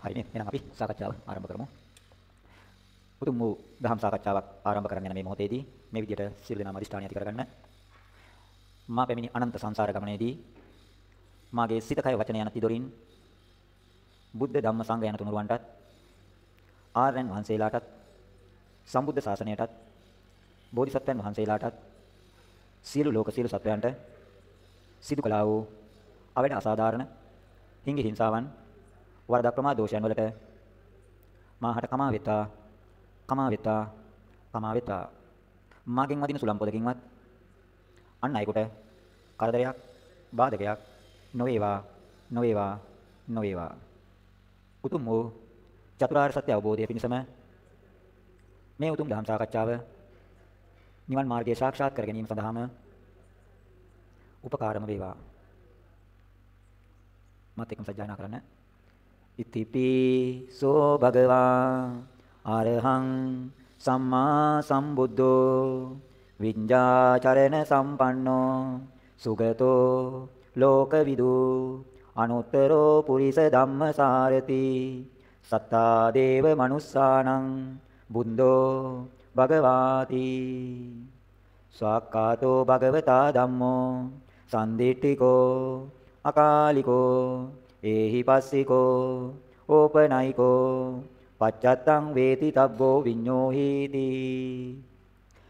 හරිනේ. එහෙනම් අපි සාකච්ඡාව ආරම්භ කරමු. උතුම් වූ දහම් සාකච්ඡාවක් ආරම්භ කරන්න යන මේ මොහොතේදී මේ විදිහට සිල් දෙනාම අදිෂ්ඨානය ඇති කරගන්න. මා පැමිණි අනන්ත සංසාර ගමනේදී මාගේ සිත කය වචන යන තිදොරින් බුද්ධ ධම්ම සංඝ යන තුනුරුවන්ටත් ආර්යයන් වහන්සේලාටත් සම්බුද්ධ ශාසනයටත් බෝධිසත්වයන් වහන්සේලාටත් සියලු ලෝක සියලු සත්වයන්ට සිදු කළා වූ අවැඩ අසාධාරණ හිඟි හිංසාවන් වරද ප්‍රමා දෝෂයන් වලට. මාහට කමා වෙතා කමා වෙතා කමා වෙතා මාගෙන් වදින සුලම් පොදකින්වත් අන් අයෙකුට කරදරයක් බාධකයක් නොවේවා නොවේවා නොවේවා. උතුම් වූ චතුරාර්ය සත්‍ය අවබෝධය පිණිසම මේ උතුම් ධම් සාකච්ඡාව නිවන් මාර්ගය සාක්ෂාත් කර ගැනීම සඳහාම උපකාරම වේවා. මත් එක්කම සජ්ජායනා කරන්න. ඉතිපි සෝ භගවා අරහං සම්මා සම්බුද්ධෝ විඤ්ඤාචරණ සම්පන්නෝ සුගතෝ ලෝකවිදු අනුත්තරෝ පුරිස ධම්මසාරති සත්තා දේව මනුස්සානං බුද්ධෝ භගවාති ස්වාක්කාතෝ භගවතා ධම්මෝ සන්දිට්ඨිකෝ අකාලිකෝ ඒහි පස්සිකෝ ඕපනයිකෝ පච්චත්තං වේති තබ්බෝ විඤ්ඤෝ හීති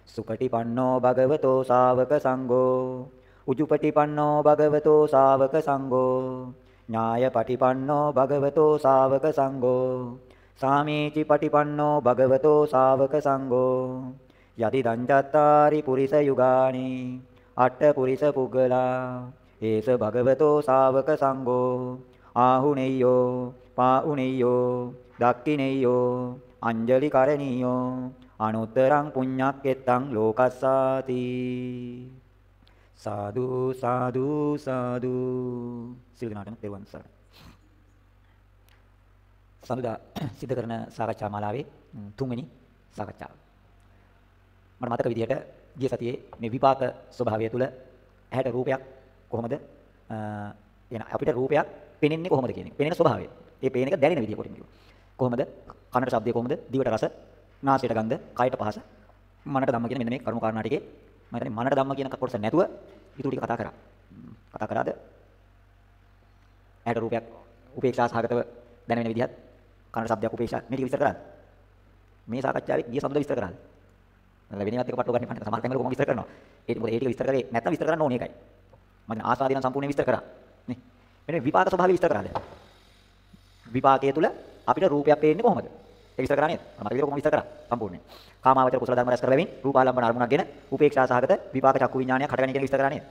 සුපටිපන්නෝ භගවතෝ ශාවක සංඝෝ උජුපටිපන්නෝ භගවතෝ ශාවක සංඝෝ ඥායපටිපන්නෝ භගවතෝ ශාවක සංඝෝ සාමීචි පටිපන්නෝ භගවතෝ ශාවක සංඝෝ යදි දංචත්තාරි පුරිස යුගානි අට්ඨ පුරිස පුග්ගලා ඒස භගවතෝ ශාවක සංඝෝ ආහුනෙය්‍යෝ පාඋනෙය්‍යෝ දක්ඛිනෙය්‍යෝ අංජලි කරණීයෝ අනුත්තරං පුඤ්ඤක්කෙත්තං ලෝකස්සාති. සාදු සාදු සාදු. සිල් දනාටම දෙවන් සරණයි. සඳුදා සිද්ධ කරන සාකච්ඡා මාලාවේ තුන්වෙනි සාකච්ඡාව. මට මතක විදිහට ගිය සතියේ මේ විපාක ස්වභාවය තුළ ඇහැට රූපයක් කොහොමද? එන අපිට රූපයක් පෙනෙන්නේ කොහොමද කියන එක. පෙනෙන ස්වභාවය. ඒ පේන එක දැනෙන විදිය කොටින් කිව්වා. කොහොමද? කනට ශබ්දය කොහොමද? දිවට රස, නාසයට ගන්ධ, කයට පහස, මනට ධම්ම කියන මෙන්න මේ කරුණු කාරණා ටිකේ මම හිතන්නේ මනට ධම්ම කියන කොටස නැතුව ඊටු ටික කතා කරා. කතා කරාද? ඇහැට රූපයක් උපේක්ෂා සහගතව දැනෙන විදිහත් කනට ශබ්දයක් උපේක්ෂා මේ ටික විස්තර කරාද? මේ සාකච්ඡාවේ ගිය සම්බන්ධ විස්තර කරාද? වෙනවත් එක පටල ගන්න පන්න සමහර කැමරේ කොහොම විස්තර කරනවා. ඒක මොකද ඒ ටික විස්තර කරේ නැත්නම් විස්තර කරන්න ඕනේ ඒකයි. මම ආස්වාදින සම්පූර්ණයෙන් විස්තර කරා. නේ. මෙන්න විපාක ස්වභාවය විස්තර කරා දැන්. විපාකයේ තුල අපිට රූපයක් පේන්නේ කොහොමද? ඒක විස්තර කරා නේද? මම විතර කොහොම විස්තර කරා සම්පූර්ණයෙන්. කාමාවචර කුසල ධර්ම රැස් කරවමින් රූපාලම්බන අරමුණක්ගෙන උපේක්ෂා සහගත විපාක චක්කු විඥානයක් හටගන්නේ කියන විස්තර කරා නේද?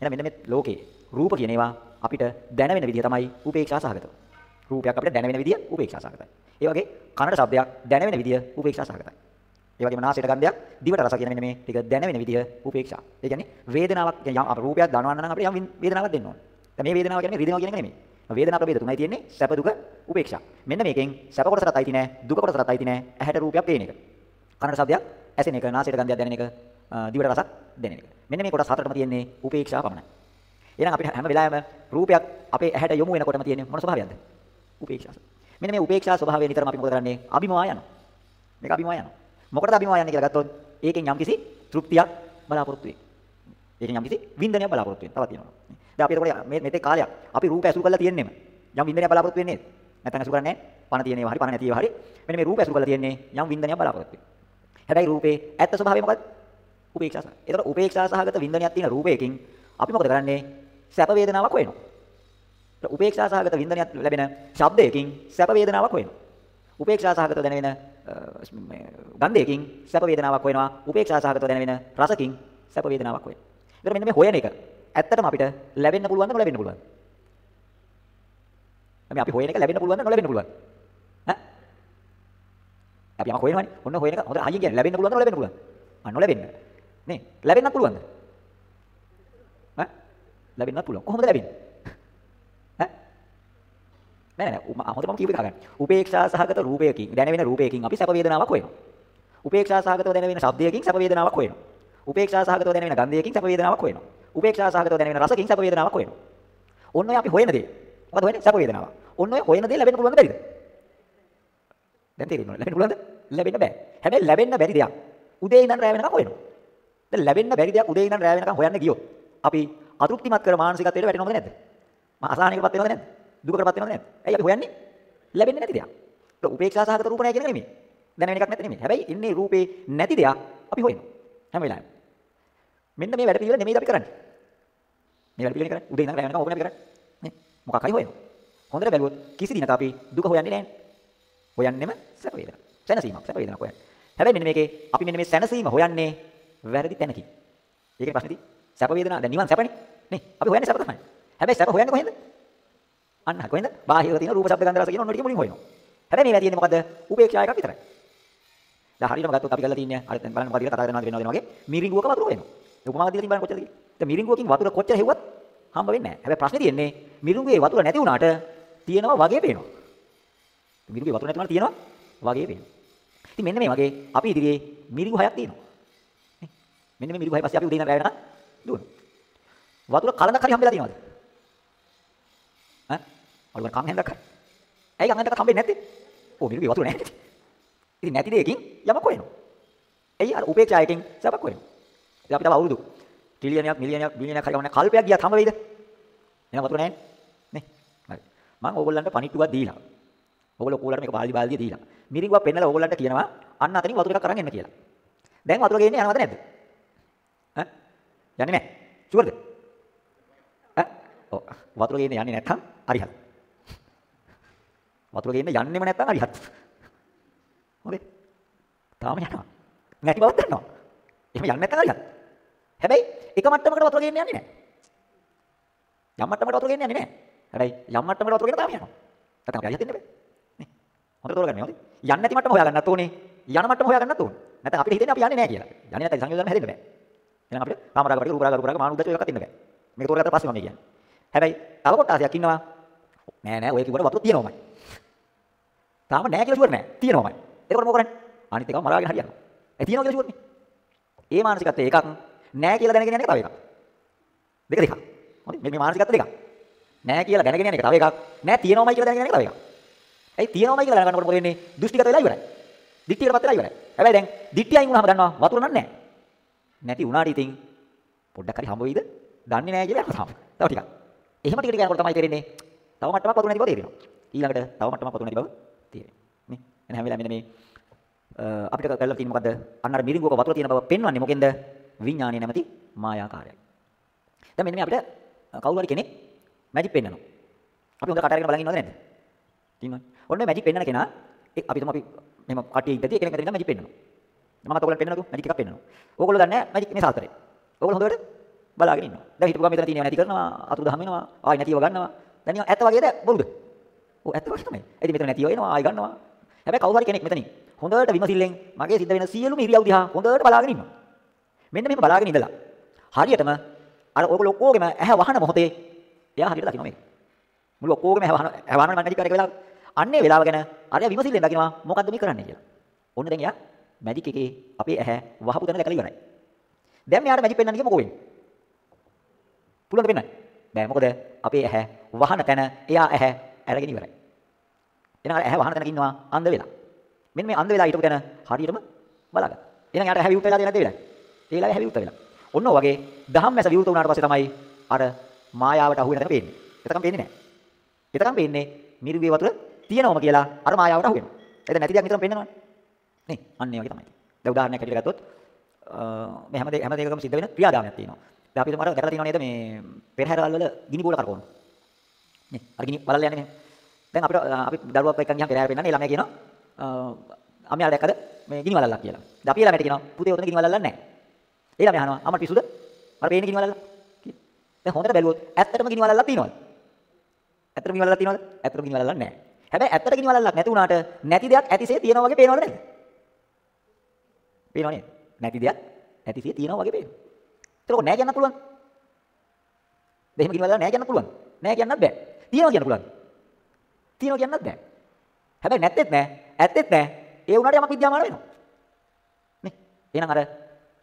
එහෙනම් මෙන්න මේ ලෝකේ රූප කියන ඒවා අපිට දැනෙන විදිය තමයි උපේක්ෂා සහගත. රූපයක් අපිට දැනෙන විදිය උපේක්ෂා සහගතයි. ඒ වගේ කනට ශබ්දයක් දැනෙන විදිය උපේක්ෂා සහගතයි. ඒ වගේම නාසයට ගන්ධයක් දිවට රස කියන මෙන්න මේ ටික දැනෙන විදිය උපේක්ෂා. ඒ කියන්නේ වේදනාවක් කියන්නේ යම් රූපයක් දනවන්න නම් අපිට යම් වේදනාවක් දෙන්න ඕනේ. දැන් මේ වේදනාව කියන්නේ රිදෙනවා කියන එක නෙමෙයි. වේදනා ප්‍රභේද තුනයි තියෙන්නේ සැප දුක උපේක්ෂා. මෙන්න මේකෙන් සැප කොටසට අයිති නෑ දුක කොටසට අයිති නෑ ඇහැට රූපයක් පේන එක. කනට ශබ්දයක් ඇසෙන එක නාසයට ගන්ධයක් දැනෙන එක දිවට රසක් දැනෙන එක. මෙන්න මේ කොටස් හතරටම තියෙන්නේ උපේක්ෂා පමණයි. එහෙනම් අපිට හැම වෙලාවෙම රූපයක් අපේ ඇහැට යොමු වෙනකොටම තියෙන්නේ මොන ස්වභාවයක්ද? උපේක්ෂා. මෙන්න මේ උපේක්ෂා ස්වභාවය නිතරම අපි මොකද කරන්නේ? අභිමවා යනවා. මේක අභිමවා යනවා. මොකටද අභිමවා යන්නේ කියලා ගත්තොත් ඒකෙන් යම්කිසි තෘප්තියක් බලාපොරොත්තු වෙයි. ඒකෙන් යම්කිසි වින්දනයක් බලාපොරොත්තු වෙනවා. තවත් තියෙනවා. දැන් අපි එතකොට මේ මෙතේ කාලයක්. අපි රූප ඇසුරු කරලා තියෙන්නේම. යම් වින්දනයක් බලාපොරොත්තු වෙන්නේ නැත්නම් ඇසුරු කරන්නේ පණ තියෙන ඒවා හරි පණ නැති ඒවා හරි මෙන්න මේ රූප ඇසුරු කරලා තියෙන්නේ යම් වින්දනයක් බලාපොරොත්තු වෙන්නේ. හැබැයි රූපේ ඇත්ත ස්වභාවය මොකක්ද උපේක්ෂා සහ ඒතර උපේක්ෂා සහගත වින්දනයක් තියෙන රූපයකින් අපි මොකද කරන්නේ? සැප වේදනාවක් හොයනවා. උපේක්ෂා සහගත වින්දනයක් ලැබෙන ශබ්දයකින් සැප වේදනාවක් හොයනවා. උපේක්ෂා සහගත දැනෙන ගන්ධයකින් සැප වේදනාවක් හොයනවා. උපේක්ෂා සහගත දැනෙන රසකින් සැප වේදනාවක් හොයනවා. ඒතර මෙන්න මේ හොයන එක ඇත්තටම අපිට ලැබෙන්න පුළුවන්ද නොලැබෙන්න පුළුවන්ද? අපි අපි හොයන එක ලැබෙන්න පුළුවන්ද නොලැබෙන්න පුළුවන්ද? ඈ? අපි යමක් හොයනවනේ. ඔන්න හොයන එක හොඳ අයියෙන් කියන්නේ ලැබෙන්න පුළුවන්ද නොලැබෙන්න පුළුවන්ද? ආ නොලැබෙන්න. නේ? ලැබෙන්නත් පුළුවන්ද? ඈ? ලැබෙන්නත් පුළුවන්. කොහොමද ලැබෙන්නේ? ඈ? නෑ නෑ නෑ හොඳ මම කියපු එක ගන්න. උපේක්ෂා සහගත රූපයකින් දැනෙන රූපයකින් අපි සැප වේදනාවක් හොයනවා. උපේක්ෂා සහගතව දැනෙන ශබ්දයකින් සැප වේදනාවක් හොයනවා. උපේක්ෂා සහගතව දැනෙන ගන්ධයකින් සැප වේදනාවක් හොයනවා. උපේක්ෂා සහගතව දැනෙන රසකින් සැප වේදනාවක් හොයනවා. ඔන්න ඔය අපි හොයන දේ. මොකද හොයන්නේ? සැප වේදනාවක්. ඔන්න ඔය හොයන දේ ලැබෙන්න පුළුවන්ද බැරිද? දැන් තේරෙන්නේ ලැබෙන්න පුළුවන්ද? ලැබෙන්න බෑ. හැබැයි ලැබෙන්න බැරි දෙයක් උදේ ඉඳන් රැ වෙනකම් හොයනවා. දැන් ලැබෙන්න බැරි දෙයක් උදේ ඉඳන් රැ වෙනකම් හොයන්න ගියොත් අපි අතෘප්තිමත් කර මානසිකත්වයට වැටෙනවද නැද්ද? මා අසහනයකටපත් වෙනවද නැද්ද? දුකකටපත් වෙනවද නැද්ද? ඇයි අපි හොයන්නේ? ලැබෙන්නේ නැති දෙයක්. ඒක උපේක්ෂා සහගත රූප නැහැ කියන එක නෙමෙයි. දැනෙන එකක් නැති නෙමෙයි. හැබැයි ඉන්නේ රූපේ නැති දෙයක් අපි හොයනවා. හැම වෙලාවෙම. මෙන්න මේ වැඩ පිළිවෙල නෙමෙයි අපි කරන්නේ. මේ වැඩ පිළිවෙල කරන්නේ උදේ ඉඳන් රැ වෙනකම් ඕකනේ අපි කරන්නේ. නේ? මොකක් හරි හොයනවා. හොඳට බැලුවොත් කිසි දිනක අපි දුක හොයන්නේ නැහැ. හොයන්නෙම සැප වේදනා. සැනසීමක් සැප වේදනාවක් හොයන්නේ. හැබැයි මෙන්න මේකේ අපි මෙන්න මේ සැනසීම හොයන්නේ වැරදි තැනකින්. ඒකේ ප්‍රශ්නේ තියෙන්නේ. සැප වේදනා දැන් නිවන් සැපනේ. නේ? අපි හොයන්නේ සැප තමයි. හැබැයි සැප හොයන්නේ කොහෙන්ද? අන්න කොහෙන්ද? බාහිර තියෙන රූප ශබ්ද ගන්ධ රස කියන ඔන්න ටික මුලින් හොයනවා. හැබැයි මේවා තියෙන්නේ මොකද්ද? උපේක්ෂා එකක් විතරයි. දැන් හරියටම ගත්තොත් අපි කරලා තියන්නේ අර දැන් බලන්න මොකද කියලා කතා කරනවා වෙනවා වගේ මිරිඟුවක වතුර වෙනවා. ඒ උපමාවක් දීලා තිබ්බම කොච්චරද කියලා. දැන් මිරිඟුවකින් වතුර කොච්චර හෙව්වත් හම්බ වෙන්නේ නැහැ. හැබැයි ප්‍රශ්නේ තියෙන්නේ මිරිඟුවේ වතුර නැති වුණාට තියෙනවා වගේ පේනවා. මිරිඟුවේ වතුර නැති වුණාට තියෙනවා වගේ පේනවා. ඉතින් මෙන්න මේ වගේ අපි ඉදිරියේ මිරිඟු හයක් තියෙනවා. නේ? මෙන්න මේ මිරිඟු හය පස්සේ අපි උදේ ඉඳන් රැ වෙනකන් දුවනවා. වතුර කලඳක් හරි හම්බෙලා තියෙනවද? ඈ? අලුවන් කම් හැන්දක් හරි. ඇයි කම් හැන්දක් හම්බෙන්නේ නැත්තේ? ඕ මිරිඟුවේ වතුර නැහැ. ඉතින් නැති දෙයකින් යමක් හොයනවා. ඇයි අර උපේක්ෂායකින් සබක් හොයනවා. ඉතින් අපි තව අවුරුදු ට්‍රිලියනයක් මිලියනයක් බිලියනයක් හරි ගමන කල්පයක් ගියත් හම්බ වෙයිද? එහෙනම් වතුර නැහැ නේ. හරි. මම ඕගොල්ලන්ට පණිට්ටුවක් දීලා. ඕගොල්ලෝ කෝලට මේක බාල්දි බාල්දිය දීලා. මිරිඟුවක් පෙන්නලා ඕගොල්ලන්ට කියනවා අන්න අතනින් වතුර එකක් අරන් එන්න කියලා. දැන් වතුර ගේන්නේ යනවද නැද්ද? ඈ? යන්නේ නැහැ. ෂුවර්ද? ඈ? ඔව්. වතුර ගේන්නේ යන්නේ නැත්නම් අරිහත්. වතුර ගේන්නේ යන්නෙම නැත්නම් අරිහත්. හොඳේ. තාම යනවා. නැති බවක් දන්නවා. එහෙම යන්නේ නැත්නම් අරිහත්. හැබැයි එක මට්ටමකට වතුර ගේන්න යන්නේ නැහැ. යම් මට්ටමකට වතුර ගේන්න යන්නේ නැහැ. හැබැයි යම් මට්ටමකට වතුර ගෙන තාම යනවා. නැත්නම් අපි අරිහත් වෙන්න බෑ. නේ. හොඳට තෝරගන්න ඕනේ. යන්නේ නැති මට්ටම හොයාගන්නත් ඕනේ. යන මට්ටම හොයාගන්නත් ඕනේ. නැත්නම් අපිට හිතෙන්නේ අපි යන්නේ නැහැ කියලා. යන්නේ නැත්නම් සංයෝජන හැදෙන්න බෑ. එහෙනම් අපිට කාමරාග පිට රූපරාග රූපරාග මානුද්දච්ච එකක් ඉන්න බෑ. මේක තෝරගත්ත පස්සේ මම කියන්නේ. හැබැයි තව කොටසක් ඉන්නවා. නෑ නෑ ඔය කිව්වට වතුර තියෙනවමයි. තාම නෑ කියලා ෂුවර් නෑ. තියෙනවමයි. එතකොට මොකද කරන්නේ? අනිත් එකව මරාගෙන හරියනවා. ඒ තියෙනවා කියලා ෂුවර්නේ. ඒ මානසිකත්වය එකක් නෑ කියලා දැනගෙන යන එක තව එකක්. දෙක දෙකක්. හරි මේ මානසිකත්ව දෙකක්. නෑ කියලා දැනගෙන යන එක තව එකක්. නෑ තියෙනවමයි කියලා දැනගෙන යන එක තව එකක්. ඇයි තියෙනවමයි කියලා දැනගන්නකොට මොකද වෙන්නේ? දෘෂ්ටිගත වෙලා ඉවරයි. දිට්ඨියටපත් වෙලා ඉවරයි. හැබැයි දැන් දිට්ඨිය අයින් වුණාම දන්නවා වතුර නෑ. නැති වුණාට ඉතින් පොඩ්ඩක් හරි හම්බ වෙයිද? දන්නේ නෑ කියලා යනවා. තව ටිකක්. එහෙම ටික ටික යනකොට තමයි තේරෙන්නේ. තව මට්ටමක් වතුර නැති බව තේරෙනවා. ඊළඟට තව මට්ටමක් වතුර නැති බව තේරෙන්නේ. නේ? එහෙනම් හැම වෙලාවෙම මෙන්න මේ අපිට කරලා තියෙන්නේ මොකද්ද? අන්න අර මිරිඟුවක වතුර තියෙන බව පෙන්වන්නේ මොකෙන්ද? විඥානයේ නැමැති මායාකාරයයි. දැන් මෙන්න මේ අපිට කවුරු හරි කෙනෙක් මැජික් පෙන්වනවා. අපි හොඳ කට අරගෙන බලන් ඉන්නවද නැද්ද? ඉන්නවනේ. ඔන්න මැජික් පෙන්වන කෙනා අපි තුමු අපි මෙහෙම කටියේ ඉඳදී කෙනෙක් අතරින් මැජික් පෙන්වනවා. මමත් ඔයගොල්ලන්ට පෙන්වනකෝ මැජික් එකක් පෙන්වනවා. ඕගොල්ලෝ දන්නේ නැහැ මැජික් මේ සාස්ත්‍රේ. ඕගොල්ලෝ හොඳට බලාගෙන ඉන්නවා. දැන් හිතපු ගමන් මෙතන තියෙනව නැති කරනවා, අතුරු දහම වෙනවා, ආයි නැතිව ගන්නවා. දැන් නිකන් ඇත්ත වගේද බොරුද? ඔව් ඇත්ත වගේ තමයි. ඉතින් මෙතන නැතිව එනවා, ආයි ගන්නවා. හැබැයි කවුරු හරි කෙනෙක් මෙතනින් හොඳට විමසිල්ලෙන් මගේ සිද්ධ වෙන සියලුම ඉරියව් දිහා හොඳට බලාගෙන ඉන්නවා. මෙන්න මෙහෙම බලාගෙන ඉඳලා හරියටම අර ඔයගොල්ලෝ ඔක්කොගෙම ඇහැ වහන මොහොතේ එයා හරියට දකින්න මේක. මුළු ඔක්කොගෙම ඇහැ වහන ඇහැ වහන මැජික් කරේ වෙලාව අන්නේ වෙලාව ගැන අරයා විමසිල්ලෙන් දකින්නවා මොකද්ද මේ කරන්නේ කියලා. ඔන්න දැන් එයා මැජික් එකේ අපේ ඇහැ වහපු තැන දැකලා ඉවරයි. දැන් මෙයාට මැජික් පෙන්වන්න ගිය මොකෝ වෙන්නේ? පුළුවන්ද පෙන්වන්න? බෑ මොකද අපේ ඇහැ වහන තැන එයා ඇහැ අරගෙන ඉවරයි. එහෙනම් ඇහැ වහන තැනක ඉන්නවා අන්ධ වෙලා. මෙන්න මේ අන්ධ වෙලා හිටපු තැන හරියටම බලාගන්න. එහෙනම් යාට ඇහැ විවුත් වෙලා තියෙනවද වෙලා? ඒ වෙලාවේ ඇහැ විවුත් වෙලා. ඔන්න වගේ දහම් මැස විවුත් වුණාට පස්සේ තමයි අර මායාවට අහු වෙන තැන පේන්නේ. එතකම් පේන්නේ නැහැ. එතකම් පේන්නේ මිරිගුවේ වතුර තියෙනවම කියලා අර මායාවට අහු වෙනවා. එතන නැති දෙයක් නිතරම පේන්නවනේ. නේ? අන්න ඒ වගේ තමයි. දැන් උදාහරණයක් හැටියට ගත්තොත් මේ හැම හැම දෙයකම සිද්ධ වෙන ක්‍රියාදාමයක් තියෙනවා. දැන් අපි තුමාට දැකලා තියෙනව නේද මේ පෙරහැරවල් වල ගිනි බෝල කරකවන. නේ? අර ගිනි බලල් යන්නේ නේ. දැන් අපිට අපි දරුවක් එක්කන් ගියාම පෙරහැර පෙන්නන්නේ ළමයා කියනවා අම්මයා දැක්කද මේ ගිනි වලල්ලක් කියලා. දැන් අපි ළමයට කියනවා පුතේ උතන ගිනි වලල්ලක් නැහැ. ඒ ළමයා අහනවා අම්මට පිස්සුද? මට පේන්නේ ගිනි වලල්ලක්. දැන් හොඳට බැලුවොත් ඇත්තටම ගිනි වලල්ලක් තියෙනවද? ඇත්තටම ගිනි වලල්ලක් තියෙනවද? ඇත්තටම ගිනි වලල්ලක් නැහැ. හැබැයි ඇත්තට ගිනි වලල්ලක් නැති වුණාට නැති දෙයක් ඇතිසේ තියෙනවා වගේ පේනවද නැද්ද? පේනව නේද? නැති දෙයක් ඇතිසේ තියෙනවා වගේ පේනවා. ඒක නෑ කියන්නත් පුළුවන්. දෙහිම ගිනි වලල්ලක් නෑ කියන්නත් පුළුවන්. නෑ කියන්නත් බෑ. තියෙනවා කියන්න පුළුවන්. තියෙනවා කියන්නත් බෑ. හැබැයි නැත්තේත් නෑ, ඇත්තෙත් නෑ. ඒ වුණාට යමක් විද්‍යාමාන වෙනවා. නේ? එහෙනම් අර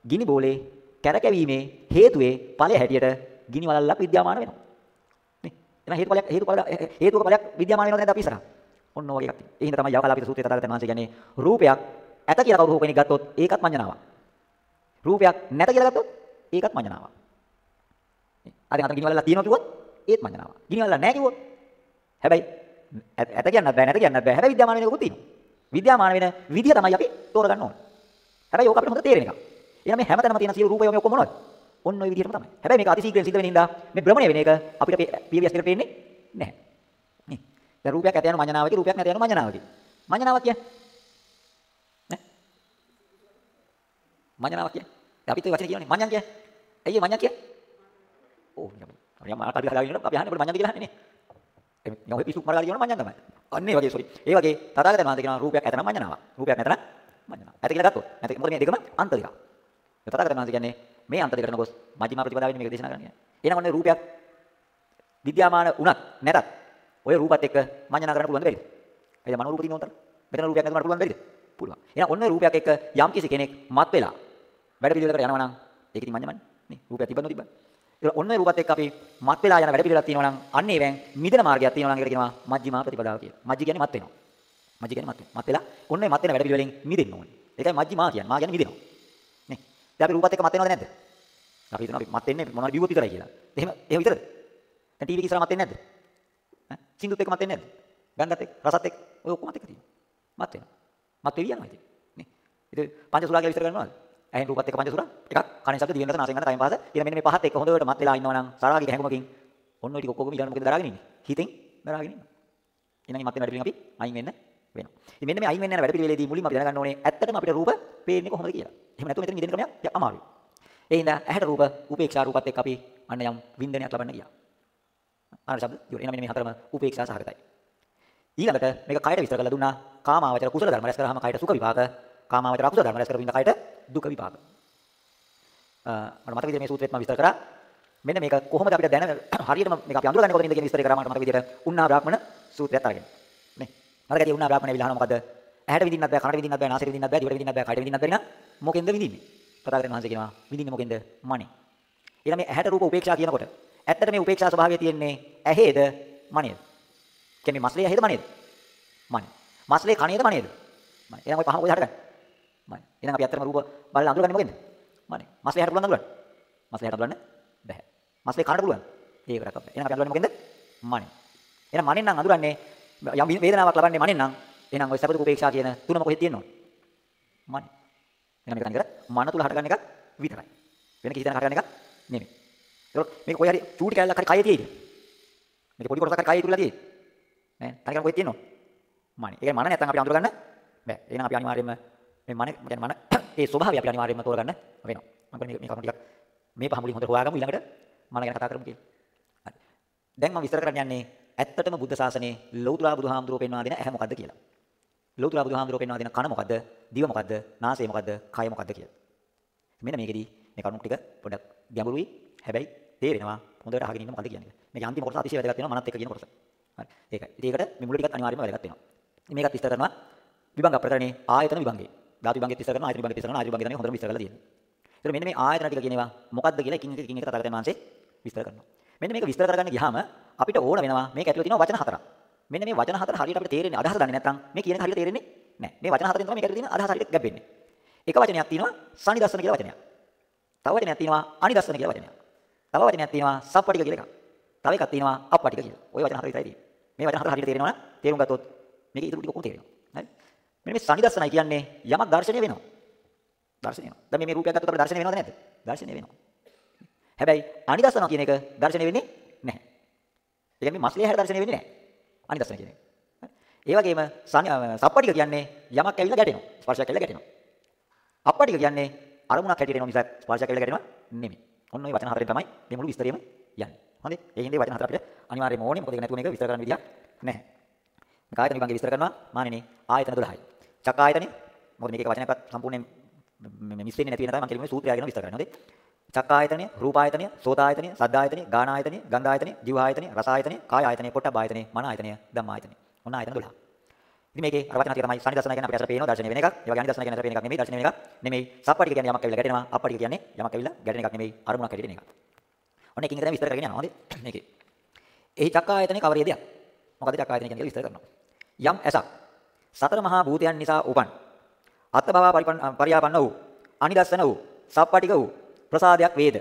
ගිනි බෝලේ කැරකැවීමේ හේතුවේ ඵලය හැටියට ගිනි වලල්ලක් විද්‍යාමාන වෙනවා. නේ? එහෙනම් හේතුඵලයක් හේතුඵල හේතුක ඵලයක් විද්‍යාමාන වෙනවද නැද්ද අපි ඉස්සරහ? ඔන්න ඔය වගේ එකක් තියෙනවා. ඒ හින්දා තමයි යවකලාපිත සූත්‍රයේ තථාගතයන් වහන්සේ කියන්නේ රූපයක් ඇත කියලා කවුරු හෝ කෙනෙක් ගත්තොත් ඒකත් මඤ්ඤණාවක්. රූපයක් නැත කියලා ගත්තොත් ඒකත් මඤ්ඤණාවක්. අර අතන ගිනිවලලා තියෙනවා කිව්වොත් ඒත් මඤ්ඤණාවක්. ගිනිවලලා නැහැ කිව්වොත් හැබැයි ඇත කියන්නත් බෑ නැත කියන්නත් බෑ. හැබැයි විද්‍යාමාන වෙනකුත් තියෙනවා. විද්‍යාමාන වෙන විදිය තමයි අපි තෝරගන්න ඕනේ. හැබැයි ඕක අපිට හොඳ තේරෙන එකක්. එහෙනම් මේ හැමතැනම තියෙන සියලු රූපය මේ ඔක්කොම මොනවද? ඔන්න ඔය විදිහටම තමයි. හැබැයි මේක අතිශීඝ්‍රයෙන් සිද්ධ වෙන හින්දා මේ භ්‍රමණය වෙන එක අපිට පියවිස් කියලා පේන්නේ නැහැ. නේ. දැන් රූපයක් ඇත යන මඤ්ඤණාවකි රූපයක් නැත යන මඤ්ඤණාවකි. මඤ්ඤණාවක් කියන්නේ නේ? මඤ්ඤණාවක් කියන්නේ. අපි તો වචනේ කියනනේ මඤ්ඤන් කියන්නේ. ඇයි මඤ්ඤන් කියන්නේ? ඕ අපි යම් ආකාරයකට හදාගෙන ඉන්නවා අපි අහන්නේ අපිට මඤ්ඤන් කියලා අහන්නේ නේ. එමෙ මම ඔය පිසු මරලා කියනවා මඤ්ඤන් තමයි. අන්න ඒ වගේ සෝරි. ඒ වගේ තථාගතයන් වහන්සේ කියනවා රූපයක් ඇතනම් මඤ්ඤණාවක්. රූපයක් නැතනම් මඤ්ඤණාවක්. ඇත කියලා ගත්තොත්. නැත මොකද මේ දෙකම අන්ත දෙකක්. තථාගතයන් වහන්සේ කියන්නේ මේ අන්ත දෙකට නොගොස් මජ්ක්‍ධිම ප්‍රතිපදාවෙන් මේක දේශනා කරන්නේ. එහෙනම් ඔන්න රූපයක් විද්‍යාමාන වුණත් නැතත් ඔය රූපත් එක්ක මඤ්ඤණා කරන්න පුළුවන්ද බැරිද? එයිද මනෝ රූප තියෙන උන්තර. මෙතන රූපයක් නැතුනට පුළුවන් බැරිද? පුළුවන්. එහෙනම් ඔන්න රූපයක් එක්ක යම් කිසි කෙනෙක් මත් වෙලා වැඩ පිළිවෙලකට යනවා නම් ඒක ඉතින් මඤ්ඤමන්නේ. නේ රූපයක් තිබ්බ නොතිබ්බ. ඒක ඔන්න රූපත් එක්ක අපි මත් වෙලා යන වැඩ පිළිවෙලක් තියෙනවා නම් අන්න ඒවෙන් මිදෙන මාර්ගයක් තියෙනවා නම් ඒකට කියනවා මජ්ක්‍ධිම ප්‍රතිපදාව කියලා. මජ්ජි කියන්නේ මත් වෙනවා. මජ්ජි කියන්නේ මත් වෙනවා. මත් වෙලා ඔන්න මේ මත් වෙන වැඩ පිළිවෙලෙන් මිදෙන්න ඕනේ. ඒකයි මජ්ක්‍ධිමා කියන්නේ. මා කියන්නේ මිදෙනවා. නේ. දැන් අපි රූපත් එක්ක මත් වෙනවද නැද්ද? අපි හිතනවා අපි මත් වෙන්නේ මොනවද බිව්වොත් විතරයි කියලා. එහෙම එහෙම විතරද? දැන් ටීවී එක ඉස්සරහ මත් වෙන්නේ නැද්ද? ඈ සින්දුත් එක්ක මත් වෙන්නේ නැද්ද? ගංගත් එක්ක රසත් එක්ක ඔය ඔක්කොම මත් එක්ක තියෙනවා. මත් වෙනවා. මත් වෙවි යනවා ඉතින්. නේ. ඉතින් පංචසුරා කියලා විස්තර කරනවද? ඇහෙන් රූපත් එක්ක පංචසුරා එකක් කනෙන් ශබ්ද දිවෙන් රස නාසයෙන් ගන්න කයින් පහස. ඊළඟ මෙන්න මේ පහත් එක්ක හොඳට මත් වෙලා ඉන්නවා නම් සරාගික හැඟුමකින් ඔන්න ඔය ටික ඔක්කොම ඊළඟ මොකද දරාගෙන ඉන්නේ? හිතෙන් දරාගෙන ඉන්නවා. ඊළඟ මත් වෙන වැඩ පිළිවෙලින් අපි අයින් වෙන්න වෙනවා. ඉතින් මෙන්න මේ අයින් වෙන්න යන වැඩ පිළිවෙලේදී මුලින්ම අපි දැනගන්න ඕනේ ඇත්තටම අපිට රූප පේන්නේ කොහොමද කියලා. එහෙම නැතුව මෙතන මිදෙන ක්‍රමයක් අමාරුයි. ඒ හින්දා ඇහැට රූප උපේක්ෂා රූපත් එක්ක අපි අන්න යම් වින්දනයක් ලබන්න ගියා. අර શબ્ද ඉවර. එහෙනම් මෙන්න මේ හතරම උපේක්ෂා සහගතයි. ඊළඟට මේක කයට විස්තර කරලා දුන්නා. කාමාවචර කුසල ධර්ම රැස් කරාම කයට සුඛ විපාක. කාමාවචර අකුසල ධර්ම රැස් කරපින්න කයට දුක විපාක. මට මතක විදිහට මේ සූත්‍රෙත් මම විස්තර කරා. මෙන්න මේක කොහොමද අපිට දැන හරියටම මේක අපි අඳුරගන්නේ කොතනින්ද කියන විස්තරය කරා මට මතක විදිහට උන්නා බ්‍රාහ්මණ සූත්‍රයත් අරගෙන. නේ. මතක ඇති උන්නා බ්‍රාහ්මණ ඇවිල්ලා අහනවා මොකද්ද? ඇහැට විඳින්නත් බෑ, කනට විඳින්නත් බෑ, නාසයට විඳින්නත් බෑ, දිවට විඳින්නත් බෑ, කයට විඳින්නත් බැරි නම් මොකෙන්ද විඳින්නේ? තථාගතයන් වහන්සේ කියනවා විඳින්නේ මොකෙන්ද? මනේ. ඊළඟ මේ ඇහැට රූප උපේක්ෂා කියනකොට ඇත්තට මේ උපේක්ෂා ස්වභාවය තියෙන්නේ ඇහේද මනේද? කියන්නේ මස්ලේ ඇහේද මනේද? මනේ. මස්ලේ කනේද මනේද? මනේ. එහෙනම් ඔය පහම කොහෙද හටගන්නේ? මනේ. එහෙනම් අපි ඇත්තටම රූප බලලා අඳුරගන්නේ මොකෙන්ද? මනේ. මස්ලේ ඇහැට පුළුවන් අඳුරන්න? මස්ලේ ඇහැට බලන්න බැහැ. මස්ලේ කනට පුළුවන්? ඒකටත් බැහැ. එහෙනම් අපි අඳුරන්නේ මොකෙන්ද? මනේ. එහෙනම් මනෙන් නම් අඳුරන්නේ යම් වේදනාවක් ලබන්නේ මනෙන් නම් එහෙනම් ඔය සබ්ද උපේක්ෂා කියන තුනම කොහෙද තියෙන්නේ? මනේ. එහෙනම් මේක තනිකර මන තුල හටගන්න එකක් විතරයි. වෙන කිසි තැනක හටගන්න එකක් නෙමෙයි. ඒක මේක කොයි හරි චූටි කැලලක් හරි කයේ තියෙයිද? මේක පොඩි කොටසක් හරි කයේ තුලලා තියෙයිද? නෑ. තනිකර කොහෙද තියෙන්නේ? මනේ. ඒ කියන්නේ මන නැත්තම් අපි අඳුර ගන්න බෑ. එහෙනම් අපි අනිවාර්යයෙන්ම මේ මන කියන්නේ මන ඒ ස්වභාවය අපි අනිවාර්යයෙන්ම තෝරගන්න වෙනවා. මම කියන්නේ මේ කරුණු ටිකක් මේ පහ මුලින් හොඳට හොයාගමු ඊළඟට මන ගැන කතා කරමු කියලා. හරි. දැන් මම විස්තර කරන්න යන්නේ ඇත්තටම බුද්ධ ශාසනයේ ලෞතර බුදුහාමුදුරුවෝ පෙන්වා දෙන ඇහැ මොකද්ද කියලා. ලෞතර බුදුහාමුදුරුවෝ පෙන්වා දෙන කන මොකද්ද? දිව මොකද්ද? නාසය මොකද්ද? කය මොකද්ද කියලා. මෙන්න මේකෙදී මේ කරුණු ටික පොඩ්ඩක් ගැඹුරුයි. හැබැයි තේරෙනවා හොඳට අහගෙන ඉන්න මොකද්ද කියන්නේ. මේක අන්තිම කොටස අතිශය වැදගත් වෙනවා මනත් එක්ක කියන කොටස. හරි. ඒකයි. ඉතින් ඒකට මේ මුල ටිකත් අනිවාර්යයෙන්ම වැදගත් වෙනවා. මේකත් විස්තර කරනවා විභංග ප්‍රකරණේ ආයතන විභංගේ. ධාතු විභංගෙත් විස්තර කරනවා ආයතන විභංගෙත් විස්තර කරනවා ආයතන විභංගෙත් හොඳට විස්තර කරලා තියෙනවා. ඒතර මෙන්න මේ ආයතන ටික කියනවා මොකද්ද කියලා එකින් එක එකින් එක තථාගතයන් වහන්සේ විස්තර කරනවා. මෙන්න මේක විස්තර කරගන්න ගියාම අපිට ඕන වෙනවා මේක ඇතුළේ තියෙන වචන හතරක්. මෙන්න මේ වචන හතර හරියට අපිට තේරෙන්නේ අදහස දන්නේ නැත්නම් මේ කියන එක හරියට තේරෙන්නේ නැහැ. මේ වචන හතරෙන් තමයි මේක ඇතුළේ තියෙන අදහස හරියට ගැබ්බෙන්නේ. එක වචනයක් තියෙනවා සනිදස්සන කියලා වචනයක්. තව වචනයක් තියෙනවා අනිදස්සන කියලා වචනයක්. තව වචනයක් තියෙනවා සප්පටික කියලා එකක්. තව එකක් තියෙනවා අප්පටික කියලා. ওই වචන හතර විතරයි තියෙන්නේ. මේ වචන හතර හරියට තේරෙනවා නම් තේරුම් ගත්තොත් මේක ඉතුරු ටික ඔක්කොම තේරෙනවා. හරි? මෙන්න මේ සනිදස්සනයි කියන්නේ යමක් දර්ශනය වෙනවා. දර්ශනය වෙනවා. දැන් මේ රූපයක් ගත්තොත් අපිට දර්ශනය වෙනවද නැද්ද? දර්ශනය වෙනවා. හැබැයි අනිදස්සන කියන එක දර්ශනය වෙන්නේ නැහැ. ඒ කියන්නේ මස්ලේ හැර දර්ශනය වෙන්නේ නැහැ. අනිදස්සන කියන එක. ඒ වගේම සප්පටික කියන්නේ යමක් ඇවිල්ලා ගැටෙනවා. ස්පර්ශයක් ඇවිල්ලා ගැටෙනවා. අප්පටික කියන්නේ අරමුණක් හැටියට එනවා මිසක් ස්පර්ශයක් ඇවිල්ලා ගැටෙනවා නෙමෙයි. ඔන්න ඔය වචන හතරෙන් තමයි මේ මුළු විස්තරයම යන්නේ. හරි? ඒ හින්දා වචන හතර අපිට අනිවාර්යයෙන්ම ඕනේ. මොකද ඒක නැතුව මේක විස්තර කරන්න විදියක් නැහැ. මේක ආයතන විභාගයේ විස්තර කරනවා මානෙනේ ආයතන 12යි. චක්ක ආයතනේ මොකද මේක වචනයක්වත් සම්පූර්ණයෙන් මිස් වෙන්නේ නැති වෙන තමයි මම කෙලින්ම සූත්‍රය අරගෙන විස්තර කරන්නේ. හොඳේ. චක්කායතනය, රූපායතනය, සෝතායතනය, සද්ධායතනය, ගානායතනය, ගන්ධායතනය, ජීවායතනය, රසායතනය, කායායතනය, පොට්ටබ්බායතනය, මනායතනය, ධම්මායතනය. ඔන්න ආයතන 12. ඉතින් මේකේ අර වචන ටික තමයි සනිදර්ශන කියන්නේ අපිට අතර පේනවා දර්ශනය වෙන එකක්. ඒ වගේ අනිදර්ශන කියන්නේ අතර පේන එකක් නෙමෙයි දර්ශනය වෙන එකක්. නෙමෙයි. සප්පටික කියන්නේ යමක් ඇවිල්ලා ගැටෙනවා. අප්පටික කියන්නේ යමක් ඇවිල්ලා ගැටෙන එකක් නෙමෙයි. අරමුණක් හැටියට එන එකක්. ඔන්න එකින් එක තමයි විස්තර කරගෙන යනවා. හොඳේ. මේකේ. එහි චක්කායතනේ කවරේදයක්? මොකද චක්කායතනේ කියන්නේ විස්තර කරනවා. යම් ඇසක් සතර මහා භූතයන් නිසා උපන් අත්බව පරියාපන්න වූ අනිදස්සන වූ සප්පටික වූ ප්‍රසාදයක් වේද?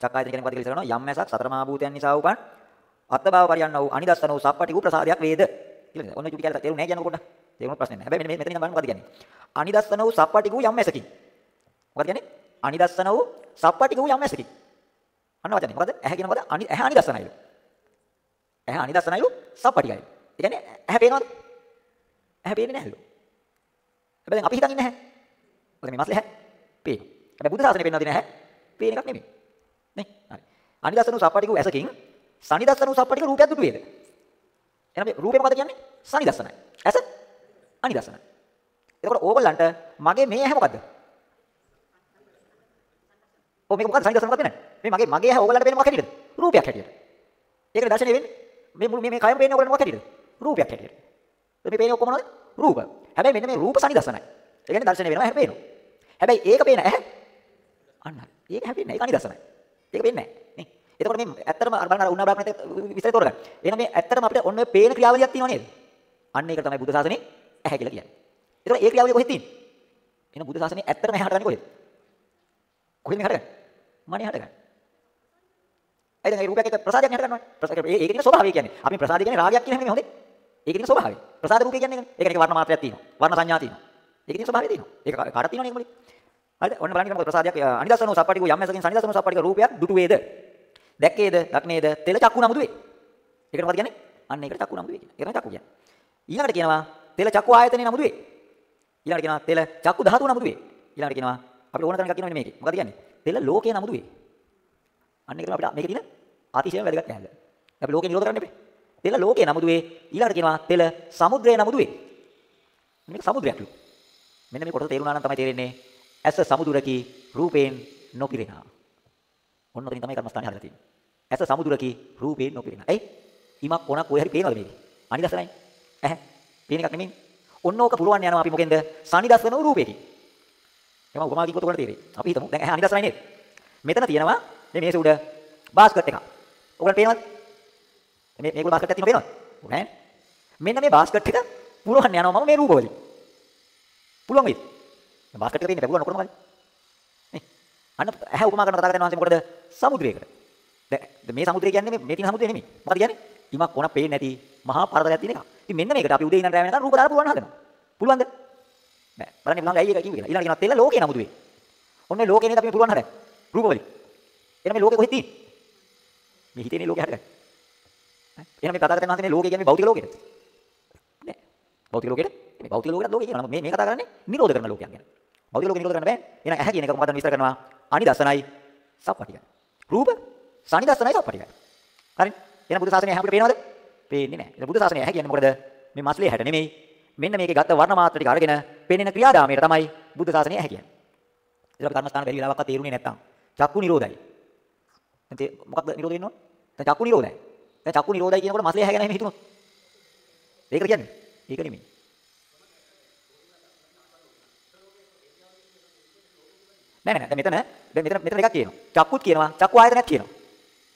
චක්කායතන කියන පද කියලා කරනවා යම් ඇසක් සතර මහා භූතයන් නිසා උපන් අත්බව පරියන්න වූ අනිදස්සන වූ සප්පටික වූ ප්‍රසාදයක් වේද? කියලා ඔන්න චුටි කියලා තේරුනේ නැහැ කියනකොට තේරුණොත් ප්‍රශ්නේ නැහැ හැබැයි මෙතන ඉඳන් බලන්න මොකද කියන්නේ? අනිදස්සන වූ සප්පටික වූ යම් ඇසකින්. මොකද කියන්නේ? අනිදස්සන වූ සප්පටික වූ යම් ඇසකින්. අන්න වචනේ. මොකද? ඇහැ කියන මොකද? අනි ඇහැ අනිදස්සනයිලු ඇහැ අනිදස්සනයිලු සප්පටිකයි ඒ කියන්නේ ඇහැ පේනවද? ඇහැ පේන්නේ නැහැලු හැබැයි අපි හිතන් ඉන්නේ නැහැ. මොකද මේ මස්ලේ ඇහැ පේන හැබැයි බුදු සාසනේ පේනවා දින ඇහැ පේන එකක් නෙමෙයි නේ හරි අනිදස්සන වූ සප්පටික වූ ඇසකින් සනිදස්සන වූ සප්පටික රූපයක් දුටු වේද එහෙනම් මේ රූපේ මොකද කියන්නේ සනිදස්සනයි ඇස අනිදස්සනයි එතකොට ඕගොල්ලන්ට මගේ මේ ඇහැ මොකද්ද ඔව් මේක මොකක්ද සංහිඳ සමගත නැහැ. මේ මගේ මගේ ඇහැ ඕගලන්ට පේන්නේ මොකක් හැටියද? රූපයක් හැටියට. ඒකනේ දර්ශනය වෙන්නේ. මේ මුළු මේ මේ කයම පේන්නේ ඕගලන්ට මොකක් හැටියද? රූපයක් හැටියට. මේ පේන්නේ ඔක්කොම මොනවද? රූප. හැබැයි මෙන්න මේ රූප සංහිඳසනයි. ඒ කියන්නේ දර්ශනය වෙනවා ඇහැ පේනවා. හැබැයි ඒක පේන ඇහැ අන්න හරි. ඒක හැපෙන්නේ ඒක අනිදර්ශනයි. ඒක වෙන්නේ නැහැ. නේ. එතකොට මේ ඇත්තටම අර බලන්න අර උන්නා බ්‍රාහ්මණයට විස්තර තෝරගන්න. එහෙනම් මේ ඇත්තටම අපිට ඔන්න ඔය පේන ක්‍රියාවලියක් තියෙනව නේද? අන්න ඒක තමයි බුද්ධ ශාසනේ ඇහැ කියලා කියන්නේ. එතකොට ඒ ක්‍රියාවලිය කොහෙද තියෙන්නේ? එහෙනම් බුද්ධ ශාසනේ ඇත්තටම ඇහැ හටගන්නේ කොහෙද? කොහෙද මේ හටගන්නේ? මනේ හට ගන්න. ඇයි දැන් ඒ රූපයක් එක ප්‍රසාදයක් හට ගන්නවනේ. ප්‍රසාද ඒ ඒකේ තියෙන ස්වභාවය කියන්නේ. අපි ප්‍රසාදය කියන්නේ රාගයක් කියන හැමෝම හොඳේ. ඒකේ තියෙන ස්වභාවය. ප්‍රසාද රූපය කියන්නේ ඒකනේ. ඒකේ වර්ණ මාත්‍රයක් තියෙනවා. වර්ණ සංඥා තියෙනවා. ඒකේ තියෙන ස්වභාවය තියෙනවා. ඒක කාටද තියෙනවනේ ඒකවලින්. හරිද? ඔන්න බලන්න මොකද ප්‍රසාදයක් අනිදසනෝ සප්පටිකෝ යම් ඇසකින් සනිදසනෝ සප්පටික රූපයක් දුටු වේද? දැක්කේද? දක්නේද? තෙල චක්කු නමුදු වේ. ඒකට මොකද කියන්නේ? අන්න ඒකට චක්කු නමුදු වේ කියන්නේ. ඒක තමයි චක්කු කියන්නේ. ඊළඟට කියනවා තෙල චක්කු ආයතනේ නමුදු වේ. ඊළඟට කියනවා තෙල චක්කු ධාතු නමුදු වේ. ඊළඟට කියනවා අපිට ඕන තරම් එකක් කියනවනේ මේකේ. මොකද කියන්නේ? තෙල ලෝකේ නමුදු වේ. අන්න ඒක තමයි අපිට මේකේ තියෙන අතිශයම වැදගත් කැලල. අපි ලෝකේ නිරෝධ කරන්න එපේ. තෙල ලෝකේ නමුදුවේ ඊළඟට කියනවා තෙල සමුද්‍රයේ නමුදුවේ. මේක සමුද්‍රයක්ලු. මෙන්න මේ කොටස තේරුණා නම් තමයි තේරෙන්නේ ඇස සමුදුරකි රූපේන් නොපිරෙනා. ඔන්න ඔතනින් තමයි කර්මස්ථානේ හදලා තියෙන්නේ. ඇස සමුදුරකි රූපේන් නොපිරෙනා. එයි ඉමක් කොනක් කොහේ හරි පේනවද මේක? අනිදස්සනයි. ඇහැ. පේන එකක් නෙමෙයි. ඔන්න ඕක පුළුවන් යනවා අපි මොකෙන්ද? සනිදස්සන රූපේකින්. එහම උපමාකින් කොට උගල තේරෙයි. අපි හිතමු දැන් ඇහැ අනිදස්සනයි නේද? මෙතන තියෙනවා මේ මේස උඩ බාස්කට් එකක්. ඔයගොල්ලෝ පේනවද? මේ මේගොල්ලෝ බාස්කට් එකක් තියෙනව පේනවද? ඔය නෑ. මෙන්න මේ බාස්කට් එක පුරවන්න යනවා මම මේ රූපවලින්. පුළුවන් වෙයිද? මේ බාස්කට් එක තියෙන්නේ බැලුවා නොකරම ගන්නේ. නේ. අන්න ඇහැ උපමා කරන තථාගතයන් වහන්සේ මොකටද? සමුද්‍රයකට. දැන් මේ සමුද්‍රය කියන්නේ මේ තියෙන සමුද්‍රය නෙමෙයි. මොකද කියන්නේ? ඉමක් කොනක් පේන්නේ නැති මහා පරතරයක් තියෙන එක. ඉතින් මෙන්න මේකට අපි උදේ ඉඳන් රැ වෙනකන් රූප දාලා පුළුවන් හදනවා. පුළුවන්ද? බෑ. බලන්න බලන්න ඇයි ඒක කිව්වේ කියලා. ඊළඟ කියනවා තෙල ලෝකේ නමුදුවේ. ඔන්න ලෝකේ නේද අපි පුළුවන් හදන්නේ. රූපවලින්. එහෙනම් මේ ලෝකේ කොහෙද තියෙන්නේ? මේ හිතේනේ ලෝකේ හටගන්නේ. එහෙනම් මේ තථාගතයන් වහන්සේ මේ ලෝකේ කියන්නේ භෞතික ලෝකෙද? නෑ. භෞතික ලෝකෙද? මේ භෞතික ලෝකෙට ලෝකේ කියනවා. මේ මේ කතා කරන්නේ නිරෝධ කරන ලෝකයක් ගැන. භෞතික ලෝකේ නිරෝධ කරන්න බෑ. එහෙනම් ඇහැ කියන එක මොකක්ද විස්තර කරනවා? අනිදසනයි සප්පටිකයි. රූප සනිදසනයි සප්පටිකයි. හරි? එහෙනම් බුදු සාසනය ඇහැ අපිට පේනවද? පේන්නේ නෑ. එහෙනම් බුදු සාසනය ඇහැ කියන්නේ මොකද? මේ මස්ලේ හැට නෙමෙයි. මෙන්න මේකේ ගත්ත වර්ණ මාත්‍ර ටික අරගෙන පෙන්ෙන ක්‍රියාදාමයට තමයි බුද්ධ ශාසනය ඇහැ කියන්නේ. ඒක අපි කර්මස්ථාන බැරි වෙලාවක්වත් තේරුනේ නැත්තම්. චක්කු නිරෝධයි. දැන් මොකක්ද නිරෝධ වෙන්නේ? දැන් චක්කු නිරෝධයි. දැන් චක්කු නිරෝධයි කියනකොට මස්ලේ හැගෙන එහෙම හිතුනොත්. ඒකද කියන්නේ? ඒක නෙමෙයි. නෑ නෑ දැන් මෙතන දැන් මෙතන මෙතන එකක් කියනවා. චක්කුත් කියනවා. චක්කු ආයතනයක් කියනවා.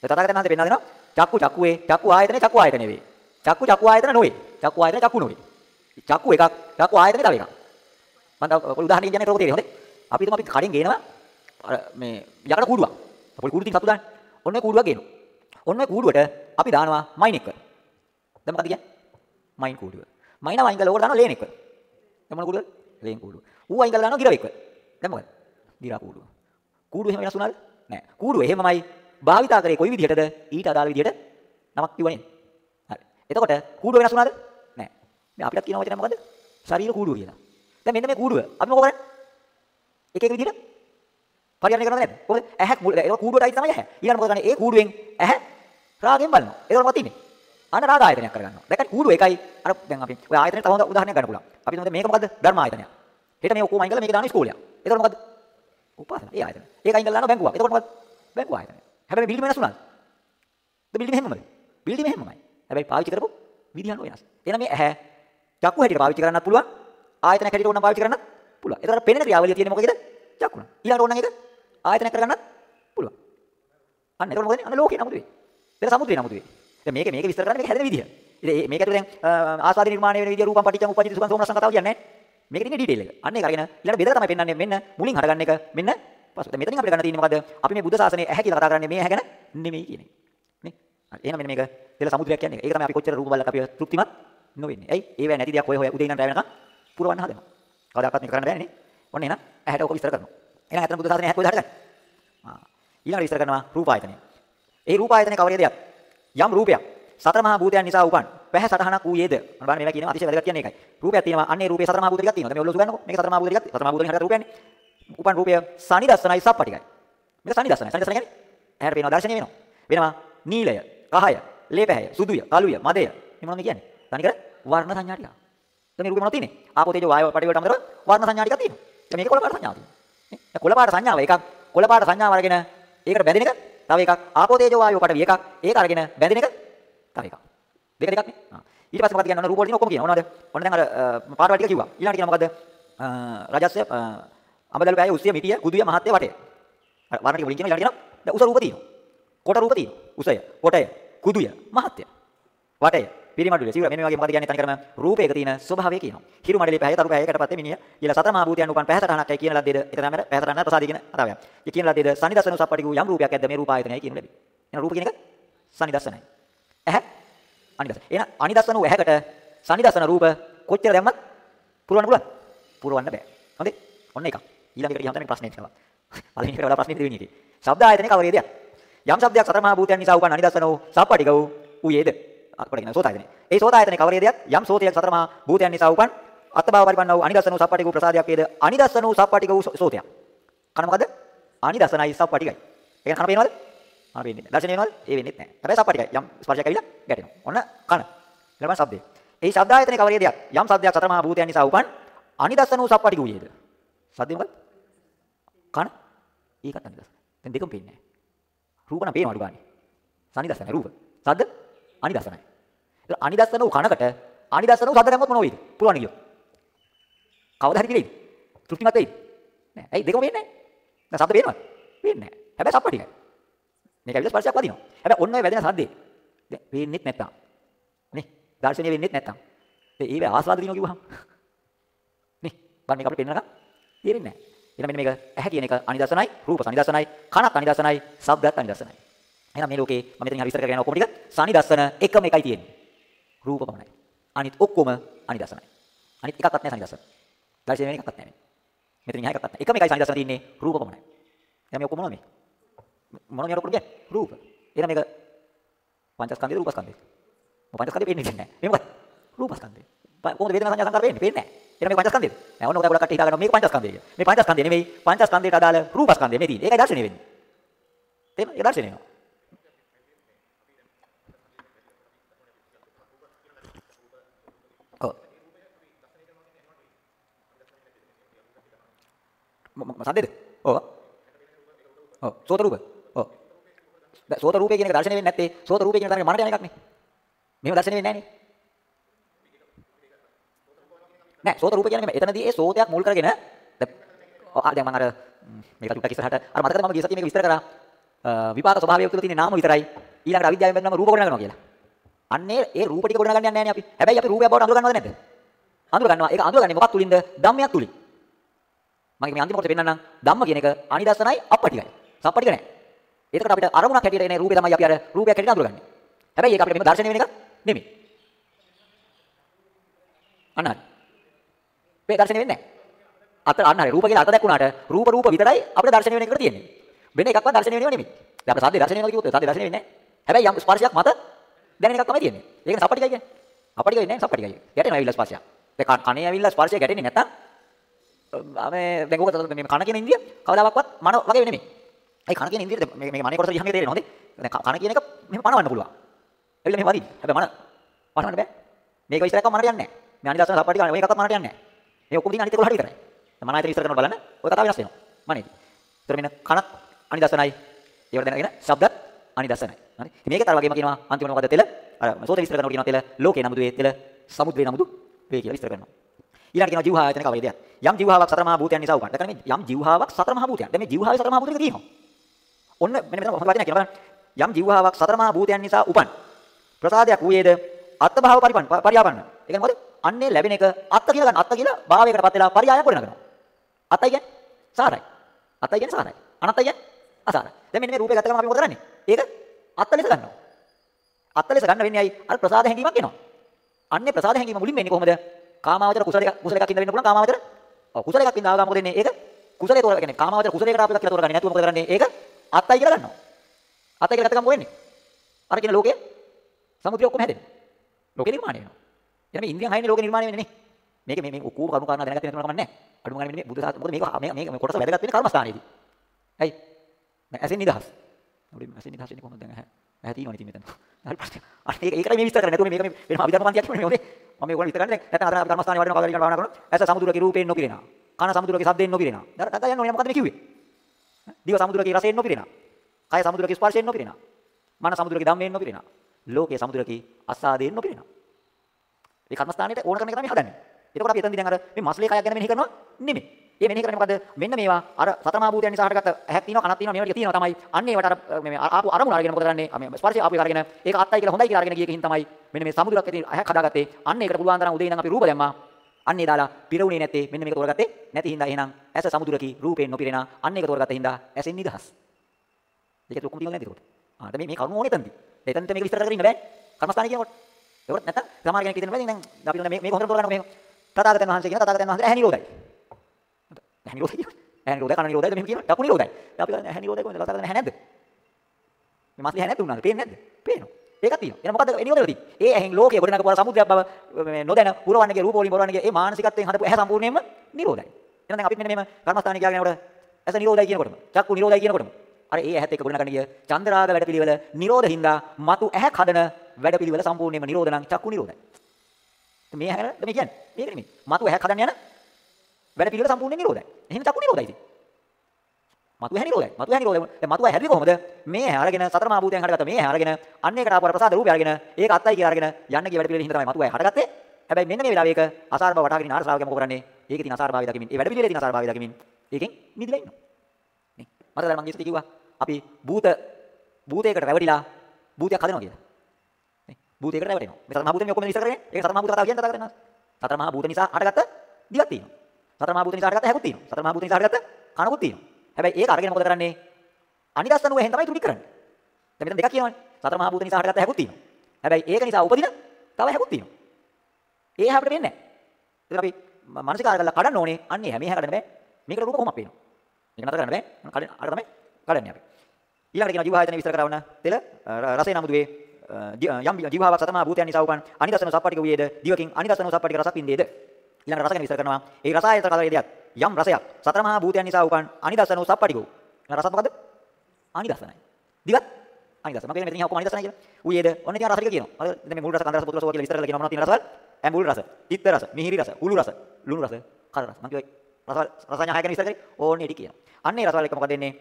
දැන් තථාගතයන් වහන්සේ පෙන්නනවා දෙනවා. චක්කු චක්කුවේ චක්කු ආයතනේ චක්කු ආයතනේ වේ. චක්කු චක්කු ආයතන නොවේ. චක්කු ආයතන චක්කු නොවේ. චක්කු එකක් චක්කු ආයතනේ තව එකක්. මම තව උදාහරණයක් කියන්නේ ඒක තේරෙන්නේ හොඳේ. අපි හිතමු අපි කඩෙන් ගේනවා මේ යකඩ කූඩුවක්. පොල් කූඩු ටික සතු දාන්න. ඔන්න ඔය කූඩුවක් ගේනවා. ඔන්න ඔය කූඩුවට අපි දානවා මයින් එක. දැන් මොකද කියන්නේ? මයින් කූඩුව. මයින් වයින් කරලා ඕකට දානවා ලේන් එක. දැන් මොන කූඩුවද? ලේන් කූඩුව. ඌ වයින් කරලා දානවා ගිරව එක. දැන් මොකද? ගිරා කූඩුව. කූඩුව එහෙම වෙනස් වුණාද? නෑ. කූඩුව එහෙමමයි භාවිතා කරේ කොයි විදිහටද? ඊට අදාළ විදිහට නමක් කිව්වනේ. හරි. එතකොට කූඩුව වෙනස් වුණාද? නෑ. දැන් අපිට කියන වචනේ මොකද්ද? ශරීර කූඩුව කියලා. දැන් මෙන්න මේ කූඩුව අපි මොකද කරන්නේ? එක එක විදිහට පරිහරණය කරනවද නැද්ද? කොහොමද? ඇහැ ඒක කූඩුවටයි තමයි ඇහැ. ඊළඟ මොකද කරන්නේ? ඒ කූඩුවෙන් ඇහැ රාගයෙන් බලනවා. ඒක මොකක්ද තියෙන්නේ? අන්න රාග ආයතනයක් කරගන්නවා. දැන් කූඩුව එකයි අර දැන් අපි ඔය ආයතනයට තව හොඳ උදාහරණයක් ගන්න පුළුවන්. අපි හිතමු මේක මොකද්ද? ධර්ම ආයතනයක්. හෙට මේ ඔක්කොම අයින් කරලා මේක දාන ඉස්කෝලයක්. එතකොට මොකද්ද? උපාසන. ඒ ආයතන. ඒක අයින් කරලා දානවා බැංකුවක්. එතකොට මොකද්ද? බැංකු ආයතනය. හැබැයි බිල්ඩිම වෙනස් වුණාද? ද බිල්ඩිම හැමමද? බිල්ඩිම හැමමයි. හැබැයි පාවිච්චි කරපො විදිහ අනුව වෙනස්. එහෙනම් මේ ඇහැ චක්කු හැටියට පාවිච්චි කරන්නත් පුළුවන්. ආයතනයක් හැටියට ඕනනම් පාවිච්චි කරන්නත් පුළුවන්. එතකොට පෙනෙන ක්‍රියාවලිය තියෙන්නේ මොකේද? චක්කුණ. ඊළඟට ඕනනම් ඒක ආයතනයක් කරගන්නත් පුළුවන්. අන්න ඒක මොකද? අන්න ලෝකේ නමුදු වේ. ඒක සමුද්‍රේ නමුදු වේ. දැන් මේක මේක විස්තර කරන්නේ මේක හැදෙන විදිහ. ඉතින් මේක ඇතුලේ දැන් ආස්වාද නිර්මාණය වෙන විදිය රූපම් පටිච්චං උපජ්ජිත සුඛං සෝමනස්සං කතාව කියන්නේ නැහැ. මේකේ තියෙන ඩීටේල් එක. අන්න ඒක අරගෙන ඊළඟ බෙදලා තමයි පෙන්වන්නේ මෙන්න මුලින් හටගන්න එක මෙන්න පසු. දැන් මෙතනින් අපිට ගන්න තියෙන්නේ මොකද්ද? අපි මේ බුද්ධ ශාසනයේ ඇහැ කියලා කතා කරන්නේ මේ ඇහැ ගැන නෙමෙයි කියන එක. නේ? හරි. එහෙනම් මෙන්න මේක දෙල සමුද්‍රයක් කියන්නේ. ඒක තමයි අපි කොච්චර රූප බලලා අපි තෘප්තිමත් නොවෙන්නේ. ඇයි? ඒවැ නැති දෙයක් හොය හොය උදේ ඉඳන් රැ වෙනකම් පුරවන්න හදනවා. කවදාකවත් මේක කරන්න බෑනේ නේ. ඔන්න එහෙනම් ඇහැට ඔක විස්තර කරනවා. එහෙනම් ඇත්තට බුද්ධ ශාසනය ඇහැ කොහෙද හටගන්නේ? ආ. ඊළඟට විස්තර කරනවා රූප ආයතනය. ඒ රූප ආයතනයේ කවරේ දෙයක්? යම් රූපයක් සතර මහා භූතයන් නිසා උපන්. පැහැ සටහනක් වූයේද? අන්න බලන්න මේවා කියනවා අතිශය වැදගත් කියන්නේ ඒකයි රූපයක් තියෙනවා. අන්නේ රූපේ සතර මහා භූත ටිකක් තියෙනවා. දැන් මේ ඔල්ලෝසු ගන්නකො. මේක සතර මහා භූත ටිකක්. සතර මහා භූතෙන් හටගත් රූපයන්නේ උපන් රූපය සනිදස්සනයි සප්පටිකයි. මේක සනිදස්සනයි සනිදස්සන කියන්නේ ඇහැට පේනවා දර්ශනය වෙනවා. වෙනවා නීලය කහය ලේ පැහැය සුදුය කළුය මදය. මේ මොනවද කියන්නේ? තනිකර වර්ණ සංඥා ටික දැන් මේ රූපේ මොනවද තියෙන්නේ? ආපෝ තේජෝ වායෝ පටි වලට අමතරව වර්ණ සංඥා ටිකක් තියෙනවා. දැන් මේක කොළ පාට සංඥාව තියෙනවා. නේ? කොළ පාට සංඥාව එකක්. කොළ පාට සංඥාව අරගෙන ඒකට බැඳෙන එක. තව එකක් ආපෝ තේජෝ වායෝ පටවි එකක්. ඒක අරගෙන බැඳෙන එක. තව එකක් දෙක දෙකක් නේ. ආ. ඊට පස්සේ මොකද කියන්නේ? ඔන්න රූප වල තියෙන ඔක්කොම කියනවා. මොනවද? ඔන්න දැන් අර පාට වල ටික කිව්වා. ඊළඟට කියනවා මොකද්ද? රජස්ය අඹදළු පෑය උස්සිය මිටිය කුදුය මහත්ය වටය. වර්ණ ටික වලින් කියනවා ඊළඟට කියනවා. දැන් උස රූප තියෙනවා. කොට රූප තියෙනවා. උසය කොටය කුදුය මහත්ය. වටය පිරිමඩුවේ. සිවුර මෙන්න මේ වගේ මොකද කියන්නේ? තනිකරම රූපයක තියෙන ස්වභාවය කියනවා. හිරු මඩලේ පැහැය තරු පැහැයකට පස්සේ මිනිහ කියලා සතර මහා භූතයන් උපන් පැහැසටහනක් කියන ලද්දේද? ඒක තමයි පැහැසටහන ප්‍රසාදී කියන කතාවයක්. ඒ කියන ලද්දේද? සනිදසන සප්පටිකු යම් රූපයක් ඇද්ද? මේ රූපායතනයයි කියන ලැබි. එහෙනම් රූප කියන එක සනිදසනයි. ඇහැ අනිදසන. එහෙනම් අනිදසන වූ ඇහැකට සනිදසන රූප කොච්චර දැම්මත් පුරවන්න පුළුවන්ද? පුරවන්න බෑ. හොඳේ? ඔන්න එකක්. ඊළඟ එකට ගියහම තමයි ප්‍රශ්නේ තියෙනවා. පළවෙනි එකට වඩා ප්‍රශ්නේ දෙවෙනි එකේ. ශබ්ද ආයතනේ කවරේද? යම් ශබ්දයක් සතර මහා භූතයන් නිසා උපන් අනිදසන වූ සප්පටික වූ ඌයේද? අපට කියන සෝතායතනේ. ඒ සෝතායතනේ කවරේදයක්? යම් සෝතයක් සතර මහා භූතයන් නිසා උපන් අත්බව පරිපන්න වූ අනිදසන වූ සප්පටික වූ ප්‍රසාදයක් වේද? අනිදසන වූ සප්පටික වූ සෝතයක්. කන මොකද? අනිදසනයි සප්පටිකයි. ඒක කන පේනවද? කන පේන්නේ නැහැ. දර්ශනය වෙනවද? ඒ වෙන්නේ නැහැ. හැබැයි සප්පටිකයි. යම් ස්පර්ශයක් ඇවිල්ලා ගැටෙනවා. ඔන්න කන. ඊළඟ ශබ්දේ. ඒ ශබ්දායතනේ කවරේදයක්? යම් ශබ්දයක් සතර මහා භූතයන් නිසා උපන් අනිදසන වූ සප්පටික වූයේද? සද්දේ මොකද? කන. ඒකත් අනිදසන. දැන් දෙකම පේන්නේ නැහැ. රූප නම් පේනවා අඩු ගානේ. සනිදසනයි රූප. සද්ද අනිදසනයි. ඒක අනිදස්සන වූ කනකට අනිදස්සන වූ සද්ද දැම්මොත් මොනව වෙයිද? පුළුවන් කියෝ. කවදා හරි පිළියිද? තෘප්තිමත් වෙයිද? නෑ. ඇයි දෙකම වෙන්නේ නෑ. දැන් සද්ද පේනවද? වෙන්නේ නෑ. හැබැයි සප්පටිකයි. මේක ඇවිල්ලා ස්පර්ශයක් වදිනවා. හැබැයි ඔන්න ඔය වැදෙන සද්දේ දැන් වෙන්නේත් නැත්තම්. නේ? දර්ශනීය වෙන්නේත් නැත්තම්. ඒ ඒව ආස්වාද දිනවා කිව්වහම. නේ? බලන්න මේක අපිට පේන්නකම් තේරෙන්නේ නෑ. එහෙනම් මෙන්න මේක ඇහැ කියන එක අනිදසනයි, රූප සනිදසනයි, කනක් අනිදසනයි, ශබ්දත් අනිදසනයි. එහෙනම් මේ ලෝකේ මම මෙතනින් හරි විස්තර කරගෙන යන ඔක්කොම ටික සනිදස්සන එකම එකයි තියෙන්නේ. රූප පමණයි. අනිත් ඔක්කොම අනිදස්සනයි. අනිත් එකක්වත් නැහැ සනිදස්සන. දර්ශනය වෙන එකක්වත් නැහැ. මෙතනින් එහා එකක්වත් නැහැ. එකම එකයි සනිදස්සන තියෙන්නේ රූප පමණයි. එහෙනම් මේ ඔක්කොම මොනවද මේ? මොනවද මේ ඔක්කොම කියන්නේ? රූප. එහෙනම් මේක පංචස්කන්ධේ රූපස්කන්ධේ. මොකද පංචස්කන්ධේ පේන්නේ නැහැ. මේ මොකද? රූපස්කන්ධේ. කොහොමද වේදනා සංඥා සංකාර පේන්නේ? පේන්නේ නැහැ. එහෙනම් මේ පංචස්කන්ධේ. නෑ ඔන්න ඔක ගොඩක් කට්ටිය හිතා ගන්නවා මේක පංචස්කන්ධය කියලා. මේ පංචස්කන්ධය නෙමෙයි පංචස්කන්ධයට අදාළ රූපස්කන්ධය මේ තියෙන්නේ. ඒකයි දර්ශනය වෙන්නේ. තේරෙනවද? ඒක දර්ශනය වෙනවා. සද්දේද? ඔව්. ඔව්. සෝත රූප. ඔව්. දැන් සෝත රූපේ කියන එක දර්ශනය වෙන්නේ නැත්තේ සෝත රූපේ කියන තරගේ මනට යන එකක් නේ. මේව දර්ශනය වෙන්නේ නැහැ නේ. නෑ සෝත රූප කියන්නේ එතනදී ඒ සෝතයක් මුල් කරගෙන දැන් දැන් මම අර මේක ටිකක් ඉස්සරහට අර මතකද මම ගියසති මේක විස්තර කරා විපාක ස්වභාවය තුළ තියෙන නාම විතරයි ඊළඟට අවිද්‍යාවෙන් බැලුවම රූප ගොඩනගනවා කියලා. අන්නේ ඒ රූප ටික ගොඩනගන්න යන්නේ නැහැ නේ අපි. හැබැයි අපි රූපයක් බවට අඳුර ගන්නවද නැද්ද? අඳුර ගන්නවා. ඒක අඳුරගන්නේ මොකක් තුලින්ද? ධම්මයක් තුලින්. මම මේ අන්තිම කොටස පෙන්නන්නම්. ධම්ම කියන එක අනිදස්සනයි අපටිකයි. සප්පටික නැහැ. ඒකට අපිට අරමුණක් හැටියට එන රූපේ තමයි අපි අර රූපයක් හැටියට අඳුරගන්නේ. හැබැයි ඒක අපිට මේ දර්ශනය වෙන එක නෙමෙයි. අන්න හරි. මේ දර්ශනය වෙන්නේ නැහැ. අත අන්න හරි. රූප කියලා අත දැක්ුණාට රූප රූප විතරයි අපිට දර්ශනය වෙන එකට තියෙන්නේ. වෙන එකක්වත් දර්ශනය වෙනව නෙමෙයි. දැන් අපිට සද්දේ දර්ශනය වෙනවා කිව්වොත් සද්දේ දර්ශනය වෙන්නේ නැහැ. හැබැයි යම් ස්පර්ශයක් මත දැනෙන එකක් තමයි තියෙන්නේ. ඒකනේ සප්පටිකයි කියන්නේ. අපටිකයි වෙන්නේ නැහැ සප්පටිකයි. ගැටෙනවා ඇවිල්ලා ස්පර්ශයක්. දැන් කනේ ඇවිල්ලා ස්පර්ශය ගැටෙන්නේ නැත්තම් මේ දැන් ඕක මේ කන කියන ඉන්ද්‍රිය කවදාවත් මන වගේ නෙමෙයි. ඒ කන කියන ඉන්ද්‍රිය මේ මේ මනේ කොටස ගියහම තේරෙනවා හොඳේ. දැන් කන කියන එක මෙහෙම පනවන්න පුළුවන්. එවිල මෙහෙම වදින්න. හැබැයි මන පනවන්න බෑ. මේක විස්තරයක් මනට යන්නේ නැහැ. මේ අනිදාසන සප්පටි ගන්න මේකක්වත් මනට යන්නේ නැහැ. මේ ඔක්කොම දින අනිත් 11 විතරයි. මන ආයතන විස්තර කරනවා බලන්න. ඔය කතාව වෙනස් වෙනවා. මනේදී. ඒතර මෙන්න කනත් අනිදාසනයි. ඒවට දැනගෙන ශබ්දත් අනිදාසනයි. හරි. මේකත් අර වගේම කියනවා අන්තිම මොකද තෙල? අර සෝත විස්තර කරනකොට කියනවා තෙල ලෝකේ නමුදු වේ තෙල සමුද්‍රේ නමුදු වේ කියලා විස්තර කරනවා. ඊළඟට කියනවා ජීවහා ආයතන කවරේද? යම් ජීවහාවක් සතර මහා භූතයන් නිසා උපන්. දැන් මේ යම් ජීවහාවක් සතර මහා භූතයන්. දැන් මේ ජීවහාවේ සතර මහා භූතයක තියෙනවා. ඔන්න මෙන්න මෙතන හොඳ වචනයක් කියනවා බලන්න. යම් ජීවහාවක් සතර මහා භූතයන් නිසා උපන්. ප්‍රසාදයක් වූයේද අත්ත භාව පරිපන්න පරියාපන්න. ඒ කියන්නේ මොකද? අන්නේ ලැබෙන එක අත්ත කියලා ගන්න. අත්ත කියලා භාවයකටපත් වෙලා පරියායක් ගොඩනගනවා. අත්තයි කියන්නේ සාරයි. අත්තයි කියන්නේ සාරයි. අනත්තයි කියන්නේ අසාරයි. දැන් මෙන්න මේ රූපේ ගත ගමන් අපි මොකද කරන්නේ? ඒක අත්ත ලෙස ගන්නවා. අත්ත ලෙස ගන්න වෙන්නේ ඇයි? අර ප්‍රසාද හැඟීමක් එනවා. අන්නේ ප්‍රසාද හැඟීම මුලින් වෙන්නේ කොහොමද? කාමාවචර කුසල එකක් කුසල එකක් ඉඳලා වෙන්න පුළුවන් කාමාවචර. ඔව් කුසල එකක් ඉඳලා ආවම මොකද වෙන්නේ? ඒක කුසලේ තෝරා කියන්නේ කාමාවචර කුසලයකට අපි එකක් කියලා තෝරගන්නේ නැතුව මොකද කරන්නේ? ඒක අත්තයි කියලා ගන්නවා. අත්තයි කියලා ගත්ත ගමන් මොකද වෙන්නේ? අර කියන ලෝකය සමුද්‍රය ඔක්කොම හැදෙනවා. ලෝකේ නිර්මාණය වෙනවා. එන මේ ඉන්දියන් හයිනේ ලෝකේ නිර්මාණය වෙන්නේ නේ. මේක මේ මේ ඔක්කොම කරුණු කාරණා දැනගත්තේ නැතුව කමක් නැහැ. අඩුම ගානේ මේ බුදු සාසන මොකද මේක මේක මේ කොටස වැදගත් වෙන්නේ කර්මස්ථානයේදී. ඇයි? දැන් ඇසෙන් නිදහස්. අපිට ඇසෙන් නිදහස් වෙන්නේ කොහොමද දැන් ඇහැ? ඇහැ තියෙනවනේ ඉතින් මෙතන. හරි ප්‍රශ්න. අන්න ඒක ඒකයි මේ විස්තර කරන්නේ. නැතුව මේක මේ වෙනම අභිධර්ම පන්තියක් නෙමෙයි හොඳේ. මම මේක විස්තර කරන්නේ නැත්නම් අද අපි කර්මස්ථානේ වඩනවා කවදාද කියලා භාවනා කරනවා. ඇස සමුදුරකේ රූපයෙන් නොපිරෙනවා. කන සමුදුරකේ ශබ්දයෙන් නොපිරෙනවා. දැන් තත්තා යන්නේ මොකද්ද මේ කිව්වේ? දිව සමුදුරකේ රසයෙන් නොපිරෙනවා. කය සමුදුරකේ ස්පර්ශයෙන් නොපිරෙනවා. මන සමුදුරකේ ධම්මයෙන් නොපිරෙනවා. ලෝකයේ සමුදුරකේ අස්සාදයෙන් නොපිරෙනවා. මේ කර්මස්ථානෙට ඕන කරන එක තමයි හදන්නේ. එතකොට අපි එතනදී දැන් අර මේ මස්ලේ කයක් ගැන මෙනෙහි කරනවා නෙමෙයි. ඒ මෙනෙහි කරන්නේ මොකද්ද? මෙන්න මේවා අර සතර මහා භූතයන් නිසා හටගත්ත ඇහක් තියෙනවා කනක් තියෙනවා මේවා ටික තියෙනවා තමයි. අන්න ඒවට අර මේ ආපු අරමුණ අරගෙන මොකද කරන්නේ? මේ ස්පර්ශය ආපු එක අරගෙන ඒක අත්තයි කියලා හොඳයි කියලා අරගෙන ගියකින් තමයි මෙන්න මේ සමුදුරක් ඇති ඇහක් හදාගත්තේ. අන්න ඒකට පුළුවන් තරම් උදේ ඉඳන් අපි රූප දැම්මා. අන්න ඒ දාලා පිරුණේ නැත්තේ මෙන්න මේක තෝරගත්තේ නැති හින්දා එහෙනම් ඇස සමුදුරකි රූපයෙන් නොපිරෙනා අන්න ඒක තෝරගත්ත හින්දා ඇසෙන් නිදහස්. දෙක තුකම තියෙන්නේ නැති කොට. ආ දැන් මේ කරුණ ඕනේ එතනදී. එතනට මේක විස්තර කරගෙන ඉන්න බෑ. කර්මස්ථානේ කියනකොට. ඒකට නැත්තම් සමහර කෙනෙක් හිතන්නේ දැන් අපි මේ මේක හොඳට තෝරගන්න මේක. තථාගතයන් වහන්සේ කියන තථාගතයන් වහන්සේ ඇහැ නිරෝධයි. ඇහැ නිරෝධයි කියන්නේ. ඇහැ නිරෝධයි කන නිරෝධයිද මෙහෙම කියනවා. චක්කු නිරෝධයි. අපි කියන්නේ ඇහැ නිරෝධයි කොහොමද? තථාගතයන් ඇහැ නැද්ද? මේ මාස්ලි ඇහැ නැද්ද උනාද? පේන්නේ නැද්ද? පේනවා. ඒකක් තියෙනවා. එහෙනම් මොකද්ද නිරෝධය වෙන්නේ? ඒ ඇහෙන් ලෝකයේ ගොඩනගපු අර සමුද්‍රයක් බව මේ නොදැන පුරවන්නගේ රූප වලින් පුරවන්නගේ ඒ මානසිකත්වයෙන් හදපු ඇහැ සම්පූර්ණයෙන්ම නිරෝධයි. එහෙනම් දැන් අපිත් මෙන්න මේම කර්මස්ථානේ කියාගෙන යනකොට ඇස නිරෝධයි කියනකොටම චක්කු නිරෝධයි කියනකොටම අර ඒ ඇහත් එක්ක ගොඩනගන ගිය චන්ද්‍රාග වැඩපිළිවෙල නිරෝධ හින්දා මතු ඇහැක් හදන වැඩපිළිවෙල සම්පූර්ණයෙන්ම නිරෝධ නම් චක්කු නිරෝධයි. මේ ඇහැද මේ කියන්නේ? මේක නෙමෙයි. මතු ඇහැක් හදන්න යන වැඩපිළිවෙල සම්පූර්ණයෙන් නිරෝධයි. එහෙනම් චක්කු නිරෝධයි ඉතින්. මතු ඇහැ නිරෝධයි. මතු ඇහැ නිරෝධයි. දැන් මතු ඇහැ හැදුවේ කොහොමද? මේ ඇහැ අරගෙන සතර මහා භූතයන් හටගත්ත මේ ඇහැ අරගෙන අන්න ඒකට ආපු ප්‍රසාද රූපය අරගෙන ඒක අත්තයි කියලා අරගෙන යන්න ගිය වැඩපිළිවෙල හින්දා තමයි මතු ඇහැ හටගත්තේ. හැබැයි මෙන්න මේ වෙලාවේ ඒක අසාර බව වටහාගෙන නාර ශ්‍රාවකයා මොකද කරන්නේ? ඒකේ තියෙන අසාර භාවය දකිමින් ඒ වැඩපිළිවෙලේ තියෙන අසාර භාවය දකිමින් ඒකෙන් නිදිලා ඉන්නවා. නේ. මතකද මම ඊට කිව්වා අපි භූත භූතයකට රැවටිලා භූතයක් හදනවා කියලා. නේ. භූතයකට රැවටෙනවා. මේ සතර මහා භූතෙන් ඔක්කොම විස්තර කරන්නේ. ඒක සතර මහා භූත කතාව කියන්නේ කතා කරන්නේ. සතර මහා භූත නිසා හටගත්ත දිවක් තියෙනවා. සතර මහා භූත නිසා හටගත්ත හැකුත් තියෙනවා. සතර මහා භූත නිසා හටගත්ත කනකුත් තියෙනවා. හැබැයි ඒක අරගෙන මොකද කරන්නේ? අනිදස්සනුව එහෙන් තමයි තුටි කරන්නේ. දැන් මෙතන දෙකක් කියනවනේ. සතර මහා භූත නිසා හටගත්ත හැකුත් තියෙනවා. හැබැයි ඒක නිසා උපදින තව හැකුත් තියෙනවා. ඒ හැපට වෙන්නේ නැහැ. ඉතින් අපි මානසිකාර කරලා කඩන්න ඕනේ. අන්නේ හැම හැකඩන්න බෑ. මේකට රූප කොහොමද පේනවා? මේක නතර කරන්න බෑ. කඩන අර තමයි කඩන්නේ අපි. ඊළඟට කියන ජීවහායතන විස්තර කරවන තෙල රසේ නමුදුවේ යම් ජීවහාවක් සතමා භූතයන් නිසා උපන් අනිදස්සන සප්පටික වූයේද දිවකින් අනිදස්සන සප්පටික රසක් වින්දේද ඊළඟට රස ගැන විස්තර කරනවා. ඒ රසායතන කලවේදයක් යම් රසයක් සතර මහා භූතයන් නිසා උපන් අනිදස්සන සප්පටික. වූ රසත් මොකද්ද? අනිදස්සනයි. දිවත්. අනිදස්සන. මම කියන්නේ මෙතන ඔක්කොම අනිදස්සනයි කියලා. ඌයේද ඔන්න ඉතින් රස ටික කියනවා. අර දැන් මේ මුල් රස කන්ද රස පුතු රස කියලා විස්තර කරලා කියනවා. මොනවද තියෙන රසවල ඇඹුල් රස තිත්ත රස මිහිරි රස උළු රස ලුණු රස කර රස. මම කියයි රස රසඥා හය ගැන විස්තර කරේ? ඕන්නේ ටික කියනවා. අන්නේ රසවල එක මොකද දෙන්නේ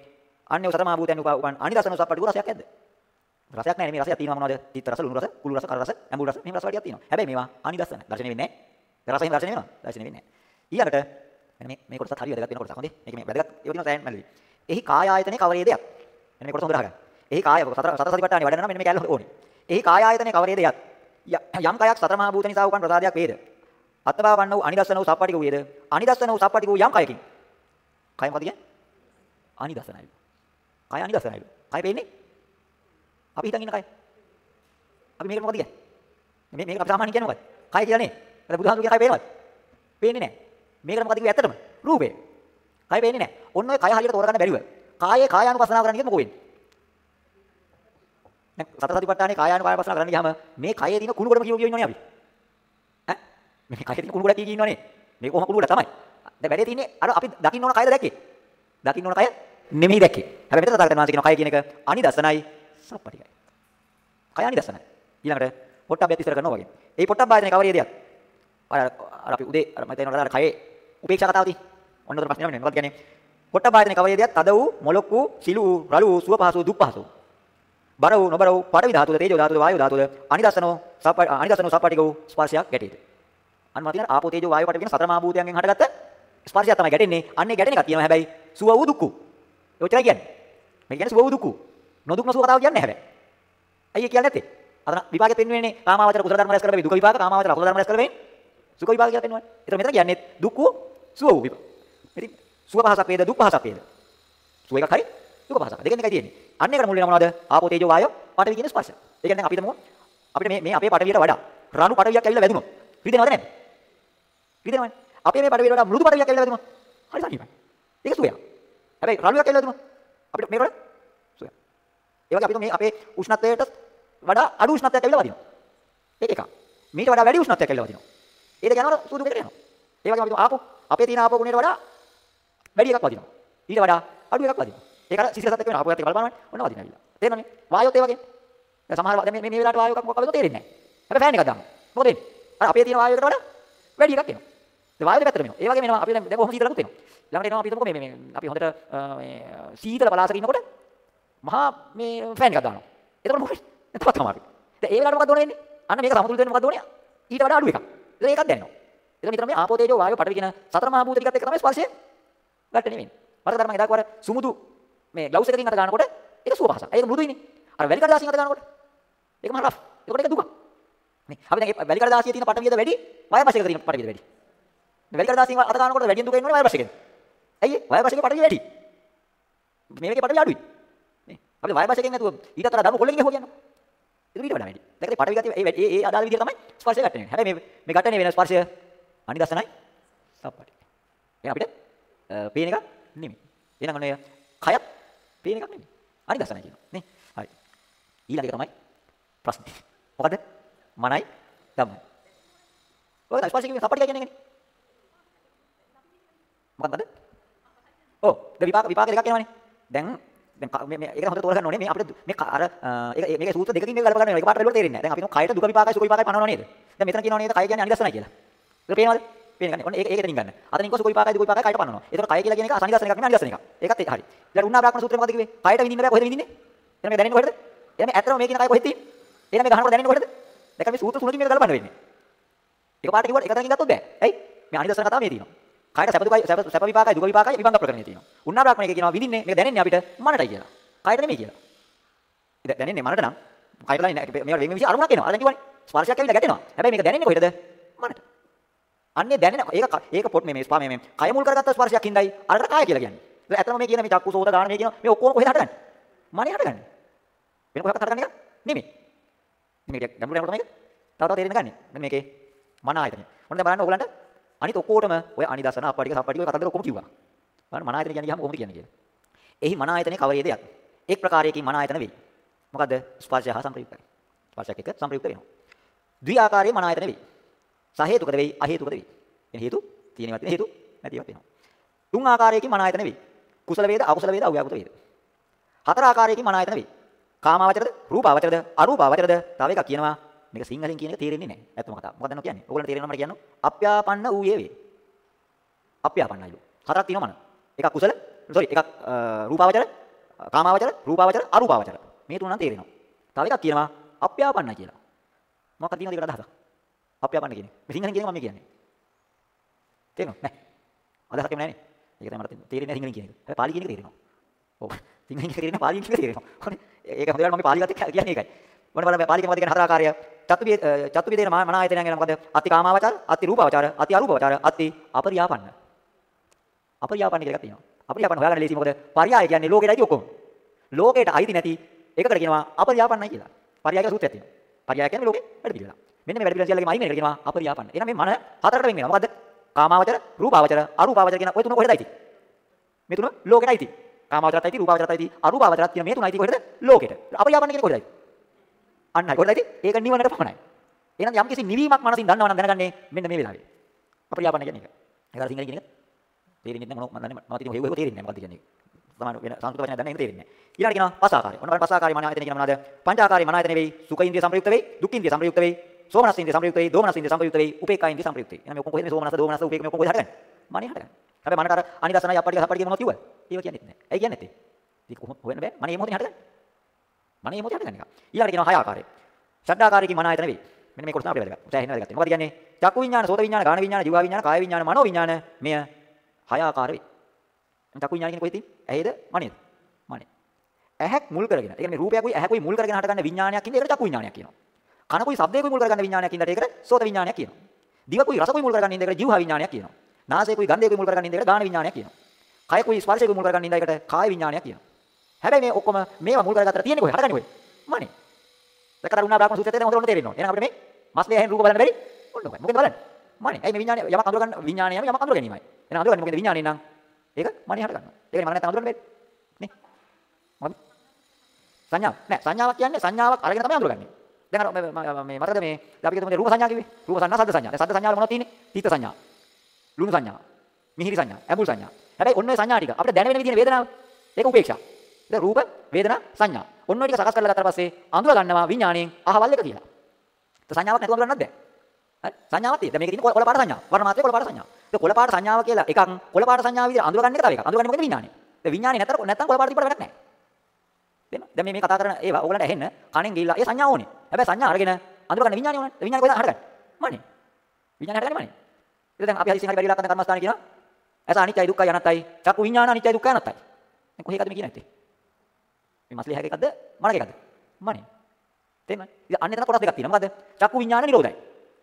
අන්නේ සතර මහා භූතයන් උපන් අනිදස්සන සප්පටික රසයක් ඇද්ද? රසයක් නැහැ නෙමෙයි රසයක් තියෙනවා මොනවද? තිත්ත රස ලුණු රස කුළු රස කර රස ඇඹුල් රස මෙහෙම රස වලියක් තියෙනවා. හැබැයි මේවා අනිදස්සන. දර්ශනය වෙන්නේ නැහැ රසයෙන් දර්ශනය වෙනවා. දර්ශනය වෙන්නේ නැහැ. ඊළඟට මෙන්න මේ මේ කොටසත් හරිය වැදගත් වෙන කොටසක්. හොඳේ. මේක මේ වැදගත් ඒවා තියෙනවා සෑන් මැලවි එහි කාය ආයතනේ කවරේ දෙයක්. මෙන්න මේ කොටස හොඳට අහගන්න. එහි කාය සතර සතර සතිපට්ඨානෙ වඩන නම් මෙන්න මේ කැලේ ඕනේ. එහි කාය ආයතනේ කවරේ දෙයක්. යම් කයක් සතර මහා භූත නිසා උපන් ප්‍රසාදයක් වේද? අත්බා වන්න වූ අනිදස්සන වූ සප්පටික වූයේද අනිදස්සන වූ සප්පටික වූ යම් කයකින්? කය මොකද කියන්නේ? අනිදස්සනයි. කය අනිදස්සනයි. කය පේන්නේ? අපි හිතන් ඉන්න කය. අපි මේකට මොකද කියන්නේ? මේ මේක අපි සාමාන්‍යයෙන් කියන්නේ මොකද කය කියලා නේ. අර බුදුහාමුදුරුවෝ කියන කය පේනවද? පේන්නේ නැහැ. මේකට මොකද කිව්වේ ඇත්තටම? රූපේ කය පේන්නේ නැහැ. ඔන්න ඔය කය හරියට තෝරගන්න බැරිව. කායේ කායානුපස්සනාව කරන්න කියද්දි මොකෝ වෙන්නේ? දැන් සතර සතිපට්ඨානේ කායානුකායපස්සනාව කරන්න ගියාම මේ කයේ තියෙන කුණු ගොඩම කියෝ කියෝ ඉන්නවනේ අපි. ඈ? මේ කයේ තියෙන කුණු ගොඩක් කිය ඉන්නවනේ. මේ කොහොම කුණු ගොඩ තමයි. දැන් වැඩේ තියෙන්නේ අර අපි දකින්න ඕන කයද දැක්කේ? දකින්න ඕන කය නෙමෙයි දැක්කේ. හැබැයි මෙතන තථාගතයන් වහන්සේ කියන කය කියන එක අනිදසනයි සප්පටිකයි. කය අනිදසනයි ඊළඟට පොට්ටබ්බයත් ඉස්සර කරනවා වගේ. ඒ පොට්ටබ්බායතනේ කවරේ දෙයක්. අර අර අපි උදේ අර මම තේරෙනවා අර කයේ උපේක්ෂා කතාව තියෙන්නේ ඔන්න උතර ප්‍රශ්නේ මොකක්ද කියන්නේ පොට්ටබ්බායතනේ කවරේ දෙයක් තද වූ මොලොක් වූ සිලු වූ රළු වූ සුව පහසු දුක් පහසු බර වූ නොබර වූ පඩවි ධාතුද තේජෝ ධාතුද වායෝ ධාතුද අනිදසනෝ සප්ප අනිදසනෝ සප්පටික වූ ස්පර්ශයක් ගැටේද අන්න මාතින ආපෝ තේජෝ වායෝ පඩවි කියන සතර මහා භූතයන්ගෙන් හටගත්ත ස්පර්ශයක් තමයි ගැටෙන්නේ අන්නේ ගැටෙන එකක් තියෙනවා හැබැයි සුව වූ දුක්ඛ ඒ ඔච්චරයි කියන්නේ මේ කියන්නේ සුව වූ දුක්ඛ නොදුක් නොසුව කතාව කියන්නේ හැබැයි අයියේ කියන්නේ නැත්තේ අතන විපාකෙ පෙන්වෙන්නේ කාමාවචර කුසල ධර්ම රැස් කරලා දුක විපාක කාමාවචර අකුසල ධර්ම රැස් කරලා සුඛ විපාක කියලා පෙන්වන්නේ. ඒතර මෙතන කියන්නේ දුක් වූ සුව වූ විපාක. ඉතින් සුව පහසක් වේද දුක් පහසක් වේද? සුව එකක් හරි දුක පහසක්. දෙකෙන් එකයි තියෙන්නේ. අන්න එකට මුල් වෙන මොනවද? ආපෝ තේජෝ වායෝ පඨවි කියන ස්පර්ශ. ඒ කියන්නේ දැන් අපි හිතමු අපිට මේ මේ අපේ පඨවියට වඩා රණු පඨවියක් ඇවිල්ලා වැදුනොත් රිදෙනවද නැද්ද? රිදෙනවනේ. අපේ මේ පඨවියට වඩා මෘදු පඨවියක් ඇවිල්ලා වැදුනොත් හරි සනීපයි. ඒක සුවයක්. හැබැයි රණුවක් ඇවිල්ලා වැදුනොත් අපිට මේකට සුවයක්. ඒ වගේ අපිට මේ අපේ උෂ්ණත්වයට වඩා අඩු උෂ්ණත්වයක් ඇවිල්ලා වදිනවා. ඒක එකක්. මීට වඩා වැඩි උෂ්ණත්වයක් ඇවිල්ලා වදිනවා. ඒ දෙක යනවා සූදු දෙකට යනවා. ඒ වගේම අපි ආපෝ අපේ තියෙන ආපෝ ගුණයට වඩා වැඩි එකක් වදිනවා. ඊට වඩා අඩු එකක් වදිනවා. ඒක අර සිසිලසත් එක්ක වෙන ආපෝ එකත් එක්ක බලපානවනේ. ඔන්න වදිනවා ඇවිල්ලා. තේරෙනවනේ? වායොත් ඒ වගේ. දැන් සමහර දැන් මේ මේ වෙලාවට වායෝ එකක් මොකක්ද තේරෙන්නේ නැහැ. හැබැයි ෆෑන් එකක් දාන්න. මොකද වෙන්නේ? අර අපේ තියෙන වායෝ එකට වඩා වැඩි එකක් එනවා. ඒ වායෝ දෙපැත්තට වෙනවා. ඒ වගේම එනවා අපි දැන් දැන් කොහොම සීතලකුත් එනවා. ළඟට එනවා අපි හිතමුකෝ මේ මේ අපි හොඳට මේ සීතල පලාසක ඉන්නකොට මහා මේ ෆෑන් එකක් දානවා. එතකොට මොකද? එතකොට තමයි. දැන් ඒ වෙලාවට මොකක්ද ඕනේ වෙන්නේ? අන්න මේක සමතුලිත වෙන්න මොකක්ද ඕනේ? ඊට වඩා අඩු එකක්. එතන ඒකක් දැනනවා. එතන විතර මේ ආපෝ තේජෝ වායෝ පඨවි කියන සතර මහා භූත ටිකත් එක්ක තමයි ස්පර්ශය ගන්න නෙමෙයි. මට තමයි එදා කවර සුමුදු මේ ග්ලව්ස් එකකින් අත ගන්නකොට ඒක සුව පහසක්. ඒක මෘදුයිනේ. අර වැලි කඩදාසියෙන් අත ගන්නකොට ඒක මහ රෆ්. ඒකට ඒක දුක. නේ. අපි දැන් මේ වැලි කඩදාසියේ තියෙන පඨවියද වැඩි වායෝ පශයක තියෙන පඨවියද වැඩි. මේ වැලි කඩදාසියෙන් අත ගන්නකොට වැඩියෙන් දුක එන්නේ වායෝ පශයකෙන්. ඇයි ඒ? වායෝ පශයක පඨවිය වැඩි. මේ මේකේ පඨවිය අඩුයි. නේ. අපි වායෝ පශයකෙන් නැතුව ඊට අතර ධර්ම කොල්ලෙන් ගහුවා කියනවා. ඒක ඊට වඩා වැඩි. දැන් පඨවි ගතිය ඒ ඒ ඒ අදාළ විදිහට තමයි ස්පර්ශය ගන්න හැබැයි මේ මේ ගන්නනේ වෙන ස්පර්ශය අනිදස්සනයි සප්පටි. එහෙනම් අපිට පේන එක නෙමෙයි. එහෙනම් ඔන්න කයත් පේන එකක් නෙමෙයි. අනිදස්සනයි කියනවා. නේ? හරි. ඊළඟ එක තමයි ප්‍රශ්නේ. මොකද? මනයි ධම්මයි. ඔය තමයි ස්පර්ශය කියන්නේ සප්පටි කියන්නේ. මොකක්ද? ඔව්. ද විපාක විපාක දෙකක් එනවනේ. දැන් දැන් මේ මේ ඒක හොඳට තෝරගන්න ඕනේ මේ අපිට මේ අර ඒක මේක සූත්‍ර දෙකකින් මේක ගලප ගන්න වෙනවා. ඒක පාට වලට තේරෙන්නේ නැහැ. දැන් අපි කයට දුක විපාකයි සුඛ විපාකයි පනවනවා නේද? දැන් මෙතන කියනවා නේද කය කියන්නේ අනිදස්සනයි කියලා. ඒක පේනවද? පේන්නේ නැහැ. ඔන්න ඒක ඒක දෙනින් ගන්න. අතනින් කො සුඛ විපාකයි දුක විපාකයි කයට පනවනවා. ඒතකොට කය කියලා කියන එක අසනිදස්සන එකක් නෙමෙයි අනිදස්සන එකක්. ඒකත් ඒක හරි. ඊළඟ උන්නා බ්‍රාහ්මණ සූත්‍රය මොකද කිව්වේ? කයට විඳින්න බෑ කොහෙද විඳින්නේ? එහෙනම් මේ දැනෙන්නේ කොහෙද? එහෙනම් මේ ඇත්තටම මේ කියන කය කොහෙද තියෙන්නේ? එහෙනම් මේ ගහනකොට දැනෙන්නේ කොහෙද? දැන් මේ සූත්‍ර තුනකින් මේක ගලපන්න වෙන්නේ. ඒක පාට කිව්වට එක තැනකින් ගත්තොත් බෑ. ඇයි? මේ අනිදස්සන කතාව මේ තියෙනවා. කයට සැප දුකයි සැප සැප විපාකයි දුක විපාකයි විභංග ප්‍රකරණේ තියෙනවා. උන්නා බ්‍රාහ්මණ එක කියනවා විඳින්නේ මේක දැනෙන්නේ අපිට මනටයි කියලා. කයට නෙමෙයි කියලා. ඉතින් දැනෙන්නේ මනට නම් කයටලා මේවා වෙන විදිහ අරමුණක් එනවා. අර දැන් කිව්වනේ. ස්පර්ශයක් ඇවිල්ලා ගැටෙනවා. හැබැයි මේක දැනෙන්නේ කොහෙද? මනට. අන්නේ දැනෙන ඒක ඒක පොත් මේ මේ ස්පා මේ මේ කය මුල් කරගත්ත ස්පර්ශයක් හින්දායි අරකට කාය කියලා කියන්නේ. ඒක ඇත්තම මේ කියන මේ චක්කු සෝත ගාන මේ කියන මේ ඔක්කොම කොහෙද හටගන්නේ? මනේ හටගන්නේ. වෙන කොහකට හටගන්නේ එක? නෙමෙයි. මේක ගැඹුරු යනකොට මේක තව තව තේරෙන්න ගන්නේ. මෙන්න මේකේ මන ආයතනය. මොන දැන් බලන්න ඕගලන්ට අනිත් ඔක්කොටම ඔය අනිදසන අපටික සප්පටික ඔය කතන්දර ඔක්කොම කිව්වා. බලන්න මන ආයතනය කියන්නේ ගියාම කොහොමද කියන්නේ කියලා. එහි මන ආයතනයේ කවරේ දෙයක්? එක් ප්‍රකාරයකින් මන ආයතන වෙයි. මොකද්ද? ස්පර්ශය හා සංප්‍රයුක්තයි. ස්පර්ශයක් එක්ක සංප්‍රයුක්ත වෙනවා. ද්වි ආකාරයේ මන ආයතන වෙයි. සහේතුකද වෙයි, අහේතුකද වෙයි. එන හේතු තියෙනවත් තියෙන හේතු නැතිවත් වෙනවා. තුන් ආකාරයකින් මන ආයතන වෙයි. කුසල වේද, අකුසල වේද, අව්‍යාකෘත වේද. හතර ආකාරයකින් මන ආයතන වෙයි. කාමාවචරද, රූපාවචරද, අරූපාවචරද. තව එකක් කියනවා මේක සිංහලෙන් කියන එක තේරෙන්නේ නැහැ. ඇත්තම කතාව. මොකක්ද නෝ කියන්නේ? ඕගොල්ලන්ට තේරෙනවා මට කියන්න. අප්‍යාපන්න ඌයේ වේ. අප්‍යාපන්නයිලු. හතරක් තියෙනවා මන. එකක් කුසල, sorry එකක් රූපාවචර, කාමාවචර, රූපාවචර, අරූපාවචර. මේ තුන නම් තේරෙනවා. තව එකක් කියනවා අප්‍යාපන්න කියලා. මොකක්ද තියෙනවද ඒකට අදහසක්? අප්‍යාපන්න කියන්නේ. මේ සිංහලෙන් කියන එක මම කියන්නේ. තේරෙනවද? නැහැ. අදහසක් එන්නේ නැහැ නේ. ඒක තමයි මට තේරෙන්නේ සිංහලෙන් කියන එක. හැබැයි පාලි කියන එක තේරෙනවා. ඔව්. සිංහලෙන් කියන එක තේරෙනවා පාලි කියන එක තේරෙනවා. හොනේ. ඒක හොඳට මම පාලි ගත්තේ කියන්නේ ඒකයි. මොන බලන්න පාලි කියන මොකද කියන්නේ හතර ආකාරය. චතුබ්බේ චතුබ්බේ දෙන මන ආයතනයන් ගැන මොකද? අති කාමාවචර, අති රූපාවචර, අති අරූපාවචර, අති අපරියාපන්න. අපරියාපන්න කියලා එකක් තියෙනවා. අපරියාපන්න හොයාගන්න ලේසි මොකද? පරියාය කියන්නේ ලෝකෙට අයිති ඔක්කොම. ලෝකෙට අයිති නැති එකකට කියනවා අපරියාපන්නයි කියලා. පරියාය කියලා සූත්‍රයක් තියෙනවා. පරියාය කියන්නේ ලෝකෙ වැඩ පිළිවෙල. මෙන්න මේ වැඩ පිළිවෙල සියල්ලකම අයින් වෙන එකට කියනවා අපරියාපන්න. එහෙනම් මේ මන හතරකට වෙන් වෙනවා. මොකද්ද? කාමාවචර, රූපාවචර, අරූපාවචර කියන ඔය තුන කොහෙද අයිති? මේ තුන ලෝකෙට අයිති. කාමාවචරත් අයිති, රූපාවචරත් අයිති, අරූපාවචරත් කියන මේ තුන අයිති කොහෙද? ලෝකෙට. අපරියාපන්න කියන්නේ කොහෙද අයිති? අන්නයි. කොහෙද අයිති? ඒක නිවනට පමණයි. එහෙනම් යම් කිසි නිවීමක් මනසින් දන්නවා නම් දැනගන්නේ මෙන්න මේ වෙලාවේ. අපරියාපන්න කියන්නේ ඒක. ඒක අර සිංහලෙන් කියන එක තේරෙන්නේ නැහැ මොනවද මම දන්නේ මම ඉතින් හේව තේරෙන්නේ නැහැ මොකක්ද කියන්නේ. සමාන වෙන සංස්කෘත වචන දන්නේ නැහැ තේරෙන්නේ නැහැ. ඊළඟට කියනවා පස් ආකාරය. ඔන්න බලන්න පස් ආකාරය මන ආයතන කියන මොනවාද? පංච ආකාරය මන ආයතන වෙයි. සුඛ ඉන්ද්‍රිය සංප්‍රයුක්ත වෙයි. දුක් ඉන්ද්‍රිය සංප්‍රයුක්ත වෙයි. සෝමනස් ඉන්ද්‍රිය සංප්‍රයුක්ත වෙයි. දෝමනස් ඉන්ද්‍රිය සංප්‍රයුක්ත වෙයි. උපේක්ඛා ඉන්ද්‍රිය සංප්‍රයුක්ත වෙයි. එහෙනම් මේ ඔක්කොම කොහෙද මේ සෝමනස් දෝමනස් උපේක්ඛ මේ ඔක්කොම කොහෙද හටගන්නේ? මනේ හටගන්නේ. හැබැයි මනට අර අනිදසනයි අපටික සපටික මොනවද කිව්වද? ඒව කියන්නේ නැහැ. ඇයි කියන්නේ නැත්තේ? ඒක කොහොම හොයන්න බෑ. මනේ මේ මොහොතේ හටගන්නේ. මනේ මේ මොහොතේ හටගන්නේ එක. ඊළඟට කියනවා හය ආකාරය. ෂඩ්ඩාකාරයකින් මන ආයතන වෙයි. මෙන්න මේ කොටස අපිට වැදගත්. සෑහෙන වැදගත්. මොකද කියන්නේ? චක්කු විඤ්ඤාණ, සෝත විඤ්ඤාණ, ගාන විඤ්ඤාණ, ජීව විඤ්ඤාණ, කාය විඤ්ඤාණ, මනෝ විඤ්ඤාණ මෙය හය ආකාර වෙයි. චක්කු විඤ්ඤාණ කියන්නේ කොහෙද තියෙන්නේ? ඇහෙද? මනේද? මනේ. ඇහැක් මුල් කරගෙන. ඒ කියන්නේ රූපයකුයි ඇහැකුයි මුල් කරගෙන හටගන්න විඤ්ඤාණයක් ඉන්නේ ඒකට චක්කු විඤ්ඤාණයක් කියනවා. කනකුයි ශබ්දයකුයි මුල් කරගන්න විඥානයක් ඉඳලා ඒකට සෝත විඥානයක් කියනවා. දිවකුයි රසකුයි මුල් කරගන්න ඉඳලා ඒකට ජීවහා විඥානයක් කියනවා. නාසයකුයි ගන්ධයකුයි මුල් කරගන්න ඉඳලා ගාන විඥානයක් කියනවා. කයකුයි ස්පර්ශයකුයි මුල් කරගන්න ඉඳලා ඒකට කාය විඥානයක් කියනවා. හැබැයි මේ ඔක්කොම මේවා මුල් කරගත්තට තියෙන්නේ කොහෙ? හටගන්නේ කොහෙ? මනේ. දැක්කද උනා බ්‍රාහ්මණ සූත්‍රයේ හොඳට තේරෙන්න ඕනේ. එහෙනම් අපිට මේ මස්ලේ ඇහෙන් රූප බලන්න බැරි. ඔන්න ඔකයි. මොකද බලන්න? මනේ. ඇයි මේ විඥානය යමක් අඳුර ගන්න විඥානය යමක් අඳුර ගැනීමයි. එහෙනම් අඳුර ගන්න මොකද විඥානය නම් ඒක මනේ හට ගන්නවා. ඒකනේ මම නැත්නම් අඳුරන්න බැරි. නේ? මොකද? සංඥාව. නෑ සංඥාවක් කියන්නේ සංඥාවක් අරගෙන තමයි අඳුරගන්නේ. දැන් අර මේ මතකද මේ අපි කියමු රූප සංඥා කිව්වේ? රූප සංඥා සද්ද සංඥා. දැන් සද්ද සංඥා වල මොනවද තියෙන්නේ? තීත සංඥා. ලුණු සංඥා. මිහිරි සංඥා. ඇඹුල් සංඥා. හැබැයි ඔන්න ඔය සංඥා ටික අපිට දැනෙන විදිහේ වේදනාව. ඒක උපේක්ෂා. දැන් රූප, වේදනා, සංඥා. ඔන්න ඔය ටික සකස් කරලා ගත්තාට පස්සේ අඳුර ගන්නවා විඥාණයෙන් අහවල් එක කියලා. તો සංඥාවක් නැතුව අඳුරන්නත් බෑ. හරි? සංඥාවක් තියෙනවා. දැන් මේකේ තියෙන කොළ පාට සංඥා. වර්ණ මාත්‍රේ කොළ පාට සංඥා. ඒක කොළ පාට සංඥාව කියලා එකක් කොළ පාට සංඥාව විදිහට අඳුර ගන්න එක තව එකක්. අඳුර ගන්නේ මොකද විඥාණය. දැන් විඥාණය නැතර නැත්තම් කොළ පාට තිබ්බට වැඩක් නැහැ. තේරෙනවද? දැන් මේ මේ කතා කරන ඒවා ඕගලන්ට ඇහෙන්න කණෙන් ගිහිල්ලා ඒ සංඥා ඕනේ. හැබැයි සංඥා අරගෙන අඳුර ගන්න විඥාණය ඕනේ. විඥාණය කොහෙද හටගන්නේ? මනේ. විඥාණය හටගන්නේ මනේ. ඉතින් දැන් අපි හදිසියෙන් හරි බැරිලා කරන කර්මස්ථාන කියනවා. ඇස අනිත්‍යයි දුක්ඛයි අනත්තයි. චක්කු විඥාන අනිත්‍යයි දුක්ඛයි අනත්තයි. දැන් කොහේ එකද මේ කියන්නේ? මේ මස්ලේ හැක එකක්ද? මනක එකක්ද? මනේ. තේරෙනවද? ඉතින් අන්න එතන කොටස් දෙකක් තියෙනවා. මොකද්ද? චක්කු විඥාන නිරෝධයි.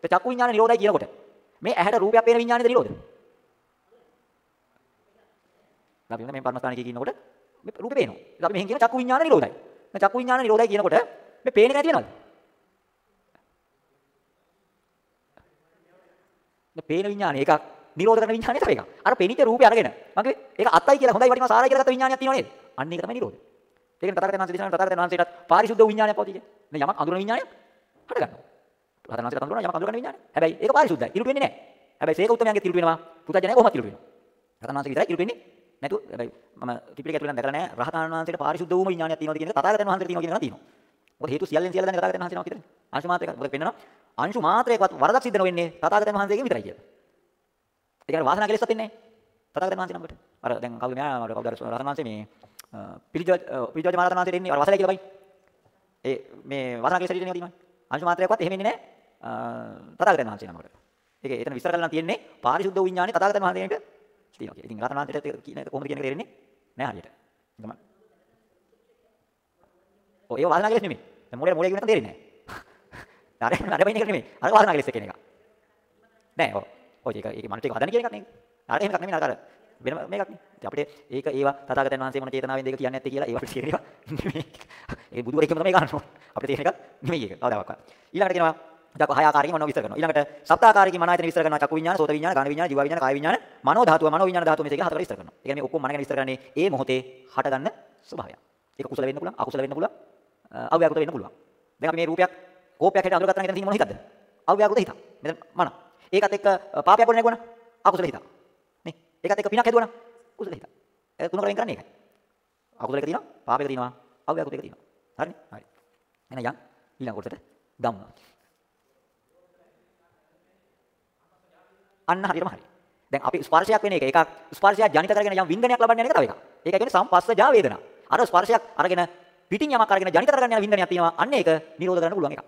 ඒ චක්කු විඥාන නිරෝධයි කියනකොට මේ ඇහැට රූපයක් පේන විඥානේද නිරෝධ? අපි මේ පර්මස්ථාන එකේ ඉන්නකොට මේ රූපේ පේනවා. ඉතින් අපි මෙහෙන් කියන චක්කු විඥාන නිරෝධයි. මේ චක්කු විඥාන නිරෝධයි කියනකොට මේ පේන එක නැති වෙනවද? මේ පේන විඥාන එකක් නිරෝධ කරන විඥානය තව එකක්. අර පෙනිච්ච රූපය අරගෙන මගේ ඒක අත්තයි කියලා හොඳයි වටිනවා සාරයි කියලා ගත්ත විඥානයක් තියෙනව නේද? අන්න ඒක තමයි නිරෝධය. ඒකෙන් තථාගතයන් වහන්සේ දේශනා කරන තථාගතයන් වහන්සේටත් පාරිශුද්ධ විඥානයක් පවතී කියන්නේ. මේ යමක් අඳුරන විඥානයක් හට ගන්නවා. රහතන් වහන්සේට අඳුරන යමක් අඳුරන විඥානය. හැබැයි ඒක පාරිශුද්ධයි. ඉරුට වෙන්නේ නැහැ. හැබැයි සේක උත්තමයන්ගේ තිරුට වෙනවා. පුතජනය කොහොමද තිරුට වෙනවා? රහතන් වහන්සේ විතරයි ඉරුට වෙන්නේ නැතු හැබැයි මම ත්‍රිපිටකය ඇතුළේ දැකලා නැහැ. රහතන් වහන්සේට පාරිශුද්ධ වූම විඥානයක් තියෙනවද කියන එක තථාගතයන් වහන්සේට තියෙනවා කියන එක තියෙනවා. මොකද හේතු සියල්ලෙන් සියල්ල දැන් තථාගතයන් වහන්සේ නම විතරයි. අංශු මාත්‍රයක් මොකද පෙන්නනවා? අංශු මාත්‍රයකවත් වරදක් සිද්ධ නොවෙන්නේ තථාගතයන් වහන්සේගෙන් විතරයි කියලා. ඒ කියන්නේ වාසනා කෙලෙසත් ඉන්නේ තථාගතයන් වහන්සේ නමකට. අර දැන් කවුද මෙයා මට කවුද අර රහතන් වහන්සේ මේ පිළිජෝජ පිළිජෝජ මහරහතන් වහන්සේට එන්නේ අර වාසලයි කියලා බයි. ඒ මේ වාසනා කෙලෙසට ඉන්නේ තියෙන්නේ. අංශු මාත්‍රයක්වත් එහෙම එන්නේ නැහැ තථාගතයන් වහන්සේ නමකට. ඒක එතන විස්තර කරලා තියෙන්නේ පාරිශුද්ධ විඥානේ තථාගතයන් වහන්සේට තියෙනවා කියලා. ඉතින් රහතන් වහන්සේට කියන එක කොහොමද කියන එක තේරෙන්නේ නැහැ හරියට. තමයි. ඔය ඒ වාසනා කෙලෙස් නෙමෙයි. දැන් මොලේ මොලේ කියන එක තේරෙන්නේ නැහැ. අර අර බයින් එක නෙමෙයි. අර වාසනා කෙලෙස් කියන එක. නෑ ඔව්. ඔය ඒක ඒක මනසේ හදන්න කියන එකක් නේ. අර එහෙම එකක් නෙමෙයි අර වෙන මේකක් නේ. ඉතින් අපිට ඒක ඒවා තථාගතයන් වහන්සේ මොන චේතනාවෙන්ද ඒක කියන්නේ නැත්තේ කියලා ඒවා අපිට තේරෙනවා. නෙමෙයි. ඒ බුදුවරයෙක්ම තමයි ගන්න ඕන. අපිට තේරෙන එකක් නෙමෙයි ඒක. කවදාවත්. ඊළඟට කියනවා චක්ක හය ආකාරයකින් මනෝ විස්තර කරනවා. ඊළඟට සප්ත ආකාරයකින් මන ආයතන විස්තර කරනවා. චක්කු විඥාන, සෝත විඥාන, ගාන විඥාන, ජීව විඥාන, කාය විඥාන, මනෝ ධාතුව, මනෝ විඥාන ධාතුව මේක හතර විස්තර කරනවා. ඒ කියන්නේ මේ ඔක්කොම මන ගැන විස්තර කරන්නේ ඒ මොහොතේ හටගන්න ස්වභාවය. ඒක කුසල වෙන්න පුළුවන්, අකුසල වෙන්න පුළුවන්, අව්‍යාකෘත වෙන්න පුළුවන්. දැන් අපි මේ රූපයක් කෝපයක් හැට අඳුරගත්තා නම් එතන තියෙන මොන හිතක්ද? අව්‍යාකෘත හිතක්. මෙතන මන. ඒකත් එක්ක පාපයක් ගොඩ නැගුණා. අකුසල හිතක්. නේ? ඒකත් එක්ක පිනක් හැදුවා නම් කුසල හිතක්. ඒ තුනකට වෙන් කරන්නේ ඒකයි. අකුසල එක තියෙනවා, පාපයක තියෙනවා, අව්‍යාකෘත එක තියෙනවා. හරිනේ? හරි. එහෙනම් යන් ඊළඟ කොටසට ධම්ම. අන්න හරියටම හරි. දැන් අපි ස්පර්ශයක් වෙන එක එකක් ස්පර්ශය ජනිත කරගෙන යම් වින්දනයක් ලබන්න යන එක තව එකක්. ඒක කියන්නේ සම්පස්සජා වේදනා. අර ස්පර්ශයක් අරගෙන පිටින් යමක් අරගෙන ජනිත කරගන්න යන වින්දනයක් තියෙනවා. අන්න ඒක නිරෝධ කරන්න පුළුවන් එකක්.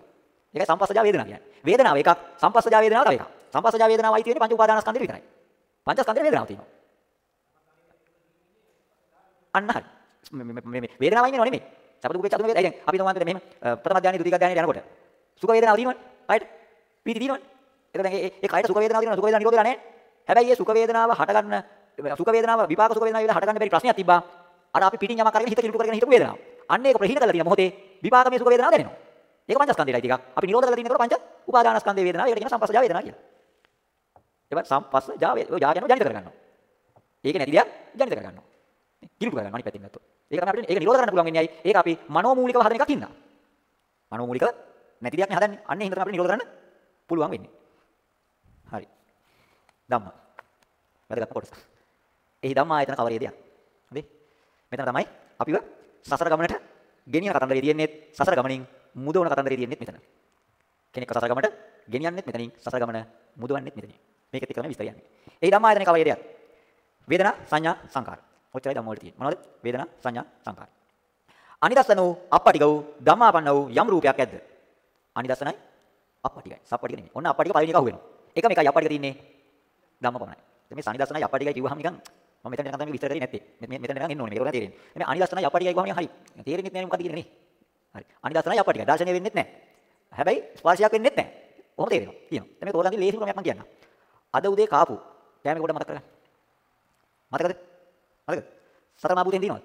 ඒකයි සම්පස්සජා වේදනා කියන්නේ. වේදනාව එකක් සම්පස්සජා වේදනාව තව එකක්. සම්පස්සජා වේදනාවයි තියෙන්නේ පංච උපාදානස්කන්ධෙ විතරයි. පංචස්කන්ධේ වේදනාව තියෙනවා. අන්න හරි. මේ මේ වේදනාවයි නෙවෙයි නෙමෙයි. සපත දුක චතුම වේදනා. දැන් අපි තමන්ට මෙහෙම ප්‍රථම ධානය, ද්විතීක ධානය යනකොට සුඛ වේදනාව තියෙනවනේ. right? පීති තියෙනවනේ. ඒක දැන් ඒ ඒ කයට සුඛ වේදනාව තියෙනවා සුඛ වේදනාව නිරෝධ වෙලා නැහැ. හැබැයි ඒ සුඛ වේදනාව හටගන්න සුඛ වේදනාව විපාක සුඛ වේදනාව විදිහට හටගන්න බැරි ප්‍රශ්නයක් තිබ්බා. අර අපි පිටින් යමක් අරගෙන හිත කිලුට කරගෙන හිතපු වේදනාව. අන්න ඒක ප්‍රහීන කරලා තියෙන මොහොතේ විපාක මේ සුඛ වේදනාව දැනෙනවා. ඒක පංචස්කන්ධයයි ටිකක්. අපි නිරෝධ කරලා තියෙනකොට පංච උපාදානස්කන්ධේ වේදනාව. ඒකට කියන සම්පස්සජා වේදනාව කියලා. ඒවත් සම්පස්සජා වේදනාව ජා කියනවා ජනිත කරගන්නවා. ඒක නැති දෙයක් ජනිත කරගන්නවා. කිලුට කරගන්නවා අනිත් පැත්තෙන් ගත්තොත්. ඒක තමයි අපිට ඒක නිරෝධ කරන්න පුළුවන් වෙන්නේ ඇයි? ඒක අපි මනෝමූලිකව හදන එකක් ඉන්නා. මනෝමූලිකව නැති දෙයක් නේ හදන්නේ. අන්න ඒ හින්දා තමයි අපිට නිරෝධ කරන්න පුළුවන් වෙන්නේ. හරි. ධම්ම. වැදගත් කොටස. එහි ධම්ම ආයතන කවරේ දෙයක්. හරි. මෙතන තමයි අපිව සසර ගමනට ගෙනියන කතන්දරේ තියෙන්නේ සසර ගමනින් මුදවන කතන්දරේ තියෙන්නේ මෙතන. කෙනෙක් සසර ගමනට ගෙනියන්නෙත් මෙතනින් සසර ගමන මුදවන්නෙත් මෙතනින්. මේකත් එක්ක තමයි විස්තර යන්නේ. එහි ධම්ම ආයතන කවරේ දෙයක්. වේදනා සංඥා සංකාර. ඔච්චරයි ධම්ම වල තියෙන්නේ. මොනවද? වේදනා සංඥා සංකාර. අනිදස්සන වූ අපටික වූ ධම්මාපන්න වූ යම් රූපයක් ඇද්ද? අනිදස්සනයි අපටිකයි. සප්පටික නෙමෙයි. ඔන්න අපටික පළවෙනි එක අහුවෙනවා. එකම එකයි අපටික තියෙන්නේ ධම්ම පමණයි. මේ සනිදස්සනයි අපටිකයි කිව්වහම නිකන් මම මෙතන නිකන් තමයි විස්තර කරේ නැත්තේ. මෙතන නිකන් එන්න ඕනේ. මේක උනා තේරෙන්නේ. මේ අනිදස්සනයි අපටිකයි කිව්වහම නිකන් හරි. තේරෙන්නේ නැහැ මොකක්ද කියන්නේ නේ. හරි. අනිදස්සනයි අපටිකයි. දර්ශනය වෙන්නේත් නැහැ. හැබැයි ස්පර්ශයක් වෙන්නේ නැහැ. කොහොමද තේරෙනවා? කියනවා. දැන් මේක ඕගලන්ගේ ලේසි ක්‍රමයක් මම කියන්නම්. අද උදේ කාපු කෑම කොට මතක කරගන්න. මතකද? මතකද? සතර මහා භූතෙන් දිනවද?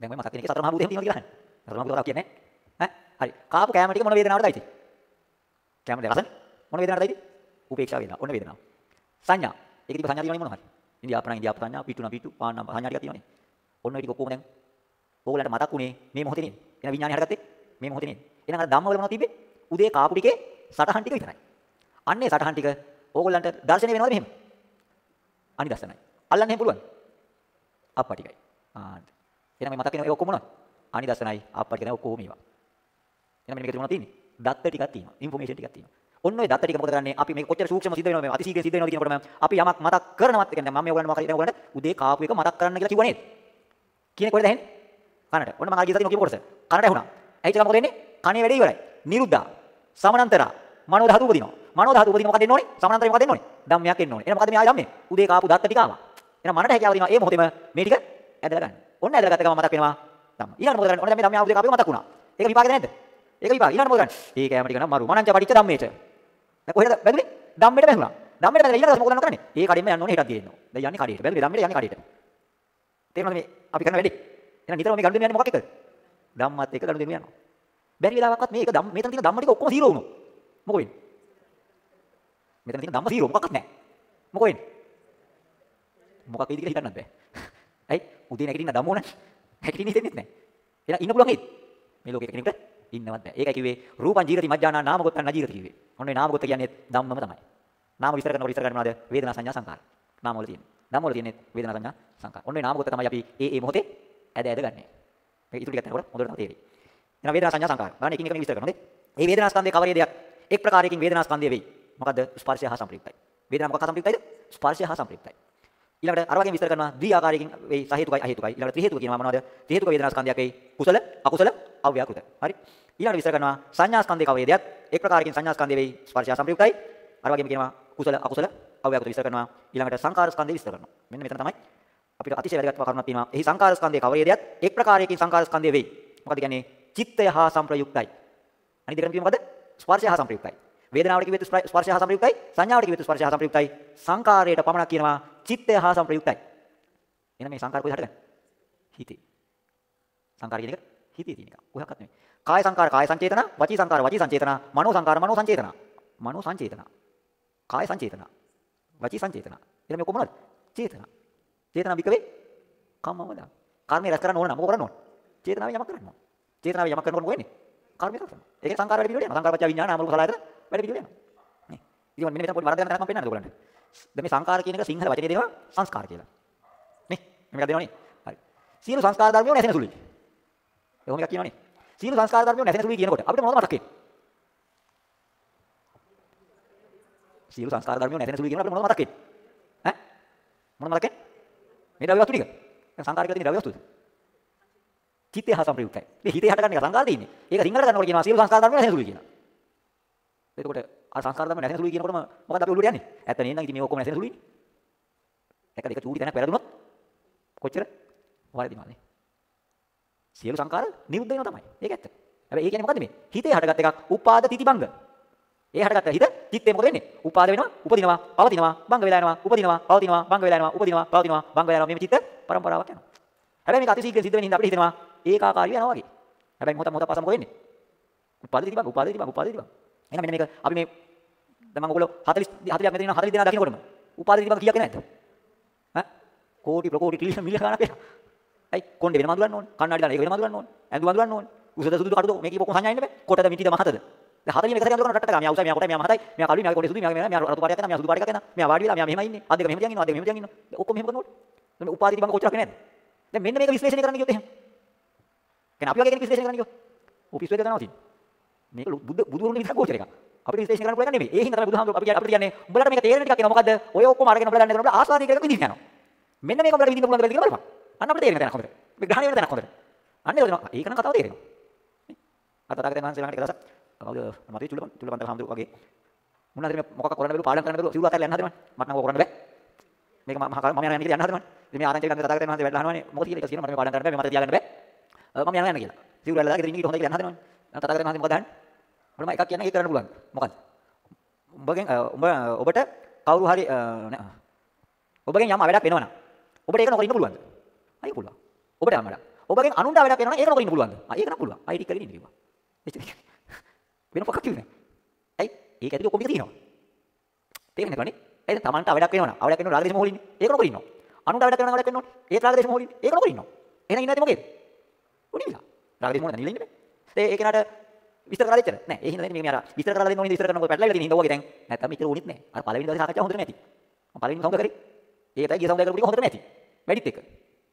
දැන් මම මතක කෙනෙක් සතර මහා භූතෙන් දිනවද කියලා අහන්නේ. සතර මහා භූතය කියන්නේ ඈ? හරි. කාපු කෑම ටික මොන වේදනාවටද අයිති? කෑම දෙක රසනේ. මොන වේදනාවටද අයිති? උපේක්ෂා වේදනාව. ඔන්න වේදනාව. සංඥා. ඒක තිබ්බ සංඥා තියෙනවනේ මොනවද? ඉන්දියාපණ ඉන්දියාප සංඥා, පිටුන පිටු, පාන්න සංඥා ටිකක් තියෙනවනේ. ඔන්න ඔය ටික ඔක්කොම දැන් ඕගලන්ට මතක් උනේ මේ මොහොතේ නේද? එන විඥානේ හටගත්තේ මේ මොහොතේ නේද? එහෙනම් අර ධම්මවල මොනවද තිබ්බේ? උදේ කාපු ටිකේ සටහන් ටික විතරයි. අන්නේ සටහන් ටික ඕගලන්ට දර්ශනය වෙනවද මෙහෙම? අනිදස්සනයි. අල්ලන්න එහෙම පුළුවන්. අප්පා ටිකයි. ආ. එහෙනම් මේ මතක වෙන ඒ ඔක්කොම මොනවද? අනිදස්සනයි අප්පා ටික නෑ ඔක්කොම මේවා. එහෙනම් මෙන්න මේක තුනක් තියෙන්නේ. දත්ත ටිකක් තියෙනවා. ඉන්ෆෝමේෂන් ටිකක් තියෙනවා. ඔන්න ඔය දත්ත ටික මොකද කරන්නේ? අපි මේක කොච්චර සූක්ෂම සිද්ධ වෙනවද මේ අතිශීඝ්‍ර සිද්ධ වෙනවද කියනකොටම අපි යමක් මතක් කරනවත් කියන්නේ මම මේ ඔයගලන්ට මොකක්ද ඔයගලන්ට උදේ කාපු එක මතක් කරන්න කියලා කිව්වා නේද? කියන්නේ කොහෙද ඇහෙන්නේ? කනට. ඔන්න මම ආගිය සතිය නොකියපු කොටස. කනට ඇහුණා. ඇහිච්ච ගමන් මොකද වෙන්නේ? කනේ වැඩේ ඉවරයි. නිරුද්ධා. සමනන්තරා. මනෝ ධාතු උපදිනවා. මනෝ ධාතු උපදින මොකද එන්න ඕනේ? සමනන්තරේ මොකද එන්න ඕනේ? ධම්මයක් එන්න ඕනේ. එහෙනම් මොකද මේ ආය ධම්මේ? උදේ කාපු දත්ත ටික ආවා. එහෙනම් මනට හැකියාව තියෙනවා. ඒ මොහොතේම මේ ටික ඇදලා ගන්න. ඔන්න ඇදලා ගත්ත ගමන් මතක් වෙනවා. ධම්ම. ඊළඟට මොකද කරන්නේ? ඔන්න දැන් මේ ධම්මය ආපු උදේ කාපු එක මතක් වුණා. ඒක විපාකද නැද්ද? ඒක විපාක. ඊළඟට මොකද කරන්නේ? ඒ කෑම ටික නම් මරු. මනංච පටිච්ච ධම්මේට. දැන් කොහෙද වැදුනේ? ධම්මෙට වැදුනා. ධම්මෙට වැදලා ඊළඟට මොකද කරන්නේ? ඒ කඩේම යන්න ඕනේ හෙටක් ගියෙන්න. දැන් යන්නේ කඩේට. වැදුනේ ධම්මෙට යන්නේ කඩේට. තේරෙනවද මේ අපි කරන වැඩේ? එහෙනම් නිතරම මේ ගනුදෙනු යන්නේ මොකක් එක්කද? ධම්මත් එක්ක ගනුදෙනු යනවා. බැරි වෙලාවක්වත් මේක ධම්ම මෙතන තියෙන ධම්ම ටික ඔක්කොම සීරෝ වුණොත් මොකෝ වෙන්නේ? මෙතන තියෙන ධම්ම සීරෝ මොකක්වත් නැහැ. මොකෝ වෙන්නේ? මොකක් වෙයිද කියලා හිතන්නත් බෑ. ඇයි? උදේ නැගිටින්න ධම්ම ඕනනේ. නැගිටින්න හිතෙන්නේ නැහැ. එහෙනම් ඉන්න පුළුවන් ඒත්. මේ ලෝකේ කෙනෙකුට ඉන්නවත් බෑ. ඒකයි කිව්වේ රූපං ජීරති මජ්ජානා නාම ගොත්තං නජීරති කිව්වේ. ඔන්න ඒ නාම ගොත්ත කියන්නේ ධම්මම තමයි. නාම විස්තර කරනකොට විස්තර කරන්නේ මොනවද? වේදනා සංඥා සංකාර. නාම වල තියෙන්නේ. නාම වල තියෙන්නේ වේදනා සංඥා සංකාර. ඔන්න ඒ නාම ගොත්ත තමයි අපි ඒ ඒ මොහොතේ ඇද ඇද ගන්නෙ. මේක ඉතුරු ටිකක් යනකොට හොඳට තේරෙයි. එහෙනම් වේදනා සංඥා සංකාර. බලන්න එකින් එක මේ විස්තර කරනවා නේද? මේ වේදනා ස්කන්ධයේ කවරේ දෙයක් එක් ප්‍රකාරයකින් වේදනා ස්කන්ධය වෙයි. මොකද්ද? ස්පර්ශය හා සංප්‍රයුක්තයි. වේදනා මොකක් හා සංප්‍රයුක්තයිද? ස්පර්ශය හා සංප්‍රයුක්තයි. ඊළඟට අර වගේම විස්තර කරනවා ද්වි ආකාරයකින් වෙයි සහේතුකයි අහේතුකයි. ඊළඟට ත්‍රි හේතුක කියනවා මොනවද? ත්‍රි හේතුක වේදනා ස්කන්ධයක් වෙයි. කුසල, අකුසල, අව්‍යාකෘත. හරි? ඊළඟට විස්තර කරනවා සංඥා ස්කන්ධේ කවරේ දෙයක් එක් ප්‍රකාරයකින් සංඥා ස්කන්ධය වෙයි ස්පර්ශය සංප්‍රයුක්තයි. අර වගේම කියනවා කුසල, අකුසල, අව්‍යාකෘත විස්තර කරනවා. ඊළඟට සංකාර ස්කන්ධය විස්තර කරනවා. මෙන්න මෙතන තමයි අපිට අතිශය වැදගත් කරුණක් තියෙනවා. එහි සංකාර ස්කන්ධයේ කවරේ දෙයක් එක් ප්‍රකාරයකින් සංකාර ස්කන්ධය වෙයි. මොකද කියන්නේ? චිත්තය හා සංප්‍රයුක්තයි. අනිත් දෙකම කිව්වේ මොකද? ස්පර්ශය හා සංප්‍රයුක්තයි. වේදනාවට කිව්වෙත් ස්පර්ශය හා සංප්‍රයුක්තයි. සංඥාවට කිව්වෙත් ස්පර්ශය හා සංප්‍රයුක්තයි. සංකාරයට පමණක් කියනවා චිත්තය හා සංප්‍රයුක්තයි. එහෙනම් මේ සංකාර කොහෙද හටගන්නේ? හිතේ. සංකාර කියන එක හිතේ තියෙන එක. කොහොක්වත් නෙමෙයි. කාය සංකාර කාය සංචේතන, වචී සංකාර වචී සංචේතන, මනෝ සංකාර මනෝ සංචේතන. මනෝ සංචේතන. කාය සංචේතන. වචී සංචේතන. එහෙනම් මේ කොහොමද? චේතන. චේතන විකවේ කම්මවද? කර්මය රැස් කරන්න ඕන නම් මොකද කරන්න ඕන? චේතනාවෙන් යමක් කරන්න ඕන. චේතනාවෙන් යමක් කරනකොට මොකද වෙන්නේ? කර්මය රැස් කරනවා. ඒකේ සංකාර වැඩි පිළිවෙල යනවා. සංකාරපච්ච විඥාන නාම රූප සලආයතන වැඩි පිළිවෙල යනවා. නේ. ඉතින් මෙන්න මෙතන පොඩි වරද යන තැනක් මම පෙන්නන්නද ඔයගලන්ට. දැන් මේ සංකාර කියන එක සිංහල වචනේ දෙනවා සංස්කාර කියලා. නේ. මේක දෙනවනේ. හරි. සියලු සංස්කාර ධර්මයෝ නැසෙන සුළුයි. එහෙම එකක් කියනවනේ. සියලු සංස්කාර ධර්මයෝ නැසෙන සුළුයි කියනකොට අපිට මොනවද මතක් වෙන්නේ? සියලු සංස්කාර ධර්මයෝ නැසෙන සුළුයි කියනකොට අපිට මොනවද මතක් වෙන්නේ? ඈ? මොනවද මතක් වෙන්නේ? මේ ද්‍රව්‍ය වස්තු ටික. දැන් සංකාර කියලා තියෙන ද්‍රව්‍ය වස්තුද? චිත්තය හා සංප්‍රයුක්තයි. මේ හිතේ හටගන්න එක සංකාර තියෙන්නේ. ඒක සිංහලට ගන්නකොට කියනවා සියලු සංස්කාර ධර්ම නැසෙන සුළුයි කියනවා. එතකොට අර සංස්කාර ධර්ම නැසෙන සුළුයි කියනකොටම මොකද අපි ඔළුවට යන්නේ? ඇත්ත නේද? ඉතින් මේ ඔක්කොම නැසෙන සුළුයිනේ. එක දෙක චූටි තැනක් වැරදුනොත් කොච්චර වරදිනවද? සියලු සංකාර නිරුද්ධ වෙනවා තමයි. ඒක ඇත්ත. හැබැයි ඒ කියන්නේ මොකද්ද මේ? හිතේ හටගත් එකක් උපාද තිතිබංග. ඒ හටගත්ත හිත චිත්තේ මොකද වෙන්නේ? උපාද වෙනවා, උපදිනවා, පවතිනවා, බංග වෙලා යනවා, උපදිනවා, පවතිනවා, බංග වෙලා යනවා, උපදිනවා, පවතිනවා, බංග වෙලා යනවා. මේ චිත්ත පරම්පරාවක් යනවා. හැබැයි මේක අතිශීඝ්‍රයෙන් සිද්ධ වෙන හින්දා අපිට හිතෙනවා ඒකාකාරී වෙනවා වගේ. හැබැයි මොහොත මොහොත පාසම මොකද වෙන්නේ? උපාද තිතිබංග, උපාද තිතිබංග, උපාද තිතිබංග. එහෙනම් මෙන්න මේක අපි මේ දැන් මම ඔයගොල්ලෝ 40 40ක් මෙතන ඉන්න 40 දෙනා දකින්නකොටම උපාද තිතිබංග කීයක් නැද්ද? ඈ කෝටි ප්‍රකෝටි ට්‍රිලියන් මිලියන ගණනක් වෙනවා. ඇයි කොණ්ඩේ වෙනම අඳුරන්න ඕනේ. කණ්ණාඩි දාලා ඒක වෙනම අඳුරන්න ඕනේ. ඇඳුම් අඳුරන්න ඕනේ. උසද සුදුද කටුද මේක ඔක්කොම සංඥා ඉන්න බෑ. කොටද මිටිද මහතද? දැන් හතරින් එක සැරේ අඳුරන රටට ගා. මෙයා උසයි මෙයා කොටයි මෙයා මහතයි. මෙයා කළුයි මෙයා කොටේ සුදුයි මෙයා මෙයා රතු පාටයක් කරනවා. මෙයා සුදු පාටයක් කරනවා. මෙයා වාඩි වෙලා මෙයා මෙහෙම ඉන්නේ. අද දෙක මෙහෙම තියන් ඉන්නවා. අද දෙක මෙහෙම තියන් ඉන්නවා. ඔක්කොම මෙහෙම කරනකොට මේ උපාධි තිබංග කොච්චරක් වෙන්නේ නැද්ද? දැන් මෙන්න මේක විශ්ලේෂණය කරන්න ගියොත් එහෙම. කියන්නේ අපි වගේ කෙනෙක් විශ්ලේෂණය කරන්න ගියොත් ඔෆිස් එක කරනවා තියෙන්නේ. මේක බුදු බුදුරුන් විතර ගෝචර එකක්. අපිට විශ්ලේෂණය කරන්න පුළුවන් නෙමෙයි. ඒ හින්දා තමයි බුදුහාමුදුරුවෝ අපි අපිට කියන්නේ උඹලට මේක තේරෙන ටිකක් එනවා. මොකද්ද? ඔය ඔක්කොම අරගෙන උඹලා දන්නේ නැහැ. ආස්වාදී කියලා විඳින්න යනවා. මෙන්න මේක උඹලට විඳින්න පුළුවන් දෙයක් කියලා බලපන්. අන්න අපිට තේරෙන තැනක් හොඳට. මේ ග්‍රහණය වෙන තැනක් හොඳට. අන්න ඒක දෙනවා. ඒක නම් කතාව තේරෙනවා. අත තාගතෙන් වහන්සේ ළඟට එක දවසක් කවුද මතේ චුල්ලපන් චුල්ලපන්තර හාමුදුරුවෝ වගේ මොනවාද මේ මොකක් කරන්න බැලුව පාඩම් කරන්න බැලුව සිවුර අතහැරලා යන්න හදනවනේ. මට නම් ඕක කරන්න බෑ. මේක මම මම යනවා යන්න කියලා යන්න හදනවනේ. ඉතින් මේ ආරංචි ගන්න තාගතෙන් වහන්සේ වැඩලා අහනවනේ මොකද කියලා ඒක කියනවා මට මේ පාඩම් කරන්න බෑ මම මට තියාගන්න බෑ. මම යනවා යන්න කියලා. සිවුර ඇල්ලලා ගෙදරින් ගිහින් හොඳයි කියලා යන්න හදනවනේ. දැන් තථාගතයන් වහන්සේ මොකද අහන්නේ? ඔබට මම එකක් කියන්න ඒක කරන්න පුළුවන්. මොකද්ද? ඔබගෙන් ඔබ ඔබට කවුරු හරි නෑ. ඔබගෙන් යම් වැඩක් වෙනවනම් ඔබට ඒක නොකර ඉන්න පුළුවන්ද? අයි පුළුවන්. ඔබට යම් වැඩක්. ඔබගෙන් අනුන්ට වැඩක් වෙනවනම් ඒක නොකර ඉන්න පුළුවන්ද? ආ ඒක නම් පුළුවන්. ආයි ටික කරගෙන ඉන්න කිව්වා. එච්චර. වෙන මොකක්ද කිව්වේ? ඇයි? ඒක ඇතුලේ ඔක්කොම ටික තියෙනවා. තේරෙන්නේ නැතුවනේ. ඇයි තමන්ට වැඩක් වෙනවනම් අවඩක් වෙනව රාග දේශ මොහොලින්නේ. ඒක නොකර ඉන්නවා. අනුන්ට වැඩක් වෙනවනම් වැඩක් වෙනවනේ. ඒත් රාග දේශ මොහොලින්නේ. ඒක නොකර ඉන්නවා. එහෙනම් ඉන්නේ නැති මොකේද? උනිවිලා. රාග දේශ මොහොල නැනිලා ඉන්නේ. ඒ ඒ කෙනාට විස්තර කරලා දෙච්චර නෑ. ඒ හින්දා මේ මේ අර විස්තර කරලා දෙන්න ඕනේ විස්තර කරනකොට පැටලලා තියෙන හින්දා ඔයගේ දැන් නැත්තම් ඉතින් උනිත් නෑ. අර පළවෙනි දවසේ සාකච්ඡාව හොඳට නැති. මම පළවෙනි සමුද කරේ. ඒ තමයි ගිය සමුද කරපු ටික හොඳට නැති. වැඩිත් එක.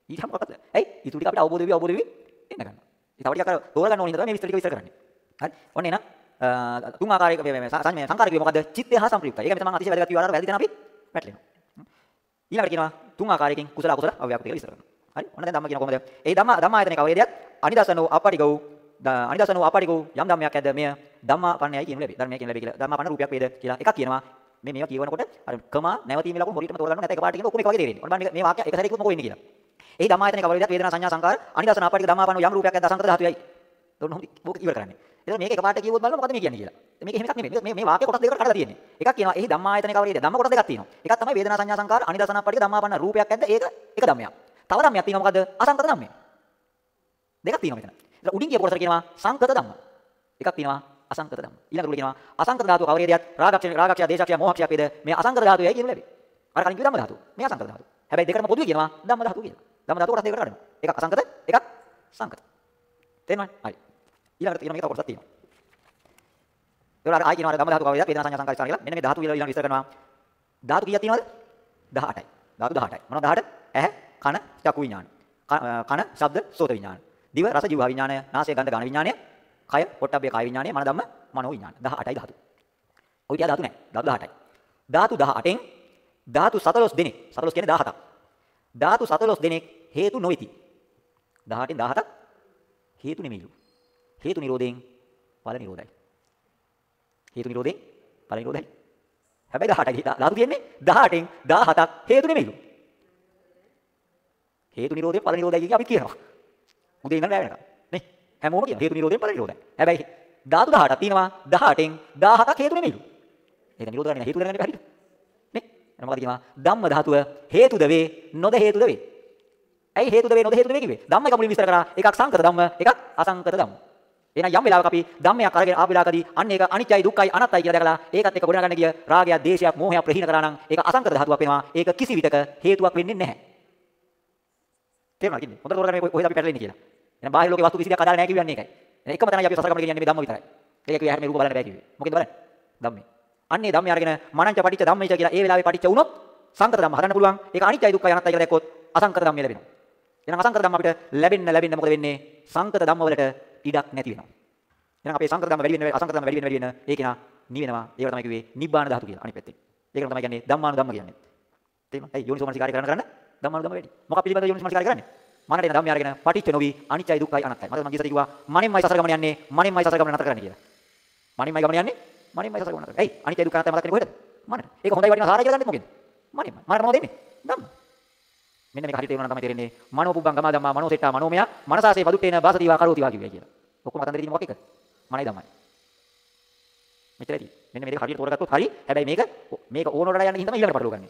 ඊට මොකක්ද? ඇයි? ඊටු ටික අපිට අවබෝධ වෙවි අවබෝධ වෙවි එන්න ගන්නවා. ඒ තව ටිකක් අර තෝරගන්න ඕනේ හින්දා තමයි මේ විස්තර ටික විස්තර කරන්නේ. හරි. ඔන්න එහෙනම් තුන් ආකාරයක මේ මේ සංකාරක වේ මොකද්ද? චිත්තය හා සංප්‍රයුක්තයි. ඒක මෙතන මම අතිශය වැදගත් විවරණ වැරදි තැන අපි පැටලෙනවා. ඊළඟට කියනවා තුන් ආකාරයකින් කුසල අකුසල අව්‍යාකෘතිය විස්තර කරනවා. හරි. ඔන්න දැන් ධම්ම කියන කොහොමද? ඒ ධම්ම ධම්මායතනික අවේදයක් අනිදසනෝ අපටිගෝ අනිදසනෝ අපටිගෝ යම් ධම්මයක් ඇද්ද මෙය ධම්මාපන්නයයි කියන ලැබේ. ධර්මය කියන ලැබේ කියලා. ධම්මාපන්න රූපයක් වේද කියලා එකක් කියනවා. මේ මේවා කියවනකොට අර කමා නැවතීමේ ලකුණු හොරියටම තෝරගන්න නැත එකපාරට කියන ඔක්කොම එක වගේ තේරෙන්නේ. ඔන්න බලන්න මේ වාක්‍ය එක සැරේකුත් මොකෝ වෙන්නේ කියලා. එහි ධම්මායතනික අවේදයක් වේදනා සංඥා සංකාර අනිදසන අපටිග ධම්මාපන්න යම් රූපයක් ඇද්ද අසංකත ධාතුයයි. දුන්න හොඳ මොක ඉවර කරන්නේ. එතකොට මේක එකපාරට කියවුවොත් බලන්න මොකද මේ කියන්නේ කියලා. මේක එහෙම එකක් නෙමෙයි. මේ මේ වාක්‍ය කොටස් දෙකකට කඩලා තියෙන්නේ. එකක් කියනවා එහි ධම්මායතන කවරේද? ධම්ම කොටස් දෙකක් තියෙනවා. එකක් තමයි වේදනා සංඥා සංකාර අනිදසනප්පටික ධම්මාපන්න රූපයක් ඇද්ද? ඒක එක ධම්මයක්. තව ධම්මයක් තියෙනවා මොකද්ද? අසංකත ධම්මයක්. දෙකක් තියෙනවා මෙතන. ඒත් උඩින් කියපු කොටසට කියනවා සංකත ධම්ම. එකක් තියෙනවා අසංකත ධම්ම. ඊළඟට කියනවා අසංකත ධාතුව කවරේදයක්? රාගක්ෂය රාගක්ෂය දේශක්ෂය මොහක්ෂය වේද? මේ අසංකත ධාතුවයි කියනු ලැබේ. අර කලින් කිව්ව ධම්ම ධාතුව. මේ අසංකත ධාතුව. හැබැයි දෙකටම පොදුවේ කියනවා ධම්ම ධාතුව කියලා. ධම්ම ධාතුව කොටස් දෙකකට කඩනවා. එකක් අසංකත එකක් සංකත. තේරෙනවද? හරි. ඊළඟට තියෙන මේක තව කොටසක් තියෙනවා. ඒවල අර ආයි කියනවා අර ධම්ම ධාතු කවේද වේදනා සංඥා සංකාර කියලා. මෙන්න මේ ධාතු කියලා ඊළඟ විස්තර කරනවා. ධාතු කීයක් තියෙනවද? 18යි. ධාතු 18යි. මොනවද 18? ඇහැ, කන, චක්කු විඥාන. කන, ශබ්ද, සෝත විඥාන. දිව, රස, ජීව විඥානය, නාසය, ගන්ධ, ගාන විඥානය, කය, පොට්ටබ්බේ කාය විඥානය, මන ධම්ම, මනෝ විඥාන. 18යි ධාතු. ඔය ටික ධාතු නෑ. ධාතු 18යි. ධාතු 18න් ධාතු 14 දෙනෙක්. 14 කියන්නේ 17ක්. ධාතු 14 දෙනෙක් හේතු නොවිති. 18න් 17ක් හේතු නෙමෙයිලු. හේතු නිරෝධයෙන් ඵල නිරෝධයි. හේතු නිරෝධයෙන් ඵල නිරෝධයි. හැබැයි 18යි ධාතු තියෙන්නේ 18න් 17ක් හේතු නෙමෙයිලු. හේතු නිරෝධයෙන් ඵල නිරෝධයි කියලා අපි කියනවා. උදේ ඉඳන් රැ වෙනකම්. නේ? හැමෝම කියනවා හේතු නිරෝධයෙන් ඵල නිරෝධයි. හැබැයි ධාතු 18ක් තියෙනවා 18න් 17ක් හේතු නෙමෙයිලු. ඒක නිරෝධ කරන්නේ හේතු කරගන්නේ බැරිද? නේ? එන මොකද කියනවා? ධම්ම ධාතුව හේතුද වේ නොද හේතුද වේ? ඇයි හේතුද වේ නොද හේතුද වේ කිව්වේ? ධම්ම එක මුලින් විස්තර කරා. එකක් සංකත ධම්ම, එකක් අසංකත ධම්ම. එහෙනම් යම් වෙලාවක අපි ධම්මයක් අරගෙන ආපු වෙලාවකදී අන්න ඒක අනිත්‍යයි දුක්ඛයි අනාත්තයි කියලා දැකලා ඒකත් එක්ක ගොඩනගන්න ගිය රාගයක්, දේශයක්, මෝහයක් ප්‍රහීන කරා නම් ඒක අසංකත ධාතුවක් වෙනවා. ඒක කිසි විටක හේතුවක් වෙන්නේ නැහැ. තේරුණාද කිව්වේ? හොඳට තෝරගන්න මේ කොහෙද අපි පැටලෙන්නේ කියලා. එහෙනම් බාහිර ලෝකේ වස්තු කිසි දෙයක් අදාළ නැහැ කියන්නේ ඒකයි. එකම තැනයි අපි සසර ගමන කියන්නේ මේ ධම්ම විතරයි. ඒක කිව්වේ හැම රූප බලන්න බෑ කිව්වේ. මොකෙන්ද බලන්නේ? ධම්මේ. අන්නේ ධම්මය අරගෙන මනංච පටිච්ච ධම්මයිච කියලා ඒ වෙලාවේ පටිච්ච වුණොත් සංකත ධම්ම හදන්න පුළුවන්. ඒක අනිත්‍යයි දුක්ඛයි අනාත්තයි කියලා දැක්කොත් අසංකත ධම්මය ලැබෙනවා. එහෙනම් අසංකත ධම්ම අපිට ලැබෙන්න ලැබෙන්න මොකද වෙන්නේ? සංකත ධම්ම වලට ඉඩක් නැති වෙනවා. එහෙනම් අපේ සංකත ධම්ම වැඩි වෙන අසංකත ධම්ම වැඩි වෙන වැඩි වෙන ඒක නා නිවෙනවා. ඒක තමයි කිව්වේ නිබ්බාන ධාතු කියලා අනිත් පැත්තෙන්. ඒකට තමයි කියන්නේ ධම්මානු ධම්ම කියන්නේ. තේරෙනවද? ඒ යෝනිසෝමනසිකාරය කරන කරන ධම්මානු ධම්ම වැඩි. මොකක් පිළිබඳව යෝනිසෝමනසිකාරය කරන්නේ? මනට එන ධම්මය අරගෙන පටිච්ච නොවි අනිත්‍යයි දුක්ඛයි අනාත්තයි. මම මං කිව්වා මනෙන්මයි සසර ගමන යන්නේ මනෙන්මයි සසර ගමන නතර කරන්න කියලා. මනෙන්මයි ගමන යන්නේ මනෙන්මයි සසර ගමන නතර. ඇයි? අනිත්‍යයි දුක්ඛයි අනාත්තයි මතක වෙන්නේ කොහෙද? මනට. ඒක හොඳයි වටිනා සාරයි කියලා දන්නේ මොකෙන්ද? මනෙන්මයි. මනට මොකද දෙන්නේ? ධම්ම. මෙන්න මේක හරියට තේරුණා තමයි තේරෙන්නේ. මනෝ පුබ්බං ගමා ධම්මා මනෝ සෙට්ටා මනෝමය මනසාසේ වදුත්තේන වාසතිවා කරෝතිවා කිව්වයි කියලා. ඔක්කොම කතන්දර තියෙන්නේ මොකක් එකද? මනයි ධම්මයි. මෙච්චරයි. මෙන්න මේක හරියට තෝරගත්තොත් හරි. හැබැයි මේක මේක ඕනෝට යන්න හින්දා ඊළඟට පටලවා ගන්න.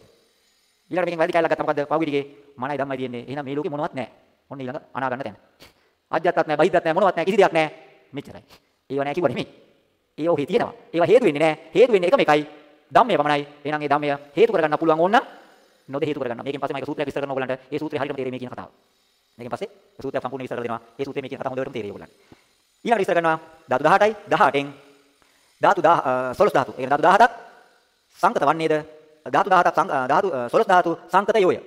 ඊළඟට මේකෙන් වැඩි කැලලක් ගත්තා මොකද්ද? පහුගිය ටිකේ මනයි ධම්මයි තියෙන්නේ. එහෙනම් මේ ලෝකේ මොනවත් නැහැ. ඔන්න ඊළඟ අනා ගන්න තැන. අධ්‍යාත්මත් නැහැ, බහිද්දත් නැහැ, මොනවත් නැහැ, කිසි දෙයක් නැහැ. මෙච්චරයි. ඒව නැහැ කිව්ව නෙමෙයි. ඒව ඔහේ තියෙනවා. ඒවා හේතු වෙන්නේ නැහැ. හේතු වෙන්නේ එකම එකයි. ධම්මය පමණයි. එහෙනම් ඒ ධම්මය හේතු කරගන්න පුළුවන් ඕන නම් නොද හේතු කරගන්න. මේකෙන් පස්සේ මම ඒක සූත්‍රයක් විස්තර කරන ඕගලන්ට ඒ සූත්‍රය හරියටම තේරෙයි මේ කියන කතාව. මේකෙන් පස්සේ සූත්‍රය සම්පූර්ණ විස්තර කරලා දෙනවා. ඒ සූත්‍රයේ මේ කියන කතාව හොඳටම තේරෙයි ඕගලන්ට. ඊළඟට විස්තර කරනවා ධාතු 18යි 18න් ධාතු 16 ධාතු. ඒ කියන්නේ ධාතු 17ක් සංකත වන්නේද? ධාතු 17ක් ධාතු 16 ධාතු සංකතයෝය.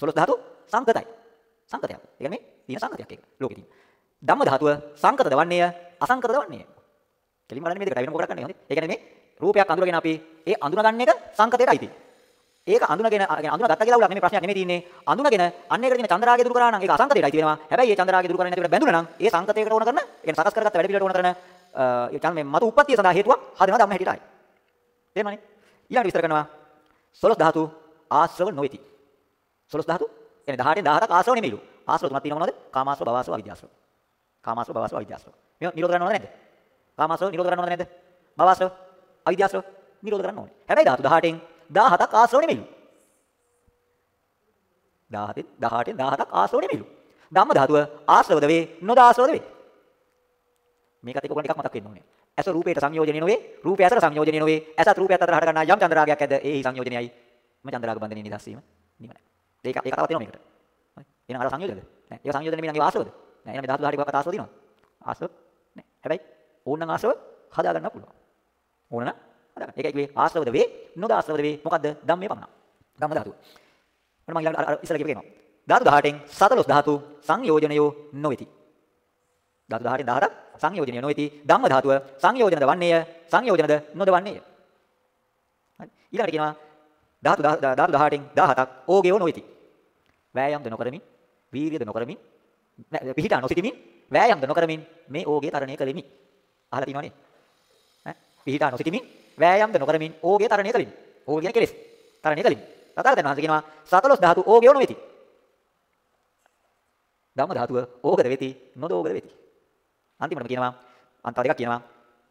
16 ධාතු සංකතයි. සංකතයක්. ඒ කියන්නේ තියෙන සංකතයක් ඒක. ලෝකේ තියෙන. ධම්ම ධාතුව සංකතද වන්නේය අසංකතද වන්නේය. කෙලින්ම බලන්න මේ දෙකට වෙන මොකක්ද කරන්නේ හොඳේ. ඒ කියන්නේ මේ රූපයක් අඳුරගෙන අපි ඒ අඳුනගන්න එක සංකතයට අයිති. ඒක අඳුනගෙන අඳුනගත්තා කියලා උලක් නෙමෙයි ප්‍රශ්නයක් නෙමෙයි තියෙන්නේ. අඳුනගෙන අන්න ඒකට තියෙන චන්ද්‍රාගය දුරු කරා නම් ඒක අසංකතයට අයිති වෙනවා. හැබැයි ඒ චන්ද්‍රාගය දුරු කරන්නේ නැතිවට බැඳුණා නම් ඒ සංකතයකට ඕන කරන, ඒ කියන්නේ සකස් කරගත්ත වැඩ පිළිවෙලට ඕන කරන ඒ කියන්නේ මතු උප්පත්තිය සඳහා හේතුවක් හදනවා ධම්ම හැටියට ආයි. තේරුණානේ? ඊළඟට විස්තර කරනවා 16 ධාතු ආශ්‍රව නොවේති. 16 ධාතු කියන්නේ 18න් 17ක් ආශ්‍රව නෙමෙයිලු. ආශ්‍රව තුනක් තියෙනවා මොනවද? කාමාශ්‍රව, භවශ්‍රව, අවිද්‍යාශ්‍රව. කාමාශ්‍රව, භවශ්‍රව, අවිද්‍යාශ්‍රව. මේ නිරෝධ කරන්න ඕනද නැද්ද? කාමාශ්‍රව නිරෝධ කරන්න ඕනද නැද්ද? භවශ්‍රව, අවිද්‍යාශ්‍රව නිරෝධ කරන්න ඕනේ. හැබැයි ධාතු 18න් 17ක් ආශ්‍රව නෙමෙයි. 17න් 18න් 17ක් ආශ්‍රව නෙමෙයි. ධම්ම ධාතුව ආශ්‍රවද වේ, නොදාශ්‍රවද වේ. මේකත් එක්ක ඔයගොල්ලෝ ටිකක් මතක් වෙන්න ඕනේ. ඇස රූපයට සංයෝජනේ නොවේ, රූපය ඇසට සංයෝජනේ නොවේ. ඇසත් රූපයත් අතර හට ගන්නා යම් චන්ද්‍රාගයක් ඇද්ද? ඒ සංයෝජනයයි ම චන්ද්‍රාග බන්ධනේ නිදහස් වීම නිවනයි. ඒක ඒක කතාවක් තියෙනවා මේකට. හරි. එහෙනම් අර සංයෝජනද? නෑ. ඒක සංයෝජනේ මිලන් ඒ ආශ්‍රවද? නෑ. එහෙනම් මේ ධාතු 18 එකක් ආශ්‍රව තියෙනවද? ආශ්‍රව නෑ. හැබැයි ඕනනම් ආශ්‍රව හදා ගන්න පුළුවන්. ඕන නම් හදා ගන්න. ඒකයි කිව්වේ ආශ්‍රවද වේ, නොදාශ්‍රවද වේ. මොකද්ද? ධම්මේ පමණ. ධම්ම ධාතුව. මම ඊළඟට අර ඉස්සලා කියපේනවා. ධාතු 18න් 14 ධාතු සංයෝජනයෝ නොවේති. ධාතු 18න් 18ක් සංයෝජනය නොවේති. ධම්ම ධාතුව සංයෝජනද වන්නේය, සංයෝජනද නොදවන්නේය. හරි. ඊළඟට කියනවා ධාතු ධාතු 18න් 17ක් ඕගේව නොවේති. වෑයම්ද නොකරමින්, වීර්යද නොකරමින්, පිහිටා නොසිටමින්, වෑයම්ද නොකරමින් මේ ඕගේ තරණය කළෙමි. අහලා තියෙනවනේ. ඈ පිහිටා නොසිටමින්, වෑයම්ද නොකරමින් ඕගේ තරණය කළෙමි. ඕග කියන්නේ කෙලෙස්. තරණය කළෙමි. තථාගතයන් වහන්සේ කියනවා 14 ධාතු ඕගේව නොවේති. ධම්ම ධාතුව ඕගද වෙති, නොදෝගද වෙති. අන්තිමටම කියනවා අන්ත දෙකක් කියනවා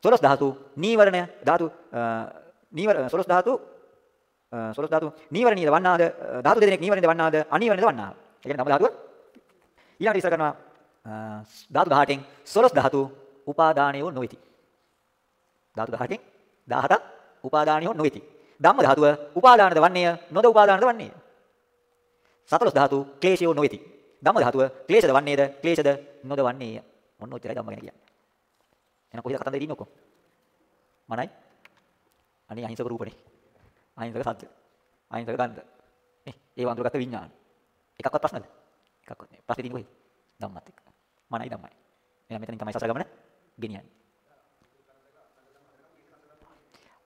16 ධාතු නීවරණ ධාතු නීවර 16 ධාතු 16 ධාතු නීවරණීය වන්නාද? ධාතු දෙදෙනෙක් නීවරණීය වන්නාද? අනීවරණීය වන්නාද? ඒ කියන්නේ ධම්ම ධාතුව. ඊළඟට ඉස්සර කරනවා ධාතු 18න් 16 ධාතු උපාදානයෝ නොවේති. ධාතු 18න් 17ක් උපාදානයෝ නොවේති. ධම්ම ධාතුව උපාදානද වන්නේය නොද උපාදානද වන්නේය? 14 ධාතු ක්ලේශයෝ නොවේති. ධම්ම ධාතුව ක්ලේශද වන්නේද ක්ලේශද නොද වන්නේය? මොන ඔච්චරයි ධම්ම ගැන කියන්නේ. එහෙනම් කොහෙද කතන්දරේ ඉන්නේ ඔක්කොම. මනයි. අනේ අහිංසක රූපනේ. අහිංසක සත්‍ය අහිංසක ගන්ධ. නේ ඒ වඳුරගත විඥාන. එකක්වත් ප්‍රශ්නද එකක්වත් නෑ ප්‍රශ්නේ තියෙන්නේ කොහෙද ධම්මත් එක්ක. මනයි ධම්මයි. එහෙනම් මෙතනින් තමයි සසර ගමන ගෙනියන්නේ.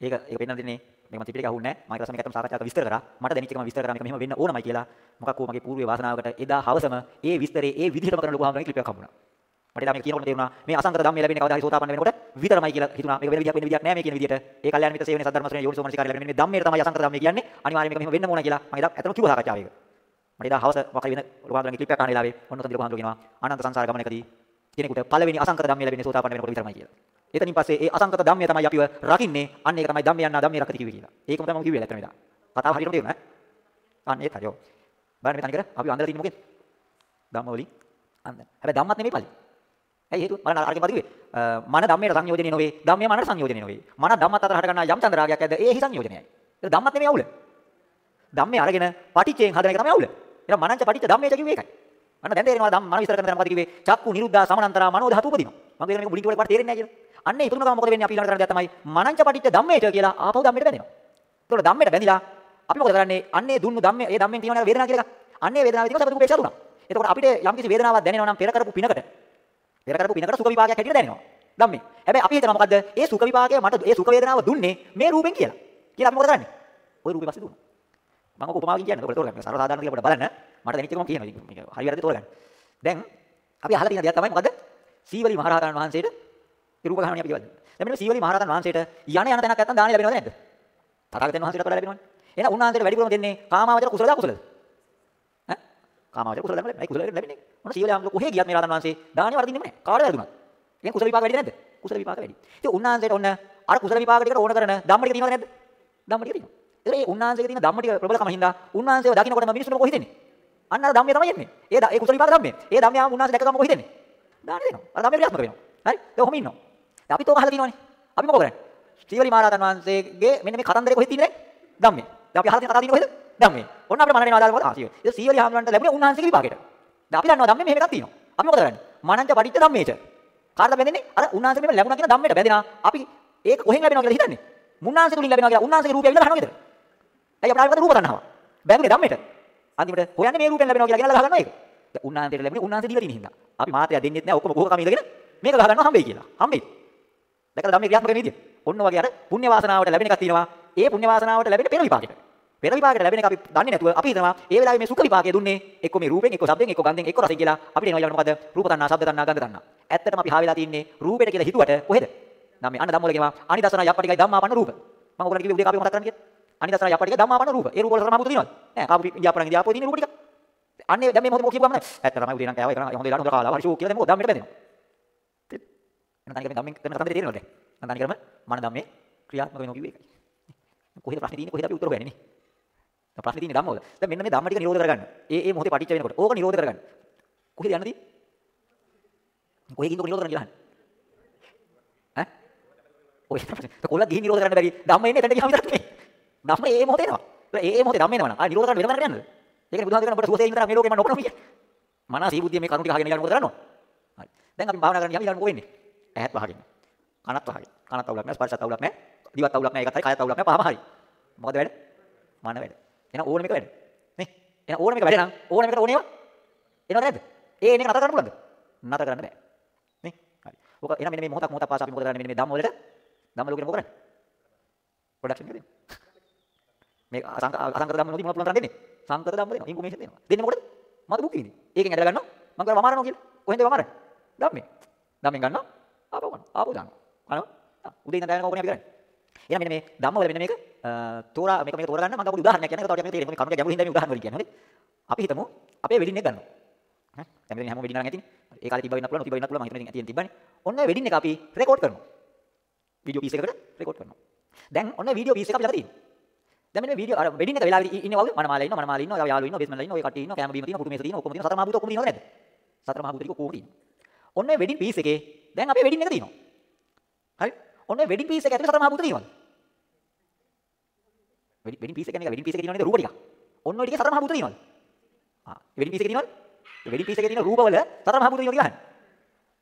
ඒක ඒක පෙන්නන දෙන්නේ මේක මම ත්‍රිපිටකය අහුන්නේ නැහැ. මම ඊට පස්සේ මේක ඇත්තම සාකච්ඡාවක විස්තර කරා. මට දැනෙච්ච එක මම විස්තර කරා මේක මෙහෙම වෙන්න ඕනමයි කියලා. මොකක් හෝ මගේ పూర్වයේ වාසනාවකට එදා හවසම ඒ විස්තරේ ඒ විදිහටම කරන ලොකු හාමුදුරනේ ක්ලිප් එකක් හම්බුණා. මට එදා මේක කියනකොට තේරුණා. මේ අසංකත ධම්මේ ලැබෙන්නේ කවදා හරි සෝතාපන්න වෙනකොට විතරමයි කියලා හිතුණා. මේක වෙන විදියක් වෙන විදියක් නෑ මේ කියන විදියට. ඒ කල්යාණ මිත්‍ර සේවනයේ සද්ධර්ම ශ්‍රේණිය යෝනිසෝ මනසිකාරය ලැබෙන්නේ මේ ධම්මේට තමයි අසංකත ධම්මේ කියන්නේ. අනිවාර්යයෙන් මේක මෙහෙම වෙන්න ඕන කියලා මම එදා ඇත්තම කිව්වා සාකච්ඡාවේ. මට එදා හවස මොකක් හරි වෙන ලොකු හාමුදුරනේ ක්ලිප් එකක් අහන වෙලාවේ ඔන්න ඔතන ලොකු හාමුදුර කියනවා අනන්ත සංසාර ගමනකදී කෙනෙකුට පළවෙනි අසංකත ධම්මේ ලැබෙන්නේ සෝතාපන්න වෙනකොට විතරමයි කියලා. එතනින් පස්සේ ඒ අසංකත ධම්මය තමයි අපිව රකින්නේ. අන්න ඒක තමයි ධම්මය යන්නා ධම්මේ රකති කිව්වේ කියලා. ඒකම තමයි මම කිව්වේ ඇත්තම එදා. කතාව හරියටම තේරුණා ඈ? අන්න ඒක හරියෝ. බලන්න මේ තනිකර අපි අන්දලා තින්නේ මොකෙන්ද? ධම්ම වලින් අන්දන. හැබැයි ධම්මත් නෙමෙයි පළි. ඇයි හේතුව? බලන්න අරගෙන පදිවේ. මන ධම්මයට සංයෝජනේ නොවේ. ධම්මය මනට සංයෝජනේ නොවේ. මන ධම්මත් අතර හට ගන්නා යම් චන්ද්‍රාගයක් ඇද්ද? ඒ හි සංයෝජනයයි. ඒක ධම්මත් නෙමෙයි අවුල. ධම්මේ අරගෙන පටිච්චයෙන් හදන එක තමයි අවුල. එහෙනම් මනංච පටිච්ච ධම්මේච කිව්වේ ඒකයි. අන්න දැන් තේරෙනවා ධම්ම මන විස්තර කරන තැන මොකද කිව්වේ? චක්කු නිරුද්ධා සමනන්තරා මනෝ ධාතු උපදිනවා. මම කියන මේක බුලින් කිව්වට තේරෙන්නේ නැහැ කියලා. අන්න ඒ තුනකම මොකද වෙන්නේ අපි ඊළඟට කරන දේ තමයි මනංච පටිච්ච ධම්මේච කියලා ආපහු ධම්මේට බැඳෙනවා. ඒතකොට ධම්මේට බැඳිලා අපි මොකද කරන්නේ? අන්නේ දුන්නු ධම්මේ ඒ ධම්මෙන් තියෙන වේදනාව කියලා එකක්. අන්නේ වේදනාව තියෙනවා සබ්බ උපේක්ෂා දුනා. එතකොට අපිට යම් කිසි වේදනාවක් දැනෙනවා නම් පෙර කරපු පිනකට පෙර කරපු පිනකට සුඛ විපාකයක් හැටියට දැනෙනවා. ධම්මේ. හැබැයි අපි හිතනවා මොකද්ද? ඒ සුඛ විපාකය මට ඒ සුඛ වේදනාව දුන්නේ මේ රූපෙන් කියලා. කියලා අපි මොකද කරන්නේ? ওই රූපේ පස්සේ දුන්නා. මම ඔක උපමාවකින් කියන්නේ. ඔයගොල්ලෝ තෝරගන්න. සරල සාධාරණ කියලා බලන්න. මට දැනෙච්ච එක මම කියනවා. මේක හරි වැරදි තෝරගන්න. දැන් අපි අහලා තියෙන දෙයක් තමයි මොකද්ද? සීවලි මහරහතන් වහන්සේට රූප ගහනවා අපි කියවද. දැන් මෙන්න සීවලි මහරහතන් වහන්සේට යන යන තැනක් නැත්තම් දාණය ලැබෙනවද නැද්ද? තථාගතයන් වහන්සේට කරලා ලැබෙනවනේ. එහෙනම් උන්වහන්සේට වැඩිපුරම දෙන්නේ කාමාවචර කුසලද අකුසලද? ඈ? කාමාවචර කුසල ලැබෙන්නේ. කුසල ලැබෙන්නේ. මොන සීවලි ආමල කොහේ ගියත් මේ රහතන් වහන්සේ දාණය වර්ධින්නේ නැහැ. කාටද වැරදුනත්. එහෙනම් කුසල විපාක වැඩි නැද්ද? කුසල විපාක වැඩි. ඉතින් උන්වහන්සේට ඔන්න අර කුසල විපාක ටිකට ඕන කරන ධම්ම ටික තියෙනවද නැද්ද? ධම්ම ටික තියෙනවා. ඒ උන්වහන්සේගේ තියෙන ධම්ම ටික ප්‍රබලකම හින්දා උන්වහන්සේව දකින්නකොටම මිනිස්සුන්ට මොකද හිතෙන්නේ? අන්න අර ධම්මය තමයි එන්නේ. ඒ ඒ කුසල විපාක ධම්මය. ඒ ධම්මය ආව උන්වහන්සේ දැකගම මොකද හිතෙන්නේ? දාන දෙනවා. අර ධම්මය ක්‍රියාත්මක වෙනවා. හරි? ඒක ඔහොම ඉන්නවා. අපිත් ඕක අහලා තියෙනවනේ. අපි මොකද කරන්නේ? ශ්‍රීවලි මහරහතන් වහන්සේගේ මෙන්න මේ කතන්දරේ කොහෙද තියෙන්නේ? ධම්මේ. දැන් අපි අහලා තියෙන කතාව තියෙන්නේ කොහෙද? ධම්මේ. ඔන්න අපිට මනරේ නවාදාල මොකද? ආ සීවලි. ඒක සීවලි හාමුදුරන්ට ලැබුණේ උන්වහන්සේගේ විපාකයට. දැන් අපි දන්නවා ධම්මේ මෙහෙම එකක් තියෙනවා. අපි මොකද කරන්නේ? මනංච පටිච්ච ධම්මේච. කාටද බැඳෙන්නේ? අර උන්වහන්සේ මෙහෙම ලැබුණා කියන ධම්මේට බැඳෙනා. අපි ඒක කොහෙන් ලැබෙනවා කියලා හිතන්නේ? මුන්නාන්සේ තුලින් ලැබෙනවා කියලා උන්වහන්සේගේ රූපය ඇවිල්ලා ගහනවා නේද? ඇයි අපිට ආයෙත් රූප ගන්නවා? බැඳුනේ ධම්මේට. අන්තිමට හොයන්නේ මේ රූපෙන් ලැබෙනවා කියලා ගෙනලා ගහ ගන්නවා ඒක. දැන් උන්වහන්සේට ලැබුණේ උන්වහන්සේ දීලා තියෙන හින්දා. අපි මාතය දෙන්නෙත් නැහැ ඔක්කොම කෝක කම ඉඳගෙන මේක ගහ ගන්නවා හම්බෙයි කියලා. හම්බෙයි. දැකලා ධම්මේ ක්‍රියාත්මක වෙන විදිය. ඔන්න වගේ අර පුණ්‍ය වාසනාවට ලැබෙන එකක් තියෙනවා. ඒ පුණ්‍ය වාසනාවට ලැබෙන පෙර විපාකෙට. පෙර විපාකෙට ලැබෙන එක අපි දන්නේ නැතුව අපි හිතනවා ඒ වෙලාවේ මේ සුඛ විපාකය දුන්නේ එක්ක මේ රූපෙන් එක්ක ශබ්දෙන් එක්ක ගන්ධෙන් එක්ක රසෙන් කියලා අපිට එනවා ඊළඟට මොකද රූප තණ්හා ශබ්ද තණ්හා ගන්ධ තණ්හා. ඇත්තටම අපි හා වෙලා තින්නේ රූපෙට කියලා හිතුවට කොහෙද? නම් මේ අන්න ධම්මවල කියනවා අනිදසන යප්පටිකයි ධම්මාපන්න රූප. මම ඔයගොල්ලෝ කිව්වේ උදේ කාපේ මතක් කරන්න කියලා. අනිදසන යප්පටිකයි ධම්මාපන්න රූප. ඒ රූප වල සමහමුතු තියෙනවද? නෑ කාපු ඉන්දියාපරන් ඉන්දියාපෝ තියෙන රූප ටික. අන්නේ දැන් මේ මොකද මොකද කියපුවම නෑ. ඇත්තටම උදේ නම් කෑවා ඒක හොඳ වෙලාවට හොඳ කාලා හරි ෂෝ කියලා දැන් මොකද ධම්මෙට බැඳෙනවා. එහෙනම් තනිකරම ධම්මෙන් කරන කතන්දරේ තේරෙනවද? එහෙනම් තනිකරම මන ධම්මේ ක්‍රියාත්මක වෙනවා කිව්වේ ඒකයි. කොහෙද ප්‍රශ්නේ තියෙන්නේ? කොහෙද අපි උත්තර හොයන්නේ නේ? දැන් ප්‍රශ්නේ තියෙන්නේ ධම්මවල. දැන් මෙන්න මේ ධම්ම ටික නිරෝධ කරගන්න. ඒ ඒ මොහොතේ පටිච්ච වෙනකොට ඕක නිරෝධ කරගන්න. කොහෙද යන්න තියෙන්නේ? කොහෙ ගිහින් නිරෝධ කරන්න කියලා අහන්නේ. ඈ? ඔය කොල්ල ගිහින් නිරෝධ කරන්න බැරි. ධම්ම එන්නේ එතනට ගියාම විතරක් නෙමෙයි. ධම්ම ඒ මොහොතේ එනවා. ඒ ඒ මොහොතේ ධම්ම එනවා නම් ආ නිරෝධ කරන්න වෙනම කරන්න යන්නද? ඒකනේ බුදුහාම කරන ඔබට සුවසේ ඉන්න තරම් මේ ලෝකේ මම නොකරනවා කියන්නේ. මනස සීබුද්ධිය මේ කරුණ ටික අහගෙන යන්න මොකද කරන්නේ? හරි. දැන් අපි භාවනා කරන්න යම් ඊළඟ මොකෙ වෙන්නේ? ඇහත් වහගෙන. කනත් වහගෙන. කනත් අවුලක් නැහැ, ස්පර්ශත් අවුලක් නැහැ, දිවත් අවුලක් නැහැ, ඒකත් හරි, කයත් අවුලක් නැහැ, පහම හරි. මොකද වැඩ? මන වැඩ. එහෙනම් ඕනම එක වැඩ. නේ? එහෙනම් ඕනම එක වැඩ නම් ඕනම එකට ඕනේවා එනවද නැද්ද? ඒ එන එක නතර කරන්න පුළුවන්ද? නතර කරන්න බෑ. නේ? හරි. ඔක එහෙනම් මෙන්න මේ මොහොතක් මොහොතක් පාසා අපි මොකද කරන්නේ? මෙන්න මේ ධම්ම වලට ධම්ම ලෝකෙට මොකද කරන්නේ? ප්‍රොඩක්ෂන් එක දෙන්න. මේ අසංක අසංකත ධම්ම නොදී මොනවද පුළුවන් තරම් දෙන්නේ? සංකත ධම්ම දෙනවා. ඉන්ෆෝමේෂන් දෙනවා. දෙන්නේ මොකටද? මත බුක් විඳින්න. ඒකෙන් ඇදලා ගන්නවා. මම කරා වමාරනවා කියලා. කොහෙන්ද වමාරන්නේ? ධම්මෙන්. ධම්මෙන් ගන්නවා. ආපහු ගන්නවා. ආපහු දානවා. කනවා. උදේ ඉඳන් දැනගෙන ඕකනේ අපි කරන්නේ. එහෙනම් මෙන්න මේ ධම්ම වල මෙන්න මේක තෝරා මේක මේක තෝරා ගන්න මම අපුඩු උදාහරණයක් කියන්න. ඒකට ටිකක් තේරෙන්නේ. කරුණක ගැඹුරින් හින්දා මේ උදාහරණ වලින් කියන්නේ. හරි? අපි හිතමු අපේ වෙඩින් එක ගන්නවා. ඈ දැන් මෙතන හැමෝම වෙඩින් අරන් ඇතිනේ. ඒ කාලේ තිබ්බ වෙන්නත් පුළුවන්, තිබ්බ වෙන්නත් පුළුවන්. මම හිතන්නේ ඇතින් තිබ්බනේ. ඔන්න ඔය වෙඩින් එක අපි රෙකෝඩ් කරනවා. වීඩියෝ පීස් එකකට රෙකෝඩ් කරනවා. දැන් ඔන්න වීඩියෝ පීස් එක අපි ළඟ තියෙනවා. දැන් මෙන්න වීඩියෝ අර වෙඩින් එක වෙලාවෙ ඉන්නේ කවුද? මනමාලා ඉන්නවා, මනමාලා ඉන්නවා, යාළුවෝ ඉන්නවා, බේස්මන්ලා ඉන්නවා, ඔය කට්ටිය ඉන්නවා, කැම බීම තියෙනවා, පුටු මේස තියෙනවා, ඔක්කොම තියෙනවා. සතර මහා භූත ඔක්කොම තියෙනවද නැද්ද? සතර මහා භූත ටික ඔක්කොම තියෙනවා. ඔන්න ඔය වෙඩින් පීස් එකේ දැන් අපේ වෙඩින් එක තියෙනවා. හරි? ඔන්න ඔය වෙඩින් පීස් එක ඇතුලේ සතර මහා භූත තියෙනවද? වෙඩින් පීස් එක කියන්නේ වෙඩින් පීස් එකේ තියෙනවද රූප ටික. ඔන්න ඔය ටිකේ සතර මහා භූත තියෙනවද? ආ වෙඩින් පීස් එකේ තියෙනවද? වෙඩින් පීස් එකේ තියෙන රූපවල සතර මහා භූත තියෙනවද කියලා අහන්නේ.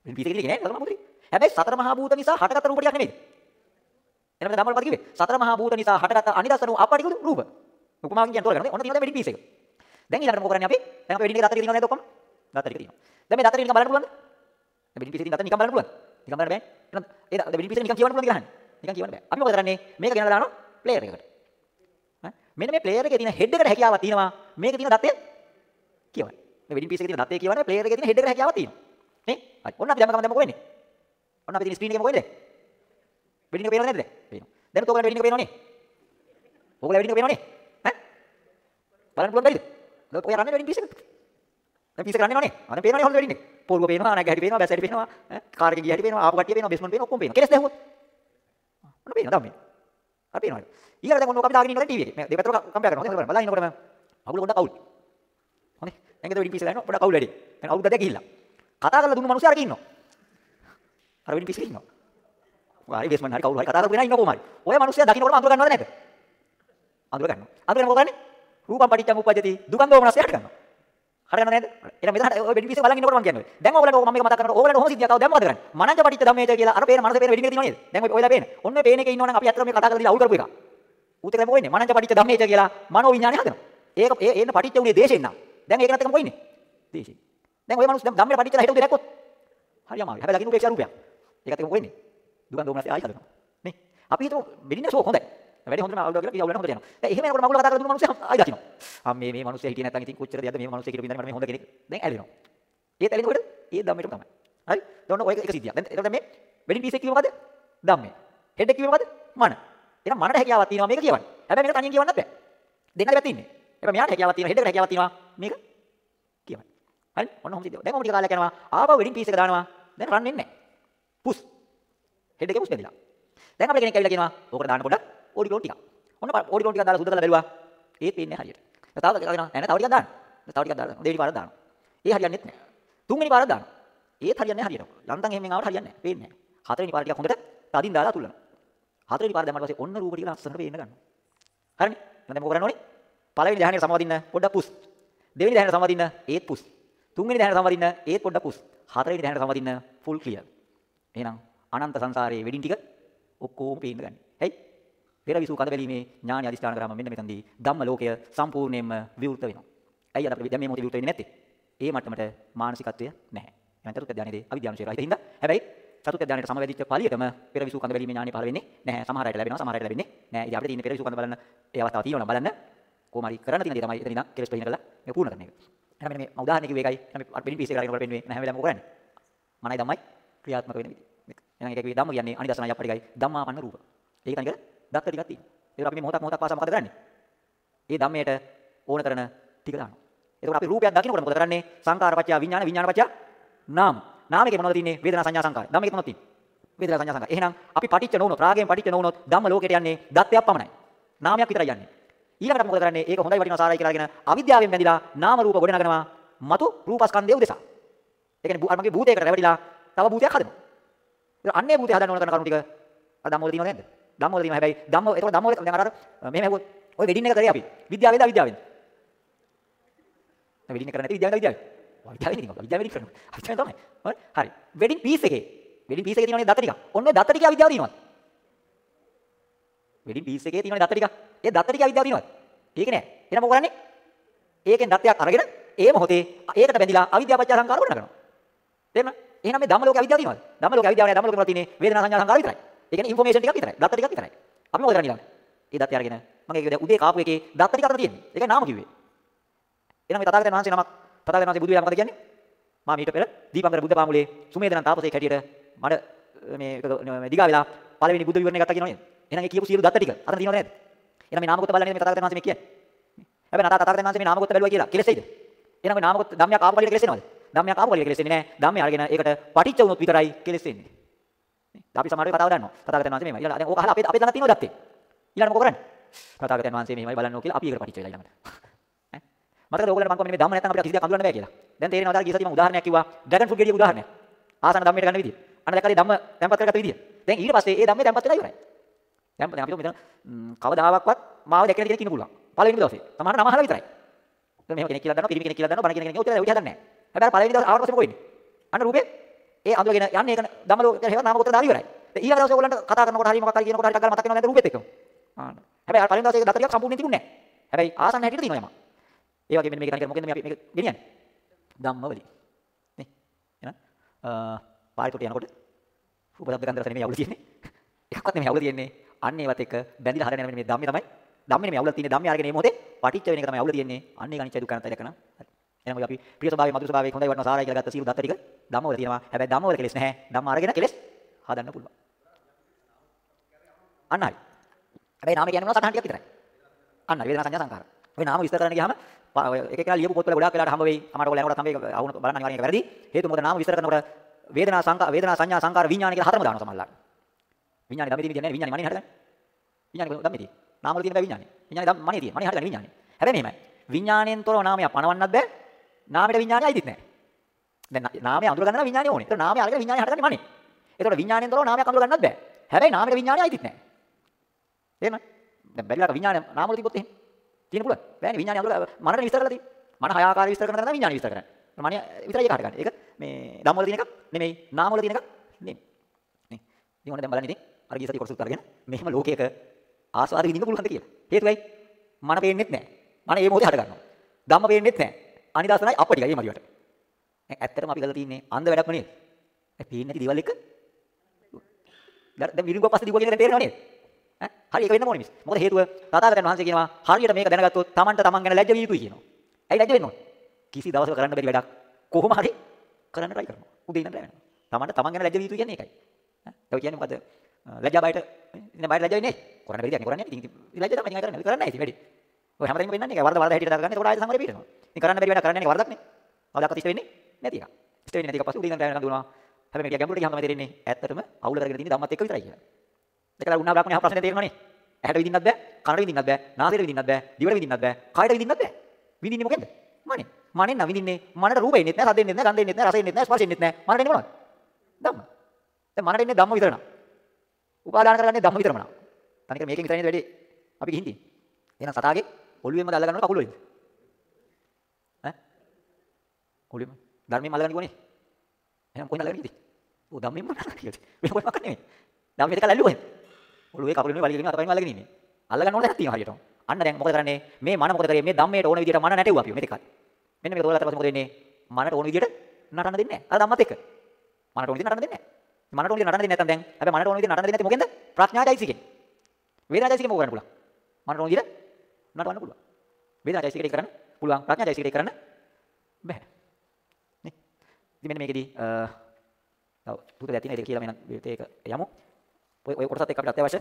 වෙඩින් පීස් එකේ තියෙන්නේ නෑ සතර මහා භූත. හැබැයි සතර මහා භූත නිසා හටගත්ත රූප ටිකක් නෙමෙයි. එහෙනම් ධම්මවල පද කිව්වේ සතර මහා භූත නිසා හටගත්ත අනිදස්සන අපටිකුළු රූප. උපමාකින් කියන තෝරගන්න. ඔන්න තියෙනවා වෙඩින් පීස් එක. දැන් ඊළඟට මොකද කරන්නේ අපි? දැන් අපි වෙඩින් එකේ දත ටික තියෙනවද නේද ඔක්කොම? දත ටික තියෙනවා. දැන් මේ දත ටික නිකන් බලන්න පුළුවන්ද? වෙඩින් පීස් එකේ දත නිකන් බලන්න පුළුවන්ද? නිකන් බලන්න බෑ. එහෙනම් ඒ වෙඩින් පීස් එක නිකන් කියවන්න පුළුවන්ද කියලා අහන්නේ. නිකන් කියවන්න බෑ. අපි මොකද කරන්නේ? මේක ගෙනලා දානවා ප්ලේයර් එකකට. ඈ මෙන්න මේ ප්ලේයර් එකේ තියෙන හෙඩ් එකට හැකියාවක් තියෙනවා. මේකේ තියෙන දතේ කියවන්න. මේ වෙඩින් පීස් එකේ තියෙන දතේ කියවන්නේ ප්ලේයර් එකේ තියෙන හෙඩ් එකට හැකියාවක් තියෙනවා. නේ? හරි. ඔන්න අපි දැම්ම ගමන් දැන් මොකද වෙන්නේ? ඔන්න අපි තියෙන ස්ක්‍රීන් එකේ මොකද වෙන්නේ? වෙඩින් එක පේනවද නැද්ද? පේනවා. දැන් උතෝගලට වෙඩින් එක පේනවනේ. ඕගොල්ලෝ වෙඩින් එක පේනවනේ. ඈ? බලන්න පුළුවන් බැරිද? දැන් ඔය රන්නේ වෙඩින් පීස් එක. දැන් පීස් එක රන්නේ නෝනේ. අනේ පේනවනේ හොල්ද වෙඩින් එක. පොල්ගෝ පේනවා, නැග හැටි පේනවා, බැස් හැටි පේනවා, ඈ කාර් එකේ ගිය හැටි පේනවා, ආපු කට්ටිය පේනවා, බේස්මන්ට් පේනවා, ඔක්කොම පේනවා. කෙලස් දැහුවොත්. ඔන්න පේනවා දැන් මේ. අර පේනවා. ඊළඟ දැන් ඔන්න ඔක අපි දාගෙන ඉන්නවා ටීවී එකේ. මේ දෙපැත්තට කම්පයර් කරනවා. හොඳට බලන්න. බලන්න ඉන්නකොට මම අවුල පොඩ්ඩක් අවුල්. හොඳේ. දැන් ඒක වෙඩින් පීස් එක ගන්නවා පොඩ්ඩක් අවුල් වැඩි. දැන් අවුල් ගතිය ගිහිල්ලා. කතා කරලා දුන්නු මිනිස්සු අරගෙන ඉන්නවා. අර වෙඩින් පීස් එකේ ඉන්නවා. හරි බේස්මන්ට් හරි කවුරු හරි කතා කරගෙන ඉන්නවා කොහොම හරි. ඔය මිනිස්සයා දකින්නකොටම අඳුර ගන්නවද නැද්ද? අඳුර ගන්නවා. අඳුර ගන්න මොකද කරන්නේ? රූපම් පටිච්චං උප්පජ්ජති දුකං දෝමනස්ය හට ගන්නවා. හරි නේද? එහෙනම් මෙතන ඔය වෙඩින් පීස් එක බලන් ඉන්නකොට මම කියන්නේ. දැන් ඕගලන්ට ඕක මම මේක මතක් කරනකොට ඕගලන්ට කොහොම සිද්ධියක් ආවද දැන් මොකද කරන්නේ? මනංජ පටිච්ච ධම්මේච කියලා අර පේන මනසේ පේන වෙඩින් එක තියෙනව නේද? දැන් ඔය ඔයලා පේන. ඔන්න ඔය පේන එකේ ඉන්නවනම් අපි අත්‍තරම මේ කතා කරලා දීලා අවුල් කරපු එක. ඌත් එක මොකෝ ඉන්නේ? මනංජ පටිච්ච ධම්මේච කියලා මනෝ විඥානය හදනවා. ඒක ඒ එන්න පටිච්ච උනේ දේශෙන් නම්. දැන් ඒක නැත්නම් මොකෝ ඉන්නේ? දේශෙන්. දැන් ඔය මිනිස්සු දැන් ධම්මේ පටිච්චලා හිටු දෙයක් දැක්කොත් හරි අමාරුයි. හැබැයි ලකින් උපේක්ෂා රූපයක්. ඒකත් එක මොකෝ ඉන්නේ? දුකන් දෝමනස්ය ආයි හදනවා. නේ? අපි හිතමු වෙඩින් එක ෂෝක් හොඳයි. වැඩි හොඳට අවුල් කියලා කිව්වා හොඳට යනවා. දැන් එහෙම යනකොට මගුල කතා කරලා දුන්න මිනිස්සු ආයි දකින්න. ආ මේ මේ මිනිස්සු හිටියේ නැත්නම් ඉතින් කොච්චර දෙයක්ද මේ මිනිස්සු හිටියේ ඉඳන් මේ හොඳ කෙනෙක්. දැන් ඇලෙනවා. ඒත් ඇලෙනකොට ඒ ධම්මයට තමයි. හරි? දැන් ඔය එක සිද්ධියක්. දැන් එතකොට මේ වෙඩින් පීස් එක කිව්ව මොකද? ධම්මේ. හෙඩ් එක කිව්ව මොකද? මන. එහෙනම් මනට හැකියාවක් තියෙනවා මේක කියවන්න. හැබැයි මේක තනියෙන් කියවන්නත් බෑ. දෙන්නට පැත්තේ ඉන්නේ. හැබැයි මෙයාට හැකියාවක් තියෙනවා හෙඩ් එකට හැකියාවක් තියෙනවා මේක කියවන්න. හරි? ඔන්න ඔහොම සිද්ධියක්. දැන් ඔහොම ටික කාලයක් යනවා. ආපහු වෙඩින් පීස් එක දානවා. දැන් රන් වෙන්නේ නැහැ. පුස්. හෙඩ් එකේ පුස් බැඳිලා. දැන් අපේ කෙනෙක් ඇවිල්ලා කියනවා ඕකට දාන්න පොඩ්ඩක් ඕඩි ක්ලෝන් ටිකක්. ඔන්න ඕඩි ක්ලෝන් ටිකක් දාලා සුද්ධ කරලා බැලුවා. ඒත් පේන්නේ හරියට. තව ටිකක් දෙනවා. නෑ නෑ තව ටිකක් දාන්න. තව ටිකක් දාන්න. දෙවෙනි පාරක් දානවා. ඒ හරියන්නේත් නෑ. තුන්වෙනි පාරක් දානවා. ඒත් හරියන්නේ නැහැ හරියට. ලන්තන් එහෙමෙන් ආවට හරියන්නේ නැහැ. පේන්නේ නැහැ. හතරවෙනි පාර ටිකක් හොඳට තදින් දාලා තුල්ලනවා. හතරවෙනි පාර දැම්මට පස්සේ ඔන්න රූප ටික ලස්සනට පේන්න ගන්නවා. හරිනේ? දැන් මොකද කරන්න ඕනේ? පළවෙනි ධ්‍යානයේ සමාදින්න පොඩ්ඩක් පුස්. දෙවෙනි ධ්‍යානයේ සමාදින්න ඒත් පුස්. තුන්වෙනි ධ්‍යානයේ සමාදින්න ඒත් පොඩ්ඩක් පුස්. හතරවෙනි ධ්‍යානයේ සමාදින්න ෆුල් ක්ලියර්. එහෙනම් අනන්ත සංසාරයේ වෙඩින් ටික ඔක්කොම පේන්න ගන්න. හයි? පෙර විසු කඳ බැලීමේ ඥානය අදිස්ථාන කරාම මෙන්න මෙතනදී ධම්ම ලෝකය සම්පූර්ණයෙන්ම විවෘත වෙනවා. ඇයි අද අපිට දැන් මේ මොහොතේ විවෘත වෙන්නේ නැත්තේ? ඒ මට්ටමට මානසිකත්වය නැහැ. එහෙනම් චතුත් ධානයේදී අවිද්‍යාවශය රහිත හින්දා හැබැයි චතුත් ධානයට සමවැදිච්ච පළියටම පෙර විසු කඳ බැලීමේ ඥානය පහළ වෙන්නේ නැහැ. සමහර අයට ලැබෙනවා සමහර අයට ලැබෙන්නේ නැහැ. ඉතින් අපිට තියෙන පෙර විසු කඳ බලන්න ඒ අවස්ථාව තියෙනවා නම් බලන්න කොහොම හරි කරන්න තියෙන දේ තමයි එතන ඉඳන් කෙලස් ප්‍රහීන කරලා මේ පූර්ණ කරන එක. එහෙනම් මෙන්න මේ උදාහරණ කිව්වේ ඒකයි. එහෙනම් මේ පිටින් පීස් එක කරගෙන පෙන්නුවේ නැහැ වෙලාවම කරන්නේ. මනයි ධම්මයි ක්‍රියාත්මක වෙන විදිහ. එහෙනම් ඒක කිව්වේ ධම්ම කියන්නේ අනිදසනයි අපරිගයි ධම්මාපන්න රූප. ඒක තනිකර දත්ත ටිකක් තියෙනවා. ඒක අපි මේ මොහොතක් මොහොතක් පාසා මොකද කරන්නේ? ඒ ධම්මයට ඕන කරන ටික දානවා. එතකොට අපි රූපයක් දකින්නකොට මොකද කරන්නේ? සංකාරපච්චය විඥාන විඥානපච්චය නාම. නාමයේ මොනවද තියෙන්නේ? වේදනා සංඥා සංකාර. ධම්මයේ මොනවද තියෙන්නේ? වේදනා සංඥා සංකාර. එහෙනම් අපි පටිච්ච නොවුනොත් රාගයෙන් පටිච්ච නොවුනොත් ධම්ම ලෝකයට යන්නේ දත්තයක් පමණයි. නාමයක් විතරයි යන්නේ. ඊළඟට මොකද කරන්නේ? ඒක හොඳයි වටිනවා සාරයි කියලා අරගෙන අවිද්‍යාවෙන් බැඳිලා නාම රූප ගොඩනගනවා. මතු රූපස්කන්ධය උදෙසා. ඒ කියන්නේ අර මගේ භූතයකට රැවටිලා තව භූතයක් හදනවා. ඒක අන්නේ භූතය හදන්න ඕන කරන කරුණු ටික අර ධම්ම වල තියෙනවද නැද්ද? ධම්ම වල තියෙනවා. හැබැයි ධම්ම ඒතකොට ධම්ම වල දැන් අර මෙහෙම ඇහුවොත් ඔය වෙඩින් එක කරේ අපි. විද්‍යාවේද අවිද්‍යාවේද? දැන් වෙඩින් එක කරන්නේ නැති විද්‍යාවේද අවිද්‍යාවේද? විද්‍යාවෙන් ඉන්නවා. විද්‍යාවෙන් කරනවා. අවිද්‍යාවෙන් තමයි. හරි. හරි. වෙඩින් පීස් එකේ. වෙඩින් පීස් එකේ තියෙනවනේ දත ටික. ඔන්න ඔය දත ටික අවිද්‍යාව තියෙනවා. වෙඩින් පීස් එකේ තියෙනවනේ දත ටික. ඒ දත ටික අවිද්‍යාව තියෙනවා. ඒක නෑ. එහෙනම් මොකද කරන්නේ? ඒකෙන් දත්තයක් අරගෙන ඒ මොහොතේ ඒකට බැඳිලා අවිද්‍යාව පත්‍ය සංකාර ගොඩ කරනවා. තේරෙනවද? එහෙනම් මේ ධම්ම ලෝකේ අවිද්‍යාව තියෙනවද? ධම්ම ලෝකේ අවිද්‍යාව නෑ. ධම්ම ලෝකේ වල තියෙන්නේ වේදනා සංඥා සංකාර විතරයි. ඒ කියන්නේ ඉන්ෆෝමේෂන් ටිකක් විතරයි. දත්ත ටිකක් විතරයි. අපි මොකද කරන්නේ ඊළඟට? ඒ දත්තය අරගෙන මම ඒක දැන් උදේ කාපු එකේ දත්ත ටික අතන තියෙන්නේ. ඒකයි නාම කිව්වේ. එහෙනම් මේ තථාගතයන් වහන්සේ නමක් තථාගතයන් වහන්සේ බුදු වෙලා මොකද කියන්නේ? මා මීට පෙර දීපංකර බුද්ධ පාමුලේ සුමේදනන් තාපසේක හැටියට මට මේ දිගා වෙලා පළවෙනි බුද්ධ විවරණය ගත්තා කියනවනේ. එහෙනම් ඒ කියපු සියලු දත්ත ටික අතන තියෙනවද නැද්ද? එහෙනම් මේ නාම කොට බලන්නේ මේ තථාගතයන් වහන්සේ මේ කියන්නේ. හැබැයි නතා තථාගතයන් වහන්සේ මේ නාම කොට බැලුවා කියලා කෙලෙසෙයිද? එහෙනම් මේ නාම කොට ධම්මයක් ආපු කලියට කෙලෙසෙනවද? ධම්මයක් ආපු කලියට කෙලෙසෙන්නේ නැහැ. ධම්මය අරගෙන ඒකට පටිච්ච වුණොත් විතරයි කෙලෙසෙන්නේ. නේ? අපි සමහර කතාව දන්නවා. තථාගතයන් වහන්සේ මෙහෙමයි. ඊළඟ දැන් ඕක අහලා අපේ අපේ දන්න තියෙනවද දත්තේ? ඊළඟ මොකද කරන්නේ? තථාගතයන් වහන්සේ මෙහෙමයි බලන්නෝ කියලා අපි ඒකට පටිච්ච වෙලා ඊළඟට. ඈ මතකද ඕගලන්ට මම කොහොමද මේ ධම්ම නැත්නම් අපිට කිසි දෙයක් අඳුරන්න බෑ කියලා. දැන් තේරෙනවද අර ගිය සතිය මම උදාහරණයක් කිව්වා. ඩ්‍රැගන් ෆෘට් ගෙඩියක උදාහරණයක්. ආසන ධම්මයට ගන්න විදිය. අන්න දැක්කද ධම්ම තැම්පත් කරගත්ත විදිය. දැන් ඊට පස්සේ ඒ ධම්මේ තැම්පත් වෙලා ඉවරයි. දැන් දැන් අපි මෙතන කවදාවත් මාව දැක්කේ නැති කෙනෙක් කියන්න පුළුවන්. පළවෙනි දවසේ. සමහර නම අහලා විතරයි. දැන් මෙහෙම කෙනෙක් කියලා දන්නවා, පිරිමි කෙනෙක් කියලා දන්නවා, බණ කියන කෙනෙක් ඔච්චර උඩ හදන්නේ නැහැ. හැබැයි පළවෙනි දවස් ආවට පස්සේ මොකෝ වෙන්නේ? අන්න රූපේ ඒ අඳුරගෙන යන්නේ ඒක ධම්ම ලෝකේ හේව නාම ගෝත්‍ර දාලා ඉවරයි. දැන් ඊළඟ දවසේ ඕගොල්ලන්ට කතා කරනකොට හරි මොකක් හරි කියනකොට හරි ටක් ගාලා මතක් වෙනවද නැද්ද රූපෙත් එක්කම? ආන්න. හැබැයි පළවෙනි දවසේ දත ටිකක් සම්පූර්ණයෙන් තිබුණේ නැහැ. හැබැයි ආසන්න හැටියට තියෙනවා යම. ඒ වගේ මෙන්න මේක තනිකර මොකෙන්ද මේ අපි මේක ගෙනියන්නේ? ධම්මවලින්. නේ? එහෙනම් අ පාරිපොට යනකොට රූප ශබ්ද ගන්ධ රස නෙමෙයි අවුල තියෙන්නේ. එකක්වත් නෙමෙයි අවුල තියෙන්නේ. අන්න ඒවත් එක්ක බැඳිලා හදන මේ ධම්මේ තමයි. ධම්මේ නෙමෙයි අවුල තියෙන්නේ. ධම්මේ අරගෙන මේ මොහොතේ පටිච්ච වෙන එක තමයි අවුල තියෙන්නේ. අන්න ඒක අනිත්‍ය දුක්ඛ අනාත්මය දැකන. හරි. එහෙනම් අපි ප්‍රිය ස්වභාවයේ මధుර ස්වභාවයේ හොඳයි වටන සාරයි කියලා ගත්ත සියලු දත්ත ටික ධම්මවල තියෙනවා. හැබැයි ධම්මවල කෙලෙස් නැහැ. ධම්ම අරගෙන කෙලෙස් හදන්න පුළුවන්. අන්න හරි. හැබැයි නාමය කියන්නේ මොනවද? සටහන් ටිකක් විතරයි. අන්න වේදනා සංඥා සංකාර. ඔය නාම විස්තර කරන්න ගියාම එක එක ලියපු පොත්වල ගොඩාක් වෙලාට හම්බ වෙයි. අමාරු ඔයලා යනකොට හම්බ වෙයි. අහුන බලන්න අනිවාර්යෙන් ඒක වැරදි. හේතුව මොකද නාම විස්තර කරනකොට වේදනා සංකාර වේදනා සංඥා සංකාර විඥාන කියලා හතරම දානවා සමහරවල්ලාට. විඥානේ ධම්මේ තියෙන්නේ නැහැ. විඥානේ මනේ හටගන්නේ. විඥානේ ධම්මේ තියෙන්නේ. නාම වල තියෙන බෑ විඥානේ. විඥානේ ධම්ම මනේ තියෙන්නේ. මනේ හටගන්නේ විඥානේ. හැබැයි මෙහෙමයි. විඥාණයෙන් තොරව නාමයක් පණවන්නත් බෑ. නාමයට විඥානේ අයිතිත් නැහැ. දැන් නාමය අඳුර ගන්න නම් විඥානේ ඕනේ. ඒතකොට නාමය අරගෙන විඥානේ හටගන්නේ මනේ. ඒතකොට විඥාණයෙන් තොරව නාමයක් අඳුර ගන්නත් බෑ. හැබැයි නාමයට විඥානේ අයිතිත් නැහැ. තේරෙනවද? දැන් බැරිලාක විඥානේ නාම වල තිබ්බොත් එහෙම. තියෙන පුළුවන්. බෑනේ විඥානේ අඳුර මනරේ විස්තර කරලා තියෙන්නේ. මන හය ආකාරය විස්තර කරන තැන විඥානේ විස්තර කරන්නේ. මන විතරයි ඒක හටගන්නේ. ඒක මේ ධම්ම වල තියෙන එකක් නෙමෙයි. නාම වල තියෙන එකක් නෙමෙයි. නේ. ඉතින් ඕනේ දැන් බලන්න ඉතින් අර ගිය සතිය කොටසත් අරගෙන මෙහෙම ලෝකයක ආස්වාද විඳින්න පුළුවන්ද කියලා. හේතුවයි මන පේන්නෙත් නැහැ. මන ඒ මොහොතේ හට ගන්නවා. ධම්ම පේන්නෙත් නැහැ. අනිදාසනයි අප ටිකයි මේ මදිවට. ඇත්තටම අපි කරලා තියෙන්නේ අන්ධ වැඩක්ම නේද? ඒ පේන්නේ නැති දේවල් එක දැන් විරුංගුව පස්සේ දිගුව කියන දේ තේරෙනව නේද? ඈ හරි ඒක වෙන්න ඕනේ මිස්. මොකද හේතුව තථාගතයන් වහන්සේ කියනවා හරියට මේක දැනගත්තොත් Tamanට Taman ගැන ලැජ්ජ විය යුතුයි කියනවා. ඇයි ලැජ්ජ වෙන්න ඕනේ? කිසි දවසක කරන්න බැරි වැඩක් කොහොම හරි කරන්න try කරනවා. උදේ ඉඳන් රැ වෙනවා. Tamanට Taman ගැන ලැජ්ජ විය යුතුයි කියන්නේ ඒකයි. ඈ ඒක කියන්නේ මොකද? ලැජ්ජා බයට ඉතින් බයට ලැජ්ජ වෙන්නේ කරන්න බැරි දෙයක් නේ කරන්නේ. ඉතින් ලැජ්ජ තමයි කරන්නේ. කරන්නේ නැහැ ඉතින් වැඩි. ඔය හැමදේම වෙන්නන්නේ ඒක වරද වරද හැටියට දාගන්න. ඒකට ආයෙත් සංවරේ පිටනවා. ඉතින් කරන්න බැරි වැඩක් කරන්නේ නැහැ වරදක් නේ. කවදාකවත් ඉෂ්ට වෙන්නේ නැති එකක්. ඉෂ්ට වෙන්නේ නැති එක පස්සේ උදේ ඉඳන් රැ වෙනකම් දුවනවා. හැබැයි මේක ගැඹුරට ගියාම තමයි තේරෙන්නේ ඇත්තටම අවුල කරගෙන තියෙන්නේ ධම්මත් එක්ක විතරයි කියලා. ඒකලා උන්නා බ්‍රාහ්මණය අහ ප්‍රශ්නේ තේරෙනවනේ. ඇහැට විඳින්නත් බෑ, කනට විඳින්නත් බෑ, නාසයට විඳින්නත් බෑ, දිවට විඳින්නත් බෑ, කයට විඳින්නත් බෑ. විඳින්නේ මොකෙන්ද? මනේ. මනේ නම් විඳින්නේ මනට රූප එන්නෙත් නෑ, සද්ද එන්නෙත් නෑ, ගන්ධ එන්නෙත් නෑ, රස එන්නෙත් නෑ, ස්පර්ශ එන්නෙත් නෑ. මනට එන්නේ මොනවද? ධම්ම. දැන් මනට එන්නේ ධම්ම විතරනම්. උපාදාන කරගන්නේ ධම්ම විතරම නම්. තනිකර මේකෙන් විතරයි නේද වැඩි අපි ගිහින් තියෙන්නේ. එහෙනම් සතාගේ ඔළුවෙන්ම දැල්ලා ගන්නකොට කකුල වලින්ද? ඈ? ඔළුවෙන්ම ධර්මයෙන් අල්ලගන්න කිව්වනේ. එහෙනම් කොහෙන්ද අල්ලගන්නේ ඉතින්? ඔව් ධම්මෙන්ම අල්ලගන්න කිව්වද? මේ කොහෙන්වත් නෙමෙයි. ධම්මෙ දෙක අල්ලුවා. ඔළුවේ කකුලේ වලිගෙම අතපයින් අල්ලගෙන ඉන්නේ. අල්ලගන්න ඕන දෙයක් තියෙනවා හරියටම. අන්න දැන් මොකද කරන්නේ? මේ මන මොකද කරේ? මේ ධම්මයට ඕන විදිහට මන නැටෙව්වා අපි මෙතෙක්. මෙන්න මේක තෝරලා පස්සේ මොකද වෙන්නේ? මනට ඕන විදිහට නටන්න දෙන්නේ නැහැ. අර ධම්මත් එක්ක. මනට ඕන විදිහට නටන්න දෙන්නේ නැහැ. මනට ඕන විදිහට නටන්න දෙන්නේ නැත්නම් දැන් හැබැයි මනට ඕන විදිහට නටන්න දෙන්නේ නැති මොකෙන්ද? ප්‍රඥාචෛසිකෙන්. වේදනාචෛසිකෙන් මොකද කරන්න පුළුවන්? මනට ඕන විදිහට නටවන්න පුළුවන්. වේදනාචෛසිකෙට කරන්න පුළුවන්. ප්‍රඥාචෛසිකෙට කරන්න බෑ. නේ? ඉතින් මෙන්න මේකෙදී තව සූත්‍රයක් තියෙනවා ඒක කියලා මම ඒක යමු. ඔය ඔය කොටසත් එක්ක අපිට අත්‍යවශ්‍ය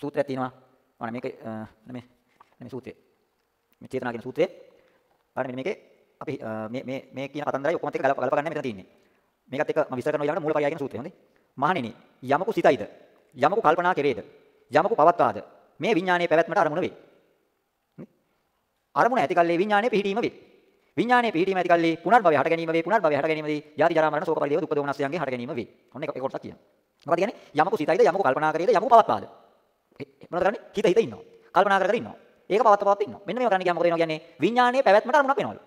සූත්‍රයක් තියෙනවා. මම මේක මේ මේ සූත්‍රය. මේ චේතනා කියන සූත්‍රය. බලන්න මෙන්න මේකේ අපි මේ මේ මේ කියන කතන්දරයි ඔක්කොමත් එක්ක ගලප ගලප ගන්න මෙතන තියෙන්නේ. මේකත් එක්ක මම විස්තර කරනවා ඊළඟට මූලපරියාය කියන සූත්‍රය. හොඳේ. මහණෙනි යමකු සිතයිද යමකු කල්පනා කෙරේද යමකු පවත්වාද මේ විඥානයේ පැවැත්මට අරමුණ වේ. අරමුණ ඇති කල්ලි විඥානයේ පිහිටීම වේ. විඥානයේ පිහිටීම ඇති කල්ලි පුනර්භවය හට ගැනීම වේ. පුනර්භවය හට ගැනීමදී ජාති ජරා මරණ ශෝක පරිදේව දුක්ඛ දෝමනස්යන්ගේ හට ගැනීම වේ. ඔන්න ඒක කොටසක් කියනවා. මොකද කියන්නේ යමකු සිතයිද යමකු කල්පනා කරේද යමකු පවත්වාද. මොනවද කරන්නේ? හිත හිත ඉන්නවා. කල්පනා කර කර ඉන්නවා. ඒක පවත්ත පවත්ත ඉන්නවා. මෙන්න මේක කරන්න ගියාම මොකද වෙනවා කියන්නේ විඥානයේ පැවැත්මට අරමුණක් වෙනවලු.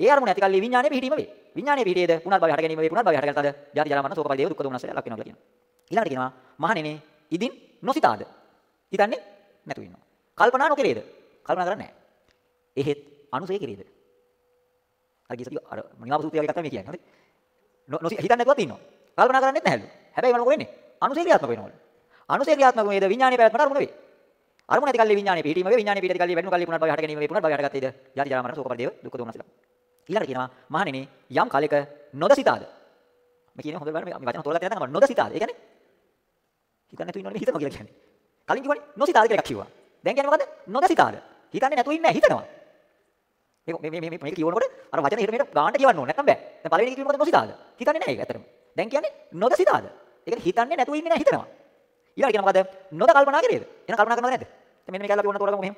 ඒ අරමුණ ඇති කල්ලි විඥානයේ පිහිටීම වේ. විඥානයේ පිහිටේද පුනර්භවය හට ගැනීම වේ. පුනර්භවය හට ගැනීමද ජාති ජරා මරණ ශෝක පරිදේව දුක්ඛ දෝමනස්යන් ලක් වෙනවා කියලා කියනවා. ඊළඟට කියනවා මහණෙනි ඉදින් නොසිතාද? හිතන්නේ නැතු ඉන්නවා. කල්පනා නොකරේද? කල්පනා කරන්නේ නැහැ. එහෙත් අනුසය කෙරේද? අර ගියසති අර නිවාප සූත්‍රය වගේ එකක් තමයි කියන්නේ. හරි? නොසි හිතන්නේ නැතුවත් ඉන්නවා. කල්පනා කරන්නේත් නැහැලු. හැබැයි මොනවද වෙන්නේ? අනුසය ක්‍රියාත්මක වෙනවලු. අනුසය ක්‍රියාත්මක වේද විඥානයේ පැවැත්මට අරමුණ වේ. අරමුණ ඇති කල්ලි විඥානයේ පිහිටීම වේ. විඥානයේ පිහිටි කල්ලි වැඩිණු කල්ලි පුනර්භවය හට ගැනීම වේ. පුනර්භවය හටගත්තේද? ජාති ජරා මරණ ශෝක පරිදේව දුක්ඛ දෝමනසල. ඊළඟට කියනවා මහණෙනි යම් කාලයක නොදසිතාද? මේ කියන්නේ හොඳ බලන්න මේ වචන තෝරලා තියෙනවා නම් නොදසිතාද? ඒ කියන්නේ හිතන්නේ නැතු ඉන්නවනේ හිතනවා කියලා කියන්නේ. කලින් කිව්වනේ නොසිතාද කියලා එකක් කිව්වා. දැන් කියන්නේ මොකද්ද? නොදසිතාද? හිතන්නේ නැතු ඉන්නේ හිතනවා. මේක මේ මේ මේක කියවනකොට අර වචන හිර මේකට ගානට කියවන්න ඕනේ නැත්නම් බෑ. දැන් පළවෙනි කිව්ව මොකද නොසිතාද? හිතන්නේ නැහැ ඒක ඇත්තටම. දැන් කියන්නේ නොදසිතාද? ඒ කියන්නේ හිතන්නේ නැතුව ඉන්නේ නැහැ හිතනවා. ඊළඟට කියන මොකද? නොද කල්පනා කරේද? එහෙනම් කල්පනා කරනවද නැද්ද? දැන් මෙන්න මේක ඇල්ලා කියවන්න තෝරගමු මෙහෙම.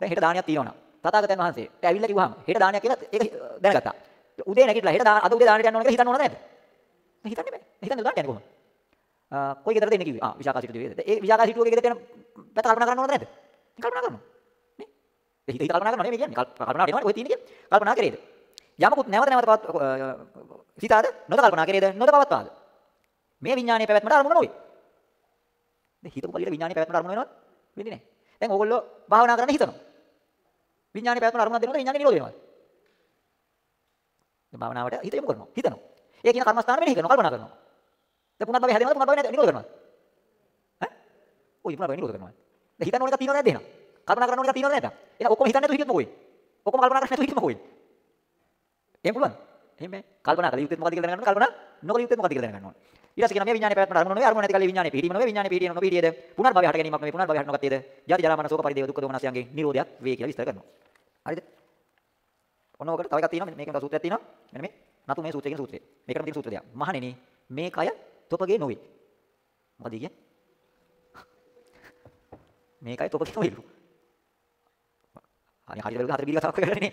දැන් හෙට දානියක් තියෙනවා. තථාගතයන් වහන්සේට ඇවිල්ලා කිව්වහම හෙට දානියක් කියලා ඒක දැනගත්තා. උදේ නැගිටලා හෙට අද උදේ දානට යන්න ඕන කියලා හිතන්න ඕනද නැද්ද? හිතන්නේ බෑ. හිතන්නේ දාන්න යන්නේ කොහොමද? කොයි ගෙදරද එන්නේ කිව්වේ? ආ විශාකා සිටුවේ. ඒ විශාකා සිටුවගේ ගෙදරට යන පැත්ත කල්පනා කරන්න ඕනද නැද්ද? කල්පනා කරනවා. නේ? ඒ හිත හිත කල්පනා කරනවා නෙමෙයි කියන්නේ. කල්පනා වෙනවා ඔය තියෙන්නේ කියන්නේ. කල්පනා කරේද? යමකුත් නැවත නැවත පවත් හිතාද? නොද කල්පනා කරේද? නොද පවත්වාද? මේ විඥානයේ පැවැත්මට අරමුණ නොවේ. දැන් හිතපු පළියට විඥානයේ පැවැත්මට අරමුණ වෙනවද? වෙන්නේ නැහැ. දැන් ඕගොල්ලෝ භාවනා කරන්න හිතනවා. විඥානයේ පැවැත්මට අරමුණක් දෙනවද? විඥානේ නිරෝධ වෙනවද? දැන් භාවනාවට හිත යොමු කරනවා. හිතනවා. ඒ කියන කර්මස්ථාන මෙහෙ කරනවා කල්පනා කරනවා. දැන් පුනත් භවය හැදෙනවද පුනත් භවය නැද නිරෝධ කරනවද? ඈ? ඔය පුනත් භවය නිරෝධ කරනවා. දැන් හිතන්න ඕන එකක් තියෙනවද නැද්ද එහෙනම්? කල්පනා කරන්න ඕන එකක් තියෙනවද නැද්ද? එහෙනම් ඔක්කොම හිතන්නේ නැතුව හිටියොත් මොකෝ වෙන්නේ? ඔක්කොම කල්පනා කරන්නේ නැතුව හිටියොත් මොකෝ වෙන්නේ? එහෙම පුළුවන්ද? එහෙම බෑ. කල්පනා කළ යුත්තේ මොකක්ද කියලා දැනගන්න ඕන. කල්පනා නොකළ යුත්තේ මොකක්ද කියලා දැනගන්න ඕන. ඊට පස්සේ කියන මේ විඥානේ පැවැත්මට අරමුණ නෙවෙයි අරමුණ නැති කල්ලි විඥානේ පිහිටීම නෙවෙයි විඥානේ පිහිටීම නොපිහිටියද පුනර්භවය හට ගැනීමක් නෙවෙයි පුනර්භවය හට නොගත්තේද ජාති ජරා මරණ ශෝක පරිදේව දුක්ඛ දෝමනස්යන්ගේ නිරෝධයක් වේ කියලා විස්තර කරනවා. හරිද? ඔන්න ඔකට තව එකක් තියෙනවා මේකෙන් තව සූත්‍රයක් තියෙනවා. මෙන්න මේ නතු මේ සූත්‍රය කියන සූත්‍රය. මේකටම තියෙන සූත්‍ර දෙයක්. මහණෙනි මේ කය තොපගේ නොවේ. මොකද කියන්නේ? මේකයි තොපගේ නොවේලු. අනේ හරියට බැලුවා හතර බීලා සාක්ක කරලානේ.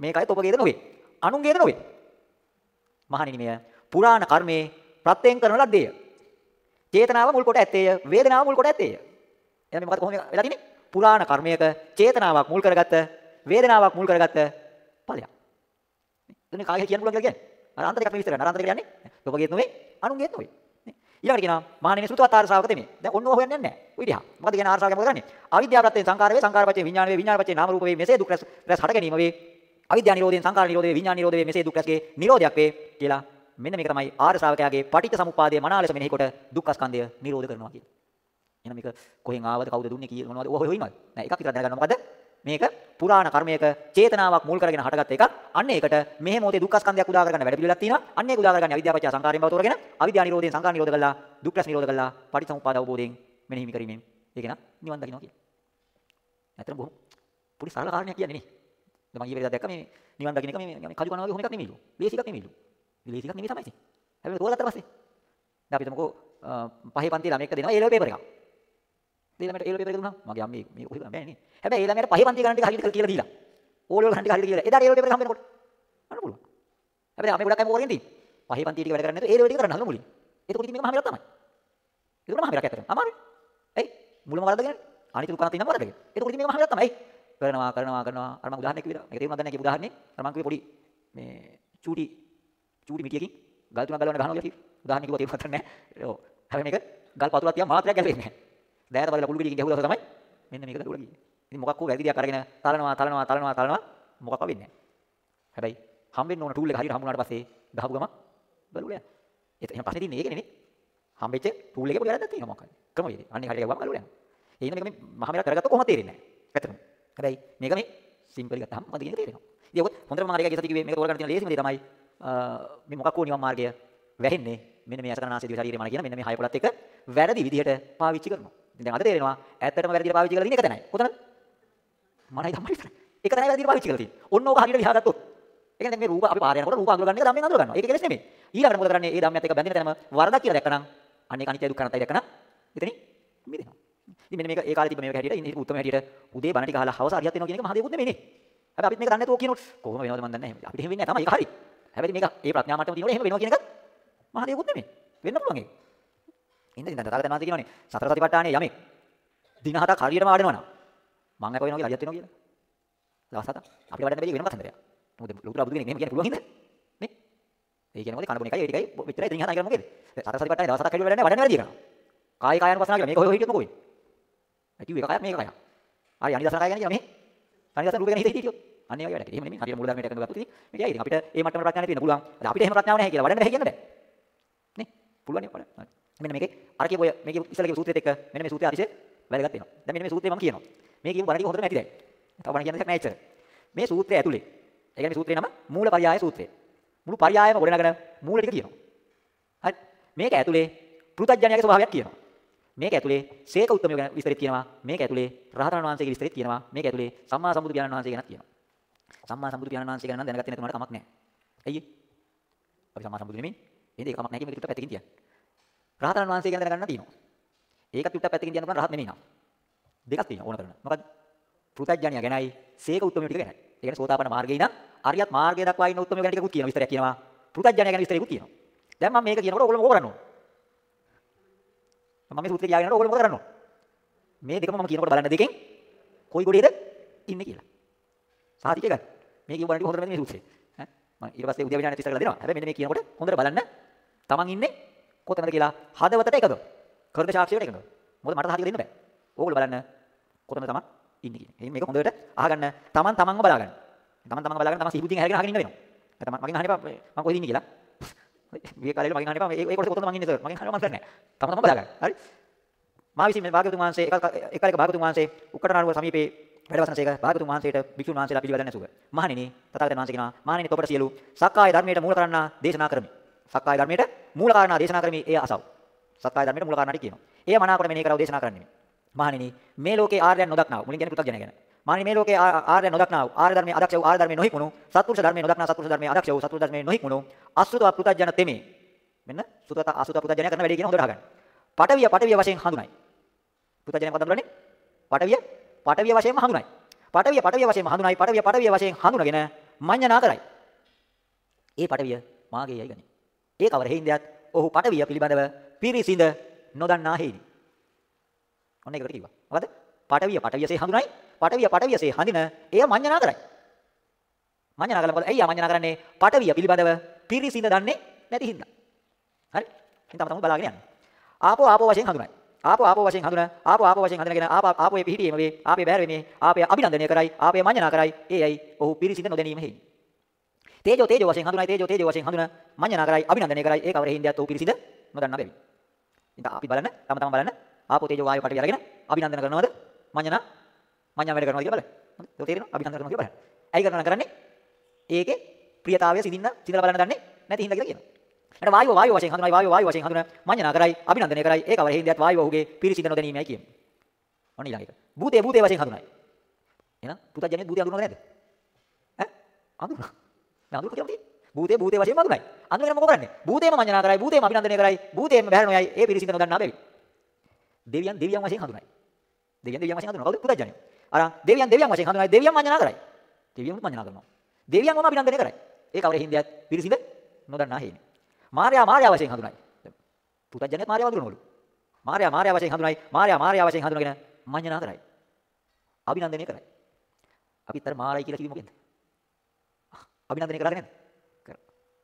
මේකයි තොපගේද නොවේ. අනුන්ගේද නොවේ. මහණෙනි මෙය පුරාණ කර්මයේ ප්‍රත්‍යයෙන් කරන ලද්දේය. චේතනාව මුල් කොට ඇත්තේය. වේදනාව මුල් කොට ඇත්තේය. එහෙනම් මේ මොකද කොහොමද වෙලා තින්නේ? පුරාණ කර්මයක චේතනාවක් මුල් කරගත්ත වේදනාවක් මුල් කරගත්ත ඵලයක්. එතන කාගේ කියන්න පුළුවන් කියලා කියන්නේ. අර අන්තර එකක් මේ විස්තර කරන්න. අර අන්තර කියන්නේ ඔබගේත් නොවේ, අනුන්ගේත් නොවේ. ඊළඟට කියනවා මහණෙනි සුතවත් ආර ශ්‍රාවක තෙමේ. දැන් ඔන්න ඔය හොයන්නේ නැහැ. ඔය දිහා. මොකද කියන්නේ ආර ශ්‍රාවකයා මොකද කරන්නේ? අවිද්‍යාව ප්‍රත්‍යයෙන් සංකාර වේ, සංකාර පත්‍ය විඥාන වේ, විඥාන පත්‍ය නාම රූප වේ. මෙසේ දුක් රැස් රැස් හට ගැනීම වේ. අවිද්‍යාව නිරෝධයෙන් සංකාර නිරෝධ වේ, විඥාන නිරෝධ වේ. මෙසේ දුක් රැස්ගේ නිරෝධයක් වේ කියලා මෙන්න මේක තමයි ආර ශ්‍රාවකයාගේ පටිච්ච සමුප්පාදයේ මනා ලෙස මෙනෙහි කොට දුක්ඛ ස්කන්ධය නිරෝධ කරනවා කියන්නේ. එහෙනම් මේක කොහෙන් ආවද කවුද දුන්නේ කී මොනවද ඔය හොයිනවද? නෑ එකක් විතර දැනගන්න මොකද? මේක පුරාණ කර්මයක චේතනාවක් මුල් කරගෙන හටගත් එකක්. අන්න ඒකට මෙහෙ මොහොතේ දුක්ඛ ස්කන්ධයක් උදා කරගන්න වැඩ පිළිවෙලක් තියෙනවා. අන්න ඒක උදා කරගන්න අවිද්‍යාව පත්‍ය සංකාරයෙන් බව තෝරගෙන අවිද්‍යා නිරෝධයෙන් සංකාර නිරෝධ කළා, දුක් රැස් නිරෝධ කළා, පටිච්චසමුප්පාද අවබෝධයෙන් මෙනෙහි කිරීමෙන් ඒක න නිවන් දකින්නවා කියන්නේ. ඇත්තටම බොහොම පුඩි සරල කාරණයක් කියන්නේ නේ. දැන් මම ඊයේ දැක්ක මේ නිවන් දකින්න එක මේ කජු කනවා වගේ කොහොම එකක් නෙමෙයිලු. ලේසි එකක් නෙමෙයිලු. ලේසි එකක් නෙමෙයි තමයි ඉතින්. හැබැයි තෝරගත්ත පස්සේ දැන් අපි හිතමුකෝ පහේ පන්තියේ ළමයෙක්ට දෙනවා ඒ ලෙවල් පේපර් එකක්. දෙන ළමයට ඒ ලෙවල් පේපර් එක දුන්නා. මගේ අම්මේ මේක කොහෙද බෑ නේ. හැබැයි ඒ ළමයට පහේ පන්තිය ගන්න ටික හරියට කියලා දීලා. ඕ ලෙවල් ගන්න ටික හරියට කියලා. එදාට ඒ ලෙවල් පේපර් එක හම්බ වෙනකොට අන්න පුළුවන්. හැබැයි අපි ගොඩක් අය මොකද කරන්නේ? පහේ පන්තිය ටික වැඩ කරන්නේ නැතුව ඒ ලෙවල් ටික කරන්න හදන මුලින්. එතකොට ඉතින් මේක මහ මෙරක් තමයි. ඒක මහ මෙරක් ඇත්තටම. අමාරුයි. ඇයි? මුලම වරදගෙන අනිත් දුකක් තියෙනවා වරදගෙන. එතකොට ඉතින් මේක මහ මෙරක් තමයි. කරනවා කරනවා කරනවා අර මම උදාහරණයක් කිව්වා. මේක තේරුණාද නැහැ කියපු උදාහරණේ. අර මම කිව්වේ පොඩි මේ චූටි චූටි මිටියකින් ගල් තුනක් ගලවන්න ගහනවා කියලා කිව්වා. උදාහරණ කිව්වා තේරුම් ගන්න නැහැ. ඔව්. හැබැයි මේක ගල් පතුලක් තියා මාත්‍රයක් ගැලවෙන්නේ නැහැ. දෑත බලලා කුළු ගෙඩියකින් ගැහුවා තමයි මෙන්න මේක දඩුවල ගියේ. ඉතින් මොකක් හෝ වැරදි දෙයක් අරගෙන තලනවා තලනවා තලනවා තලනවා මොකක්වත් වෙන්නේ නැහැ. හැබැයි හම්බෙන්න ඕන ටූල් එක හරියට හම්බුනාට පස්සේ ගහපු ගම බලුල යනවා. ඒක එහෙනම් පස්සේ තියෙන්නේ ඒක නෙමෙයි. හම්බෙච්ච ටූල් එකේ පොඩි වැරද්දක් තියෙනවා මොකක්ද? ක්‍රමවේදය. අනිත් හරියට ගවම බලුල යනවා. ඒ හින්දා මේක මේ මහ මෙරක් කරගත්ත කොහොමද තේරෙන්නේ නැහැ. ඇත්තටම. හැබැයි මේක මේ සිම්පල් ගත්තාම මම කියන එක තේරෙනවා. ඉතින් ඔක හොඳටම මම හරියට ගිය සති කිව්වේ මේක තෝරගන්න තියෙන ලේසිම දේ තමයි මේ මොකක් හෝ නිවන් මාර්ගය වැහෙන්නේ මෙන්න මේ අසකනාසී දිව ශරීරය මන කියන මෙන්න මේ හය පොළත් එක වැරදි විදිහට පාවිච්චි කරනවා. ඉතින් දැන් අද තේරෙනවා ඇත්තටම වැරදිට පාවිච්චි කරලා තියෙන එක තැනයි. කොතනද? මනයි තමයි විතරයි. එක තැනයි වැරදිට පාවිච්චි කරලා තියෙන්නේ. ඔන්න ඕක හරියට ලියාගත්තොත් ඒ කියන්නේ දැන් මේ රූප අපි පාර යනකොට රූප අඳුර ගන්න එක ධම්මෙන් අඳුර ගන්නවා. ඒක කෙලස් නෙමෙයි. ඊළඟට මොකද කරන්නේ? ඒ ධම්මයත් එක්ක බැඳෙන තැනම වරදක් කියලා දැක්කනම් අන්න ඒක අනිත්‍ය දුක්ඛ අනාත්තයි දැක්කනම් එතනින් මිදෙනවා. ඉතින් මෙන්න මේක ඒ කාලේ තිබ්බ මේක හැටියට ඉන්නේ උත්තම හැටියට උදේ බණ ටික අහලා හවස හරියට වෙනවා කියන එක මහදේකුත් නෙමෙයිනේ. හැබැයි අපිත් මේක දන්නේ නැතුව කියනොත් කොහොම වෙනවද මන් දන්නේ නැහැ. අපිට එහෙම වෙන්නේ නැහැ තමයි. ඒක හරි. හැබැයි මේක ඒ ප්‍රඥා මට්ටම තියෙනකොට එහෙම වෙනවා කියන එක මහදේකුත් නෙමෙයි. වෙන්න පුළුවන් ඒක. ඉන්න ඉතින් තථාගතයන් වහන්සේ කියනවානේ සතර සතිපට්ඨානයේ යමෙක් දින හතක් හරියටම ආඩනවා නම් මං අප වෙනවා කියලා හරියට වෙනවා කියලා. දවස් හතක් අපිට වඩන්න බැරි වෙනම කතන්දරයක්. මොකද ලොකුට බුදු කෙනෙක් මෙහෙම කියන්න පුළුවන් හින්දා. නේ? ඒ කියන්නේ මොකද කන බොන එකයි ඒ ටිකයි මෙච්චරයි දින හතයි කියලා මොකේද? සතර සතිපට්ඨානයේ දවස් හතක් හැදුවා වැඩන්නේ වඩන්න වැඩි කරනවා. කායි කායනුපස්සනා කියලා මේක හොය හිටියොත් මොකෝ වෙන්නේ? ඇති එක කයක් මේක කයක්. හරි අනිදසන කය ගැන කියන මෙහෙ. අනිදසන රූපේ ගැන හිත හිටියොත් අන්න ඒ වගේ වැඩක්. එහෙම නෙමෙයි. හරියට මූල ධර්මයට එකතු ගත්තොත් ඉතින් මේක ඇයි ඉතින් අපිට මේ මට්ටමේ ප්‍රඥාව නැති වෙන්න පුළුවන්. අපිට එහෙම ප්‍රඥාවක් නැහැ කියලා වඩන්න බැහැ කියන්න බෑ. නේ? පුළුවන් නේ වඩන්න. මෙන්න මේකේ අර කියපු මේකේ ඉස්සෙල්ලා කියපු සූත්‍රයත් එක්ක මෙන්න මේ සූත්‍රය අතිශය වැදගත් වෙනවා. දැන් මෙන්න මේ සූත්‍රය මම කියනවා. මේ කියපු බණ ටික හොඳට නැති දැන්. තව බණ කියන්න දෙයක් නැහැ ඉච්චර. මේ සූත්‍රය ඇතුලේ. ඒ කියන්නේ මේ සූත්‍රේ නම මූලපරියාය සූත්‍රය. මුළු පරියායම ගොඩනගන මූල ටික කියනවා. හරි. මේක ඇතුලේ පෘථජ්ජනයාගේ ස්වභාවයක් කියනවා. මේක ඇතුලේ සේක උත්තමය ගැන විස්තරිත කියනවා. මේක ඇතුලේ රහතන් වහන්සේගේ විස්තරිත කියනවා. මේක ඇතුලේ සම්මා සම්බුදු පියාණන් වහන්සේ ගැනත් කියනවා. සම්මා සම්බුදු පියාණන් වහන්සේ ගැන නම් දැනගත්තේ නැතුනට කමක් නැහැ. ඇයි? අපි සම්මා සම්බුදු නෙමෙයි. එහෙනම් ඒක කමක් නැහැ කියන එක පිටට පැත්තකින් තියන්න. රහතන් වහන්සේ ගැන දැනගන්න තියෙනවා. ඒකත් පිටට පැත්තකින් තියන්න පුළුවන් රහත් නෙමෙයි නා. දෙකක් තියෙනවා ඕන කරන. මොකද්ද? පෘථජ්ජනිය ගැනයි සේක උත්තමය ටික ගැනයි. ඒ කියන්නේ සෝතාපන්න මාර්ගයේ ඉඳන් අරියත් මාර්ගය දක්වා ඉන්න උත්තමය ගැන ටිකකුත් කියනවා විස්තරයක් කියනවා. පෘථජ්ජනිය ගැන විස්තරයකුත් කියනවා. දැන් මම මේක කියනකොට ඔයගොල්ලෝ මොකද කරන්න ඕන? මම මේ සූත්‍රය කියගෙන යනකොට ඔයගොල්ලෝ මොකද කරන්න ඕන? මේ දෙකම මම කියනකොට බලන්න දෙකෙන් කොයි ගොඩේද ඉන්නේ කියලා. සාහිත්‍ය ගන්න. මේ කියව බලන්න හොඳට මේ සූත්‍රය. ඈ මම ඊට පස්සේ උද්‍යව ඥානෙ විස්තර කරලා දෙනවා. හැබැයි මෙන්න මේ කියනකොට හොඳට බලන්න. තමන් ඉන්නේ කොතනද කියලා හදවතට එකද? කර්ද සාක්ෂියට එකද? මොකද මට සාහිත්‍ය දෙන්න බෑ. ඕගොල්ලෝ බලන්න කොතනද තමන් ඉන්නේ කියන්නේ. එහෙනම් මේක හොඳට අහගන්න. තමන් තමන්ව බලාගන්න. තමන් තමන්ව බලාගන්න තමන් සිහිබුද්ධියෙන් හැරගෙන අහගෙන ඉන්න වෙනවා. නැත්නම් මගෙන් අහන්න එපා මම කොහෙද ඉන්නේ කියලා. මේ කාලේ මගෙන් අහන්න එපා මේ ඒ කොටස කොතනද මං ඉන්නේ සර්. මගෙන් අහන්න මම කරන්නේ නැහැ. තම තමන් බලාගන්න. හරි. මා විසින් මේ භාග්‍යවතුන් වහන්සේ එක එක එක භාග්‍යවතුන් වහන්සේ උක්කටනාරුව සමීපේ වැඩවසනසේක භාග්‍යවතුන් වහන්සේට භික්ෂුන් වහන්සේලා පිළිවෙල නැසුව. මහණෙනි තථාගතයන් වහන්සේ කියනවා මහණෙනි ඔබට සියලු සක්කාය ධර්මයට මූල කරන්නා දේශනා කරමි. සක්කාය ධර්මයට මූල කාරණා දේශනා කරමි එය අසව. සක්කාය ධර්මයට මූල කාරණාටි කියනවා. එය මනාකොට මෙනෙහි කරව දේශනා කරන්නේ. මහණෙනි මේ ලෝකේ ආර්යයන් නොදක්නාව. මුලින් කියන්නේ පුතග්ජන ගැන. මහණෙනි මේ ලෝකේ ආර්යයන් නොදක්නාව. ආර්ය ධර්මයේ අදක්ෂ වූ ආර්ය ධර්මයේ නොහිකුණු. සත්පුරුෂ ධර්මයේ නොදක්නා සත්පුරුෂ ධර්මයේ අදක්ෂ වූ සත්පුරුෂ ධර්මයේ නොහිකුණු. අසුතව පුතග්ජන තෙමේ. මෙන්න සුතත අසුත පුතග්ජනය කරන වැඩේ කියන හොඳට අහගන්න. පටවිය පටවිය වශයෙන් හඳුනයි. පුතජනය මොකක්ද බලන්නේ? පටවිය පටවිය වශයෙන්ම හඳුනයි. පටවිය පටවිය වශයෙන්ම හඳුනයි. පටවිය පටවිය වශයෙන් හඳුනගෙන මඤ්ඤණා කරයි. ඒ පටවිය මාගේයයි ගනි. ඒ කවර හේින්දයක් ඔහු පටවිය පිළිබඳව පිරිසිඳ නොදන්නා හේනි. ඔන්න ඒකට කිව්වා. මොකද? පටවිය පටවියසේ හඳුනයි. පටවිය පටවියසේ හඳින එය මඤ්ඤණා කරයි. මඤ්ඤණා කළා මොකද? ඇයි ආ මඤ්ඤණා කරන්නේ? පටවිය පිළිබඳව පිරිසිඳ දන්නේ නැති හින්දා. හරි? ඉතින් තම තමන් බලාගෙන යන්න. ආපෝ ආපෝ වශයෙන් හඳුනයි. ආපෝ ආපෝ වශයෙන් හඳුන ආපෝ ආපෝ වශයෙන් හඳුනගෙන ආපෝ ආපෝයේ පිහිටීම වේ ආපේ බෑර වෙන්නේ ආපේ අභිනන්දනය කරයි ආපේ මඤ්ඤණා කරයි ඒ ඇයි ඔහු පිරිසිඳ නොදැනීම හේයි තේජෝ තේජෝ වශයෙන් හඳුනයි තේජෝ තේජෝ වශයෙන් හඳුන මඤ්ඤණා කරයි අභිනන්දනය කරයි ඒ කවර හේන්දියත් ඔහු පිරිසිඳ නොදන්නා බැවි ඉතින් අපි බලන්න තම තම බලන්න ආපෝ තේජෝ වායු පටවි අරගෙන අභිනන්දන කරනවද මඤ්ඤණා මඤ්ඤා වැඩ කරනවා කියලා බලන්න හොඳට තේරෙනවා අභිනන්දන කරනවා කියලා බලන්න ඇයි කරනවා කරන්නේ ඒකේ ප්‍රියතාවය සිඳින්න සිඳලා බලන්න දන්නේ නැති හින්දා කියලා කියනවා එතන වායුව වායුව වශයෙන් හඳුනයි වායුව වායුව වශයෙන් හඳුන මඤ්ඤණා කරයි අභිනන්දනය කරයි ඒක වර හේන්දියත් වායුව ඔහුගේ පිරිසිඳ නොදැනීමයි කියමු. ඔන්න ඊළඟ එක. භූතේ භූතේ වශයෙන් හඳුනයි. එහෙනම් පුතජනේ භූතය හඳුනනවද නැද්ද? ඈ? හඳුනනවා. දැන් හඳුනන කියලා තියෙන්නේ. භූතේ භූතේ වශයෙන් හඳුනයි. හඳුනගෙන මොකෝ කරන්නේ? භූතේම මඤ්ඤණා කරයි භූතේම අභිනන්දනය කරයි භූතේම බහැරණොයයි ඒ පිරිසිඳ නොදන්නා බැවි. දෙවියන් දෙවියන් වශයෙන් හඳුනයි. දෙවියන් දෙවියන් වශයෙන් හඳුනනවා. කවුද පුතජනේ? අර දෙවියන් දෙවියන් වශයෙන් හඳුනයි දෙවියන් මඤ්ඤණා කරයි. දෙවියන් මඤ්ඤණා කරනවා. දෙවියන්වම අභිනන්දනය කරයි. ඒ කවර හේන්දියත් පිරිසිඳ නොදන්නා හේනේ. මාර්යා මාර්යා වශයෙන් හඳුනයි. පුතඥයත් මාර්යා වඳුනවලු. මාර්යා මාර්යා වශයෙන් හඳුනයි. මාර්යා මාර්යා වශයෙන් හඳුනගෙන මඤ්ඤණා කරයි. අභිනන්දනය කරයි. අපිත් අර මාරයි කියලා කිව්වෙ මොකෙන්ද? අභිනන්දනය කරාද නැද්ද? කරා.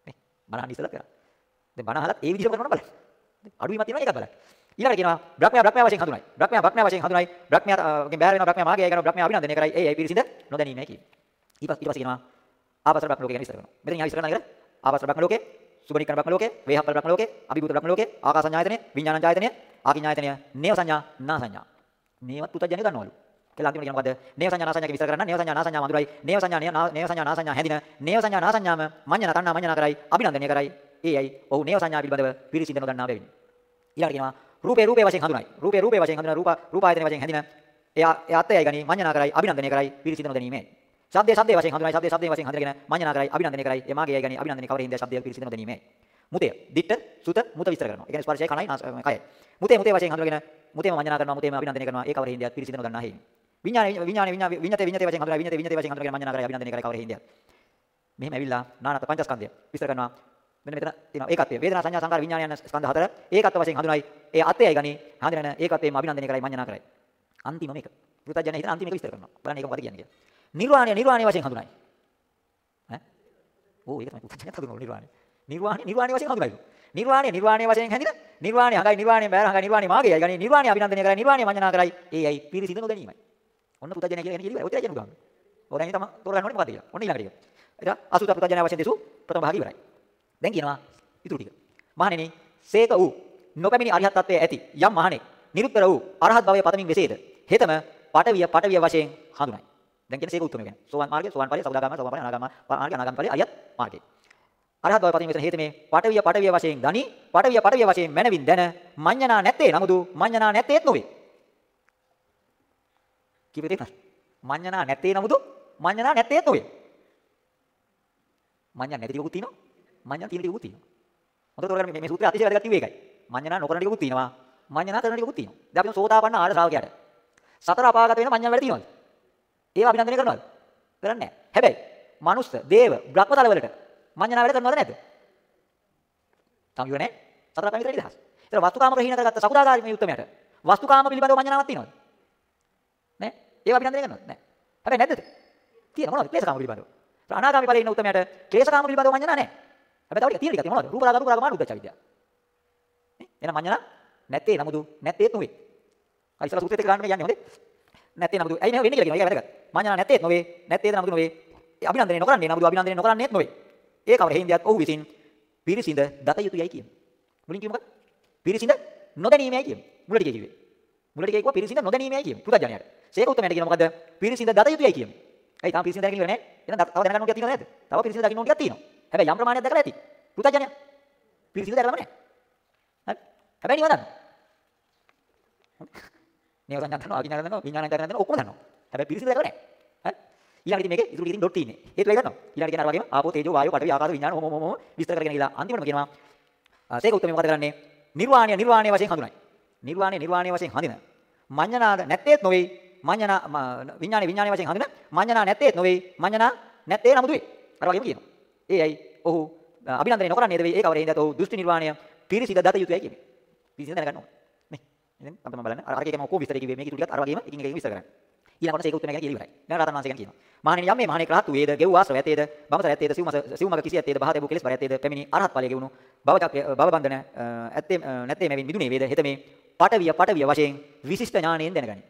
නේ. බණහන් ඉස්සලා කරා. දැන් බණ අහලත් ඒ විදිහට කරනවා බලන්න. අඩුවීමක් තියෙනවා ඒකත් බලන්න. ඊළඟට කියනවා බ්‍රහ්මයා බ්‍රහ්මයා වශයෙන් හඳුනයි. බ්‍රහ්මයා බ්‍රහ්මයා වශයෙන් හඳුනයි. බ්‍රහ්මයාගෙන් බැහැර වෙනවා බ්‍රහ්මයා මාගේ කරනවා බ්‍රහ්මයා අභිනන්දනය කරයි. ඒ ඒ පිරිසිඳ නොදැනීමයි කියන්නේ. ඊපස් ඊට පස්සේ කියනවා ආපස්සට බ්‍රහ්ම ලෝකේ ගැන විස්තර කරනවා. මෙතන යා විස්තර කරනවා නේද? ආපස්සට බ්‍රහ්ම ලෝකේ සුබනිකරණ බ්‍රහ්ම ලෝකේ, වේහප්පල බ්‍රහ්ම ලෝකේ, අභිභූත බ්‍රහ්ම ලෝකේ, ආකාසඤ්ඤායතනෙ, විඥානඤ්ඤායතනෙ, ආකිඤ්ඤායතනෙ, නේව සංඥා, නා සංඥා. මේවත් පුතජනේ දන්නවලු. කියලා අන්තිමට කියන මොකද්ද? නේව සංඥා නා සංඥා විස්තර කරන්න, නේව සංඥා නා සංඥා මඳුරයි, නේව සංඥා නේව සංඥා නා සංඥා හැදින, නේව සංඥා නා සංඥාම මඤ්ඤණ තණ්හා මඤ්ඤණ කරයි, අභිනන්දනය කරයි. ඒයි ඔහු නේව සංඥා පිළිබඳව පිරිසිඳ නොදන්නා බැවින්. ඊළඟට කියනවා රූපේ රූපේ වශයෙන් හඳුනයි. රූපේ රූපේ වශයෙන් හඳුනන රූප රූපායතන වශයෙන් හැදින එයා එයා අත්යයි ගනි? මඤ්ඤණා කරයි, අභිනන්දනය කරයි, පිරිසිඳ නොදැනීමේ. ශබ්දයේ ශබ්දයේ වශයෙන් හඳුනයි. ශබ්දයේ ශබ්දයේ වශයෙන් හඳුනගෙන මඤ්ඤණා කරයි අභිනන්දනය කරයි. එමාගේ යයි ගනි? අභිනන්දනය කවරේ හින්දා ශබ්දය පිරිසිදු නොදැනීමේ මුතය. දිට්ඨ සුත මුත විස්තර කරනවා. ඒ කියන්නේ ස්පර්ශය කණයි කයයි මුතේ මුතේ වශයෙන් හඳුනගෙන මුතේම මඤ්ඤණා කරනවා මුතේම අභිනන්දනය කරනවා. ඒ කවරේ හින්දා පිරිසිදු නොදන්නා හේයි විඥාන විඥාන විඥාන විඤ්ඤතේ විඤ්ඤතේ වශයෙන් හඳුනයි විඤ්ඤතේ විඤ්ඤතේ වශයෙන් හඳුනගෙන මඤ්ඤණා කරයි අභිනන්දනය කරයි කවරේ හින්දා මෙහෙම ඇවිල්ලා නානත් පංචස්කන්ධය විස්තර කරනවා මෙන්න මෙතන තියෙනවා ඒකත්වය වේදනා සංඥා සංකාර විඥාන යන ස්කන්ධ හතර ඒකත්ව වශයෙන් හඳුනයි ඒ අත්‍යයයි ගනි හඳුනන ඒකත්වයේම අභිනන්දනය කරයි මඤ්ඤණා කරයි අන්තිම මේක පුතජන හිතන අන්තිම එක විස්තර කරනවා බලන්න ඒක මොකද කියන්නේ කියලා නිර්වාණය නිර්වාණය වශයෙන් හඳුනයි ඈ ඕ ඒක තමයි පුතජන හඳුනන නිර්වාණය නිර්වාණය නිර්වාණය වශයෙන් හඳුනයි නිර්වාණය නිර්වාණය වශයෙන් හැඳින නිර්වාණය හඟයි නිර්වාණය බෑර හඟයි නිර්වාණය මාගේයි ගනි නිර්වාණය අභිනන්දනය කරයි නිර්වාණය මඤ්ඤණා කරයි ඒයි පිරිසිදු නොදැනීමයි ඔන්න පුතජන කියලා එන්නේ ඉලිවයි ඔය තියජන උගාම ඔය දැන් තම තෝරගන්න ඕනේ මොකද කියලා. ඔන්න ඊළඟට ඒක එතන අසුත පුතජන වශයෙන් දෙසු ප්‍රථම භාගය ඉවරයි. දැන් කියනවා ඉතුරු ටික. මහණෙනි සේක වූ නොපැමිණි අරිහත් තත්වයේ ඇති යම් මහණෙක් නිරුත්තර වූ අරහත් භවයේ පතමින් වෙසේද? හෙතම පටවිය පටවිය වශයෙන් හඳුනයි. දැන් කියන්නේ සේක උත්තම කියන්නේ. සෝවාන් මාර්ගය සෝවාන් ඵලය සකදාගාම සෝවාන් ඵලය අනාගාම මාර්ගය අනාගාම ඵලය අයත් මාර්ගය. අරහත් භවයේ පතමින් වෙසෙන හේතමේ පටවිය පටවිය වශයෙන් දනි පටවිය පටවිය වශයෙන් මැනවින් දැන මඤ්ඤණා නැත්තේ නමුදු මඤ්ඤණා නැත්තේත් නොවේ. කිව්වේ තේරුණාද මඤ්ඤණා නැත්තේ නමුදු මඤ්ඤණා නැත්තේත් නොවේ මඤ්ඤණා නැති ටිකකුත් තියෙනවා මඤ්ඤණා තියෙන ටිකකුත් තියෙනවා හොඳට තෝරගන්න මේ සූත්‍රය අතිශය වැදගත් කිව්වේ ඒකයි. මඤ්ඤණා නොකරන ටිකකුත් තියෙනවා. මඤ්ඤණා කරන ටිකකුත් තියෙනවා. දැන් අපි සෝතාපන්න ආර්ය ශ්‍රාවකයාට සතර අපාගත වෙන මඤ්ඤණ වැඩ තියෙනවද? ඒවා අභිනන්දනය කරනවද? කරන්නේ නැහැ. හැබැයි මනුස්ස, දේව, බ්‍රහ්මතල වලට මඤ්ඤණා වැඩ කරනවද නැද්ද? තාම කිව්වේ නැහැ. සතර අපාගත විතරයි දහස්. ඒතර වස්තුකාම ප්‍රහීන කරගත්ත සකුදාගාමී උත්තමයට වස්තුකාම පිළිබඳව මඤ්ඤණාවක් තියෙනවද? නැහැ. ඒවා අභිනන්දනය කරනවද? නැහැ. හැබැයි නැද්ද? තියෙන මොනවද? ක්ලේශකාම පිළිබඳව. අනාගාමී ඵලයේ ඉන්න උත්තමයට ක්ලේශකාම පිළිබඳව මඤ්ඤණා නැහැ. හැබැයි තව ටික තියෙන ටිකක් තියෙනවා මොනවද? රූප රාග රූප රාග මාන උද්දච්ච විද්‍යාව. නේ? එහෙනම් මඤ්ඤණ නැත්තේ නමුදු නැත්තේත් නොවේ. අර ඉස්සලා සූත්‍රෙත් එක ගන්න මේ යන්නේ හොඳේ. නැත්තේ නමුදු. ඇයි මෙහෙම වෙන්නේ කියලා කියනවා. ඒක වැදගත්. මඤ්ඤණ නැත්තේත් නොවේ. නැත්තේද නමුදු නොවේ. අභිනන්දනය නොකරන්නේ නමුදු අභිනන්දනය නොකරන්නේත් නොවේ. ඒ කවර හේන්දියත් ඔහු විසින් පිරිසිඳ දත යුතුයයි කියමු. මුලින් කිව්ව මොකක්ද? පිරිසිඳ නොදැනීමයි කියමු. මුලට කිව්වේ. මුලට කිව්වා පිරිසිඳ නොදැනීමයි කියමු. පුතඥයාට. සේක උත්තමයට කියන මොකද්ද? පිරිසිඳ දත යුතුයයි කියමු. ඇයි තාම පිරිසිඳ දැනගෙන ඉවර නැහැ? එහෙනම් තව දැනගන්න ඕන ටිකක් තියෙනවද නැද්ද? තව පිරිසිඳ දකින්න ඕන ටිකක් තියෙනවා. හැබැයි යම් ප්‍රමාණයක් දැකලා ඇති. පුතඥය. පිරිසිදු දැකලාම නැහැ. හරි. හැබැයි නිවන් දන්නවා. නිවන් දන්නවා, අවිඥාන දන්නවා, විඥාන දන්නවා, ඔක්කොම දන්නවා. හැබැයි පිරිසිදු දැකලා නැහැ. හරි. ඊළඟට මේකේ ඉතුරු ටිකින් ඩොට් තියෙන්නේ. හේතුව ඒ දන්නවා. ඊළඟට කියන අර වගේම ආපෝ තේජෝ වායෝ පඨවි ආකාශ විඥාන ඔහොම ඔහොම විස්තර කරගෙන ගිහලා අන්තිමටම කියනවා සේක උත්තමේ මොකද කරන්නේ? නිර්වාණය නිර්වාණය වශයෙන් හඳුනයි. නිර්වාණය නිර්වාණය වශයෙන් හඳින. මඤ්ඤණාද නැත්තේත් නොවේ. මඤ්ඤණා විඥානේ විඥානේ වශයෙන් හඳින. මඤ්ඤණා නැත්තේත් නොවේ. මඤ්ඤණා නැත්තේ නමුදු වේ. අර වගේම කියනවා. ඒයි ඔහු අභිනන්දනය නොකරන්නේ නේද ඒ කවරේ ඉඳලා ඔහු දෘෂ්ටි නිර්වාණය පිරිසිඳ දත යුතුයයි කියන්නේ. පිරිසිඳ දැනගන්න ඕනේ. නේ. ඉතින් අපි තමයි බලන්න. අර අර එකේම ඔක්කොම විස්තර කිව්වේ මේක ඉතුරු ටිකත් අර වගේම එකින් එකකින් විස්තර කරන්නේ. ඊළඟට ඒක උත්තර ගැන කියලා ඉවරයි. දැන් රහතන් වහන්සේ ගැන කියනවා. මහණෙනි යම් මේ මහණේ ක්‍රහත් වේද ගෙව් ආශ්‍රව ඇතේද බමතර ඇතේද සිව්මස සිව්මග කිසි ඇතේද බහතේ බු කෙලස් පර ඇතේද පැමිණි අරහත් ඵලයේ ගෙවුණු භවචක්‍ර භව බන්ධන ඇත්තේ නැත්තේ මෙවින් මිදුනේ වේද හෙත මේ පටවිය පටවිය වශයෙන් විශිෂ්ට ඥාණයෙන් දැනගනි.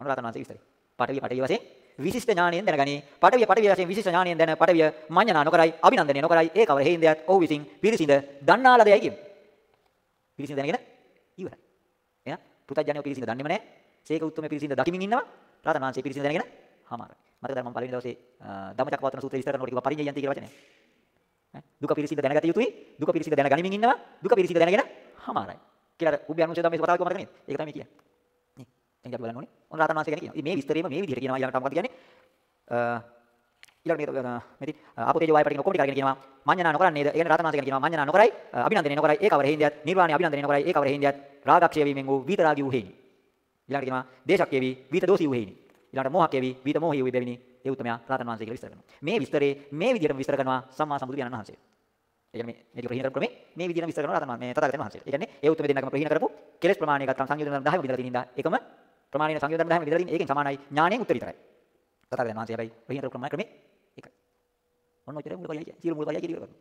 මොන රහතන් වහන්සේ විස්තරයි. පටවිය පටවිය වශයෙන් විශිෂ්ට ඥාණයෙන් දැනගනි. පටවිය පටවිය වශයෙන් විශිෂ්ට ඥාණයෙන් දැන පටවිය මඤ්ඤණා නොකරයි අභිනන්දනය නොකරයි ඒ කවර හේන්දයක් ඔහු විසින් පිරිසිඳ දන්නා ලදයයි කියමු. පිරිසිඳ දැනගෙන ඉවරයි. එහෙනම් පුතඥයෝ පිරිසිඳ දන්නේම නැහැ. සීක උත්තම පිරිසිඳ දකිමින් ඉන්නවා. රහතන් වහන්සේ පිරිසිඳ දැනගෙන හමාරයි. මතකද මම පළවෙනි දවසේ ධම්මචක්කවර්තන සූත්‍රය විස්තර කරනකොට කිව්වා පරිඤ්ඤයන්ති කියලා වචනේ. ඈ දුක පිරිසිඳ දැනගත යුතුයි. දුක පිරිසිඳ දැනගනිමින් ඉන්නවා. දුක පිරිසිඳ දැනගෙන හමාරයි. කියලා අර උභය අනුසය ධම්මේ කතාව කිව්ව මතක නේද? ඒක තමයි කියන්නේ. නේ. දැන් අපි බලන්න ඕනේ. ඔන්න රහතන් වහන්සේ ගැන කියනවා. මේ විස්තරේම මේ විදිහට කියනවා ඊළඟට මොකක්ද කියන්නේ? ඊළඟට මේ මෙති ආපෝතේජ වාය පටින ඔක්කොම ටික අරගෙන කියනවා මඤ්ඤණා නොකරන්නේද? ඒ කියන්නේ රහතන් වහන්සේ ගැන කියනවා මඤ්ඤණා නොකරයි, අභිනන්දනය නොකරයි, ඒ කවර හේන්දියත්, නිර්වාණය අභිනන්දනය නොකරයි, ඒ කවර හේන්දියත්, රාගක්ෂය වීමෙන් වූ විතරාගී වූ හේනි. ඊළඟට කියනවා දේශක්‍ය වී විත දෝෂී වූ හේනි. ඊළඟට මෝහක්‍ය වී විත මෝහී වූ බැවිනි. ඒ උත්තමයා රහතන් වහන්සේ කියලා විස්තර කරනවා. මේ විස්තරේ මේ විදිහටම විස්තර කරනවා සම්මා සම්බුදු පියාණන් වහන්සේ. ඒ කියන්නේ මේක ප්‍රහීන කරපු ක්‍රමේ මේ විදිහට විස්තර කරනවා රහතන් මේ තථාගතයන් වහන්සේ. ඒ කියන්නේ ඒ උත්තම දෙන්නකම ප්‍රහීන කරපු කෙලෙස් ප්‍රමාණය ගත්තාම සංයෝජන ධර්ම 10ම විදලා තියෙන ඉඳා එකම ප්‍රමාණීය සංයෝජන ධර්ම 10ම විදලා තියෙන ඒකෙන් සමානයි ඥාණයෙන් උත්තරීතරයි. තථාගතයන් වහන්සේ හැබැයි ප්‍රහීන කරපු ක්‍රමය ඒකයි. ඔන්න ඔච්චර මුල කලියයි සියලු මුල කලියයි කියලා කරනවා.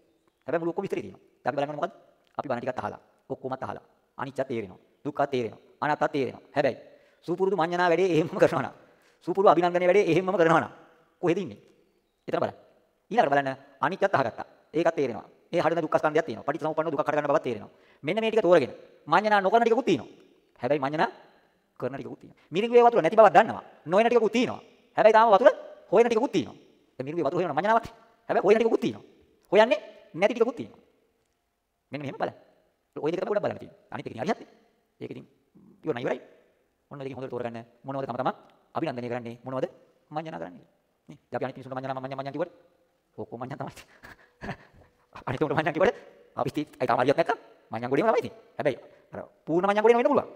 හැබැයි මුල ඔක්කොම විස්තරේ තියෙනවා. දැන් බලන්න මොකද්ද? අපි බණ ටිකක් අහලා ඔක්කොමත් අහලා අනිච්චත් තේරෙනවා. දුක්ඛත් තේරෙනවා. අනාත්තත් තේරෙනවා. හැබැයි සූපුරුදු මඤ්ඤණා වැඩේ එහෙමම කරනවා නම් සූපුරුදු අභිනන්දනයේ වැඩේ එහෙමම කරනවා නම් කොහෙද ඉන්නේ? එතන බලන්න. ඊළඟට බලන්න අනිච්චත් අහගත්තා. ඒකත් තේරෙනවා. මේ හරින දුක්ඛ ස්කන්ධයක් තියෙනවා. පටිච්චසමුප්පන්න දුක කඩ ගන්න බවක් තේරෙනවා. මෙන්න මේ ටික තෝරගෙන මඤ්ඤණා නොකරන ටිකකුත් තියෙනවා. හැබැයි මඤ්ඤණා කරන ටිකකුත් තියෙනවා. මිරිඟුවේ වතුර නැති බවක් දන්නවා. නොයන ටිකකුත් තියෙනවා. හැබැයි තාම වතුර හොයන ටිකකුත් තියෙනවා. දැන් මිරිඟුවේ වතුර හොයන මඤ්ඤණාවක්. හැබැයි හොයන ටිකකුත් තියෙනවා. හොයන්නේ නැති ටිකකුත් තියෙනවා. මෙන්න මෙහෙම බලන්න. ඔය දෙක තමයි ගොඩක් බලන්න තියෙන්නේ. අනිත් එක ඉතින් හරියත්. ඒක ඉතින් ඉවරයි ඉවරයි. ඔන්න දෙකෙන් හොඳට තෝරගන්න මොනවද තම තමා අභිනන්දනය කරන්නේ මොනවද මඤ්ඤණා කරන්නේ. නේ. අපි අනිත් මිනිස්සුන්ට මඤ්ඤණ මඤ්ඤණ මඤ්ඤණ කිව්වට ඔක්කොම මඤ්ඤණ තමයි. අනිත් උන්ට මඤ්ඤණ කිව්වට අපි ඉතින් ඒ තාම හරියක් නැත්තම් මඤ්ඤණ ගොඩේම තමයි ඉතින්. හැබැයි අර පූර්ණ මඤ්ඤණ ගොඩේම වෙන්න පුළුවන්.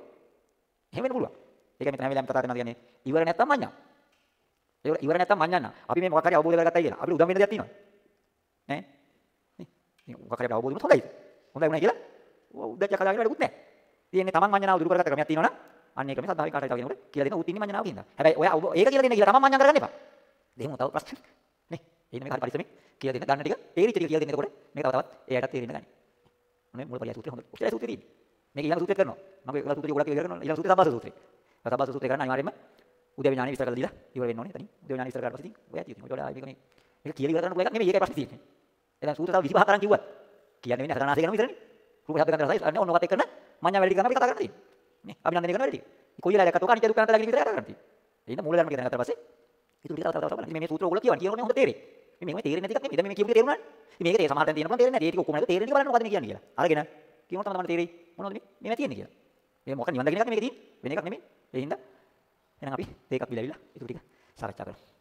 එහෙම වෙන්න පුළුවන්. ඒක මෙතන හැම වෙලාවෙම කතා කරනවා කියන්නේ ඉවර නැත්තම් මඤ්ඤණ. ඒක ඉවර නැත්තම් මඤ්ඤණ. අපි මේ මොකක් හරි අවබෝධ කරගත්තයි කියලා. අපිට උදම් වෙන්න දෙයක් තියෙනවා. නේ? නේ. මොකක් හරි අවබෝධ වුණොත් හොඳයි. හොඳයි වුණා කියලා. උද්දච්ච කතාවකින් වැඩකුත් නැහැ. තියෙන්නේ තමන් මඤ්ඤණාව දුරු කරගත්ත ක්‍රමයක් තියෙනවනම් අන්න ඒ ක්‍රමය සද්ධාවේ කාටද කියනකොට කියලා දෙන උත් ඉන්නේ මඤ්ඤණාව කියනවා. හැබැයි ඔයා ඒක කියලා දෙන්න කියලා තමන් මඤ්ඤණ කරගන්න එපා. දෙහිම තව ප්‍රශ්න. නේ. එහෙනම් මේක හරි පරිස්සමෙන් කියලා දෙන්න ගන්න ටික තේරිච්ච ටික කියලා දෙන්න එතකොට මේක තව තවත් එයාටත් තේරෙන්න ගන්න. මොනේ මුල පරිය සූත්‍රය හොඳ. ඔය සූත්‍රය තියෙන්නේ. මේක ඊළඟ සූත්‍රය කරනවා. මම ඊළඟ සූත්‍රය ගොඩක් ඉවර කරනවා. ඊළඟ සූත්‍රය සබ්බාස සූත්‍රය. සබ්බාස සූත්‍රය කරන්න අනිවාර්යයෙන්ම උදේ විඥානෙ විස්තර කරලා දීලා ඉවර වෙන්න ඕනේ. එතනින් උදේ විඥානෙ විස්තර කරලා පස්සේ ඉතින් ඔය ඇති ඉතින්. ඔය වඩා මේක මේ මේක කියලා ඉවර කරන්න පුළුවන් එකක් නෙමෙයි. ඒකයි ප්‍රශ්නේ තියෙන්නේ. එහෙනම් සූත්‍ර තව 25 කරන් කිව්වත් කියන්නේ වෙන්නේ හතරනාසය කරන විතරනේ. රූප ශබ්ද ගන්ධ රස අන්න ඔන්න ඔකත් එක්කන මඤ්ඤා වැඩි ගන්න අපි කතා කරන්න තියෙන්නේ. නේ අභිනන්දනය කරන වැඩි ටික. කොයි වෙලාවක ඔක අනිත්‍ය දුක්ඛ අනාත්ම ලගින විතරයි කතා කරන්න තියෙන්නේ. එහෙනම් මූල ධර්ම කියලා ගත්තා පස්සේ ඉතුරු ටික තව තව තව බලන්න. මේ සූත්‍ර ඔයගොල්ලෝ කියවන කියනකොට හොඳ තේරෙයි. මේ මේක තේරෙන්නේ නැති එකක් නෙමෙයි. දැන් මේ කියපු තේරුණානේ. ඉතින් මේක තේ සමහරෙන් තියෙන පුළුවන් තේරෙන්නේ නැහැ. ඒ ටික ඔක්කොම නැද තේරෙන්නේ බලන්න මොකද මේ කියන්නේ කියලා. අරගෙන කියනකොට තමයි තේරෙයි. මොනවද මේ? මේ තියෙන්නේ කියලා. මේ මොකක් නිවන් දකින්න එකක් මේක තියෙන්නේ. වෙන එකක් නෙමෙයි. ඒ හින්දා එහෙනම් අපි තේකක් විලවිලා ඉතුරු ටික සාකච්ඡා කරමු.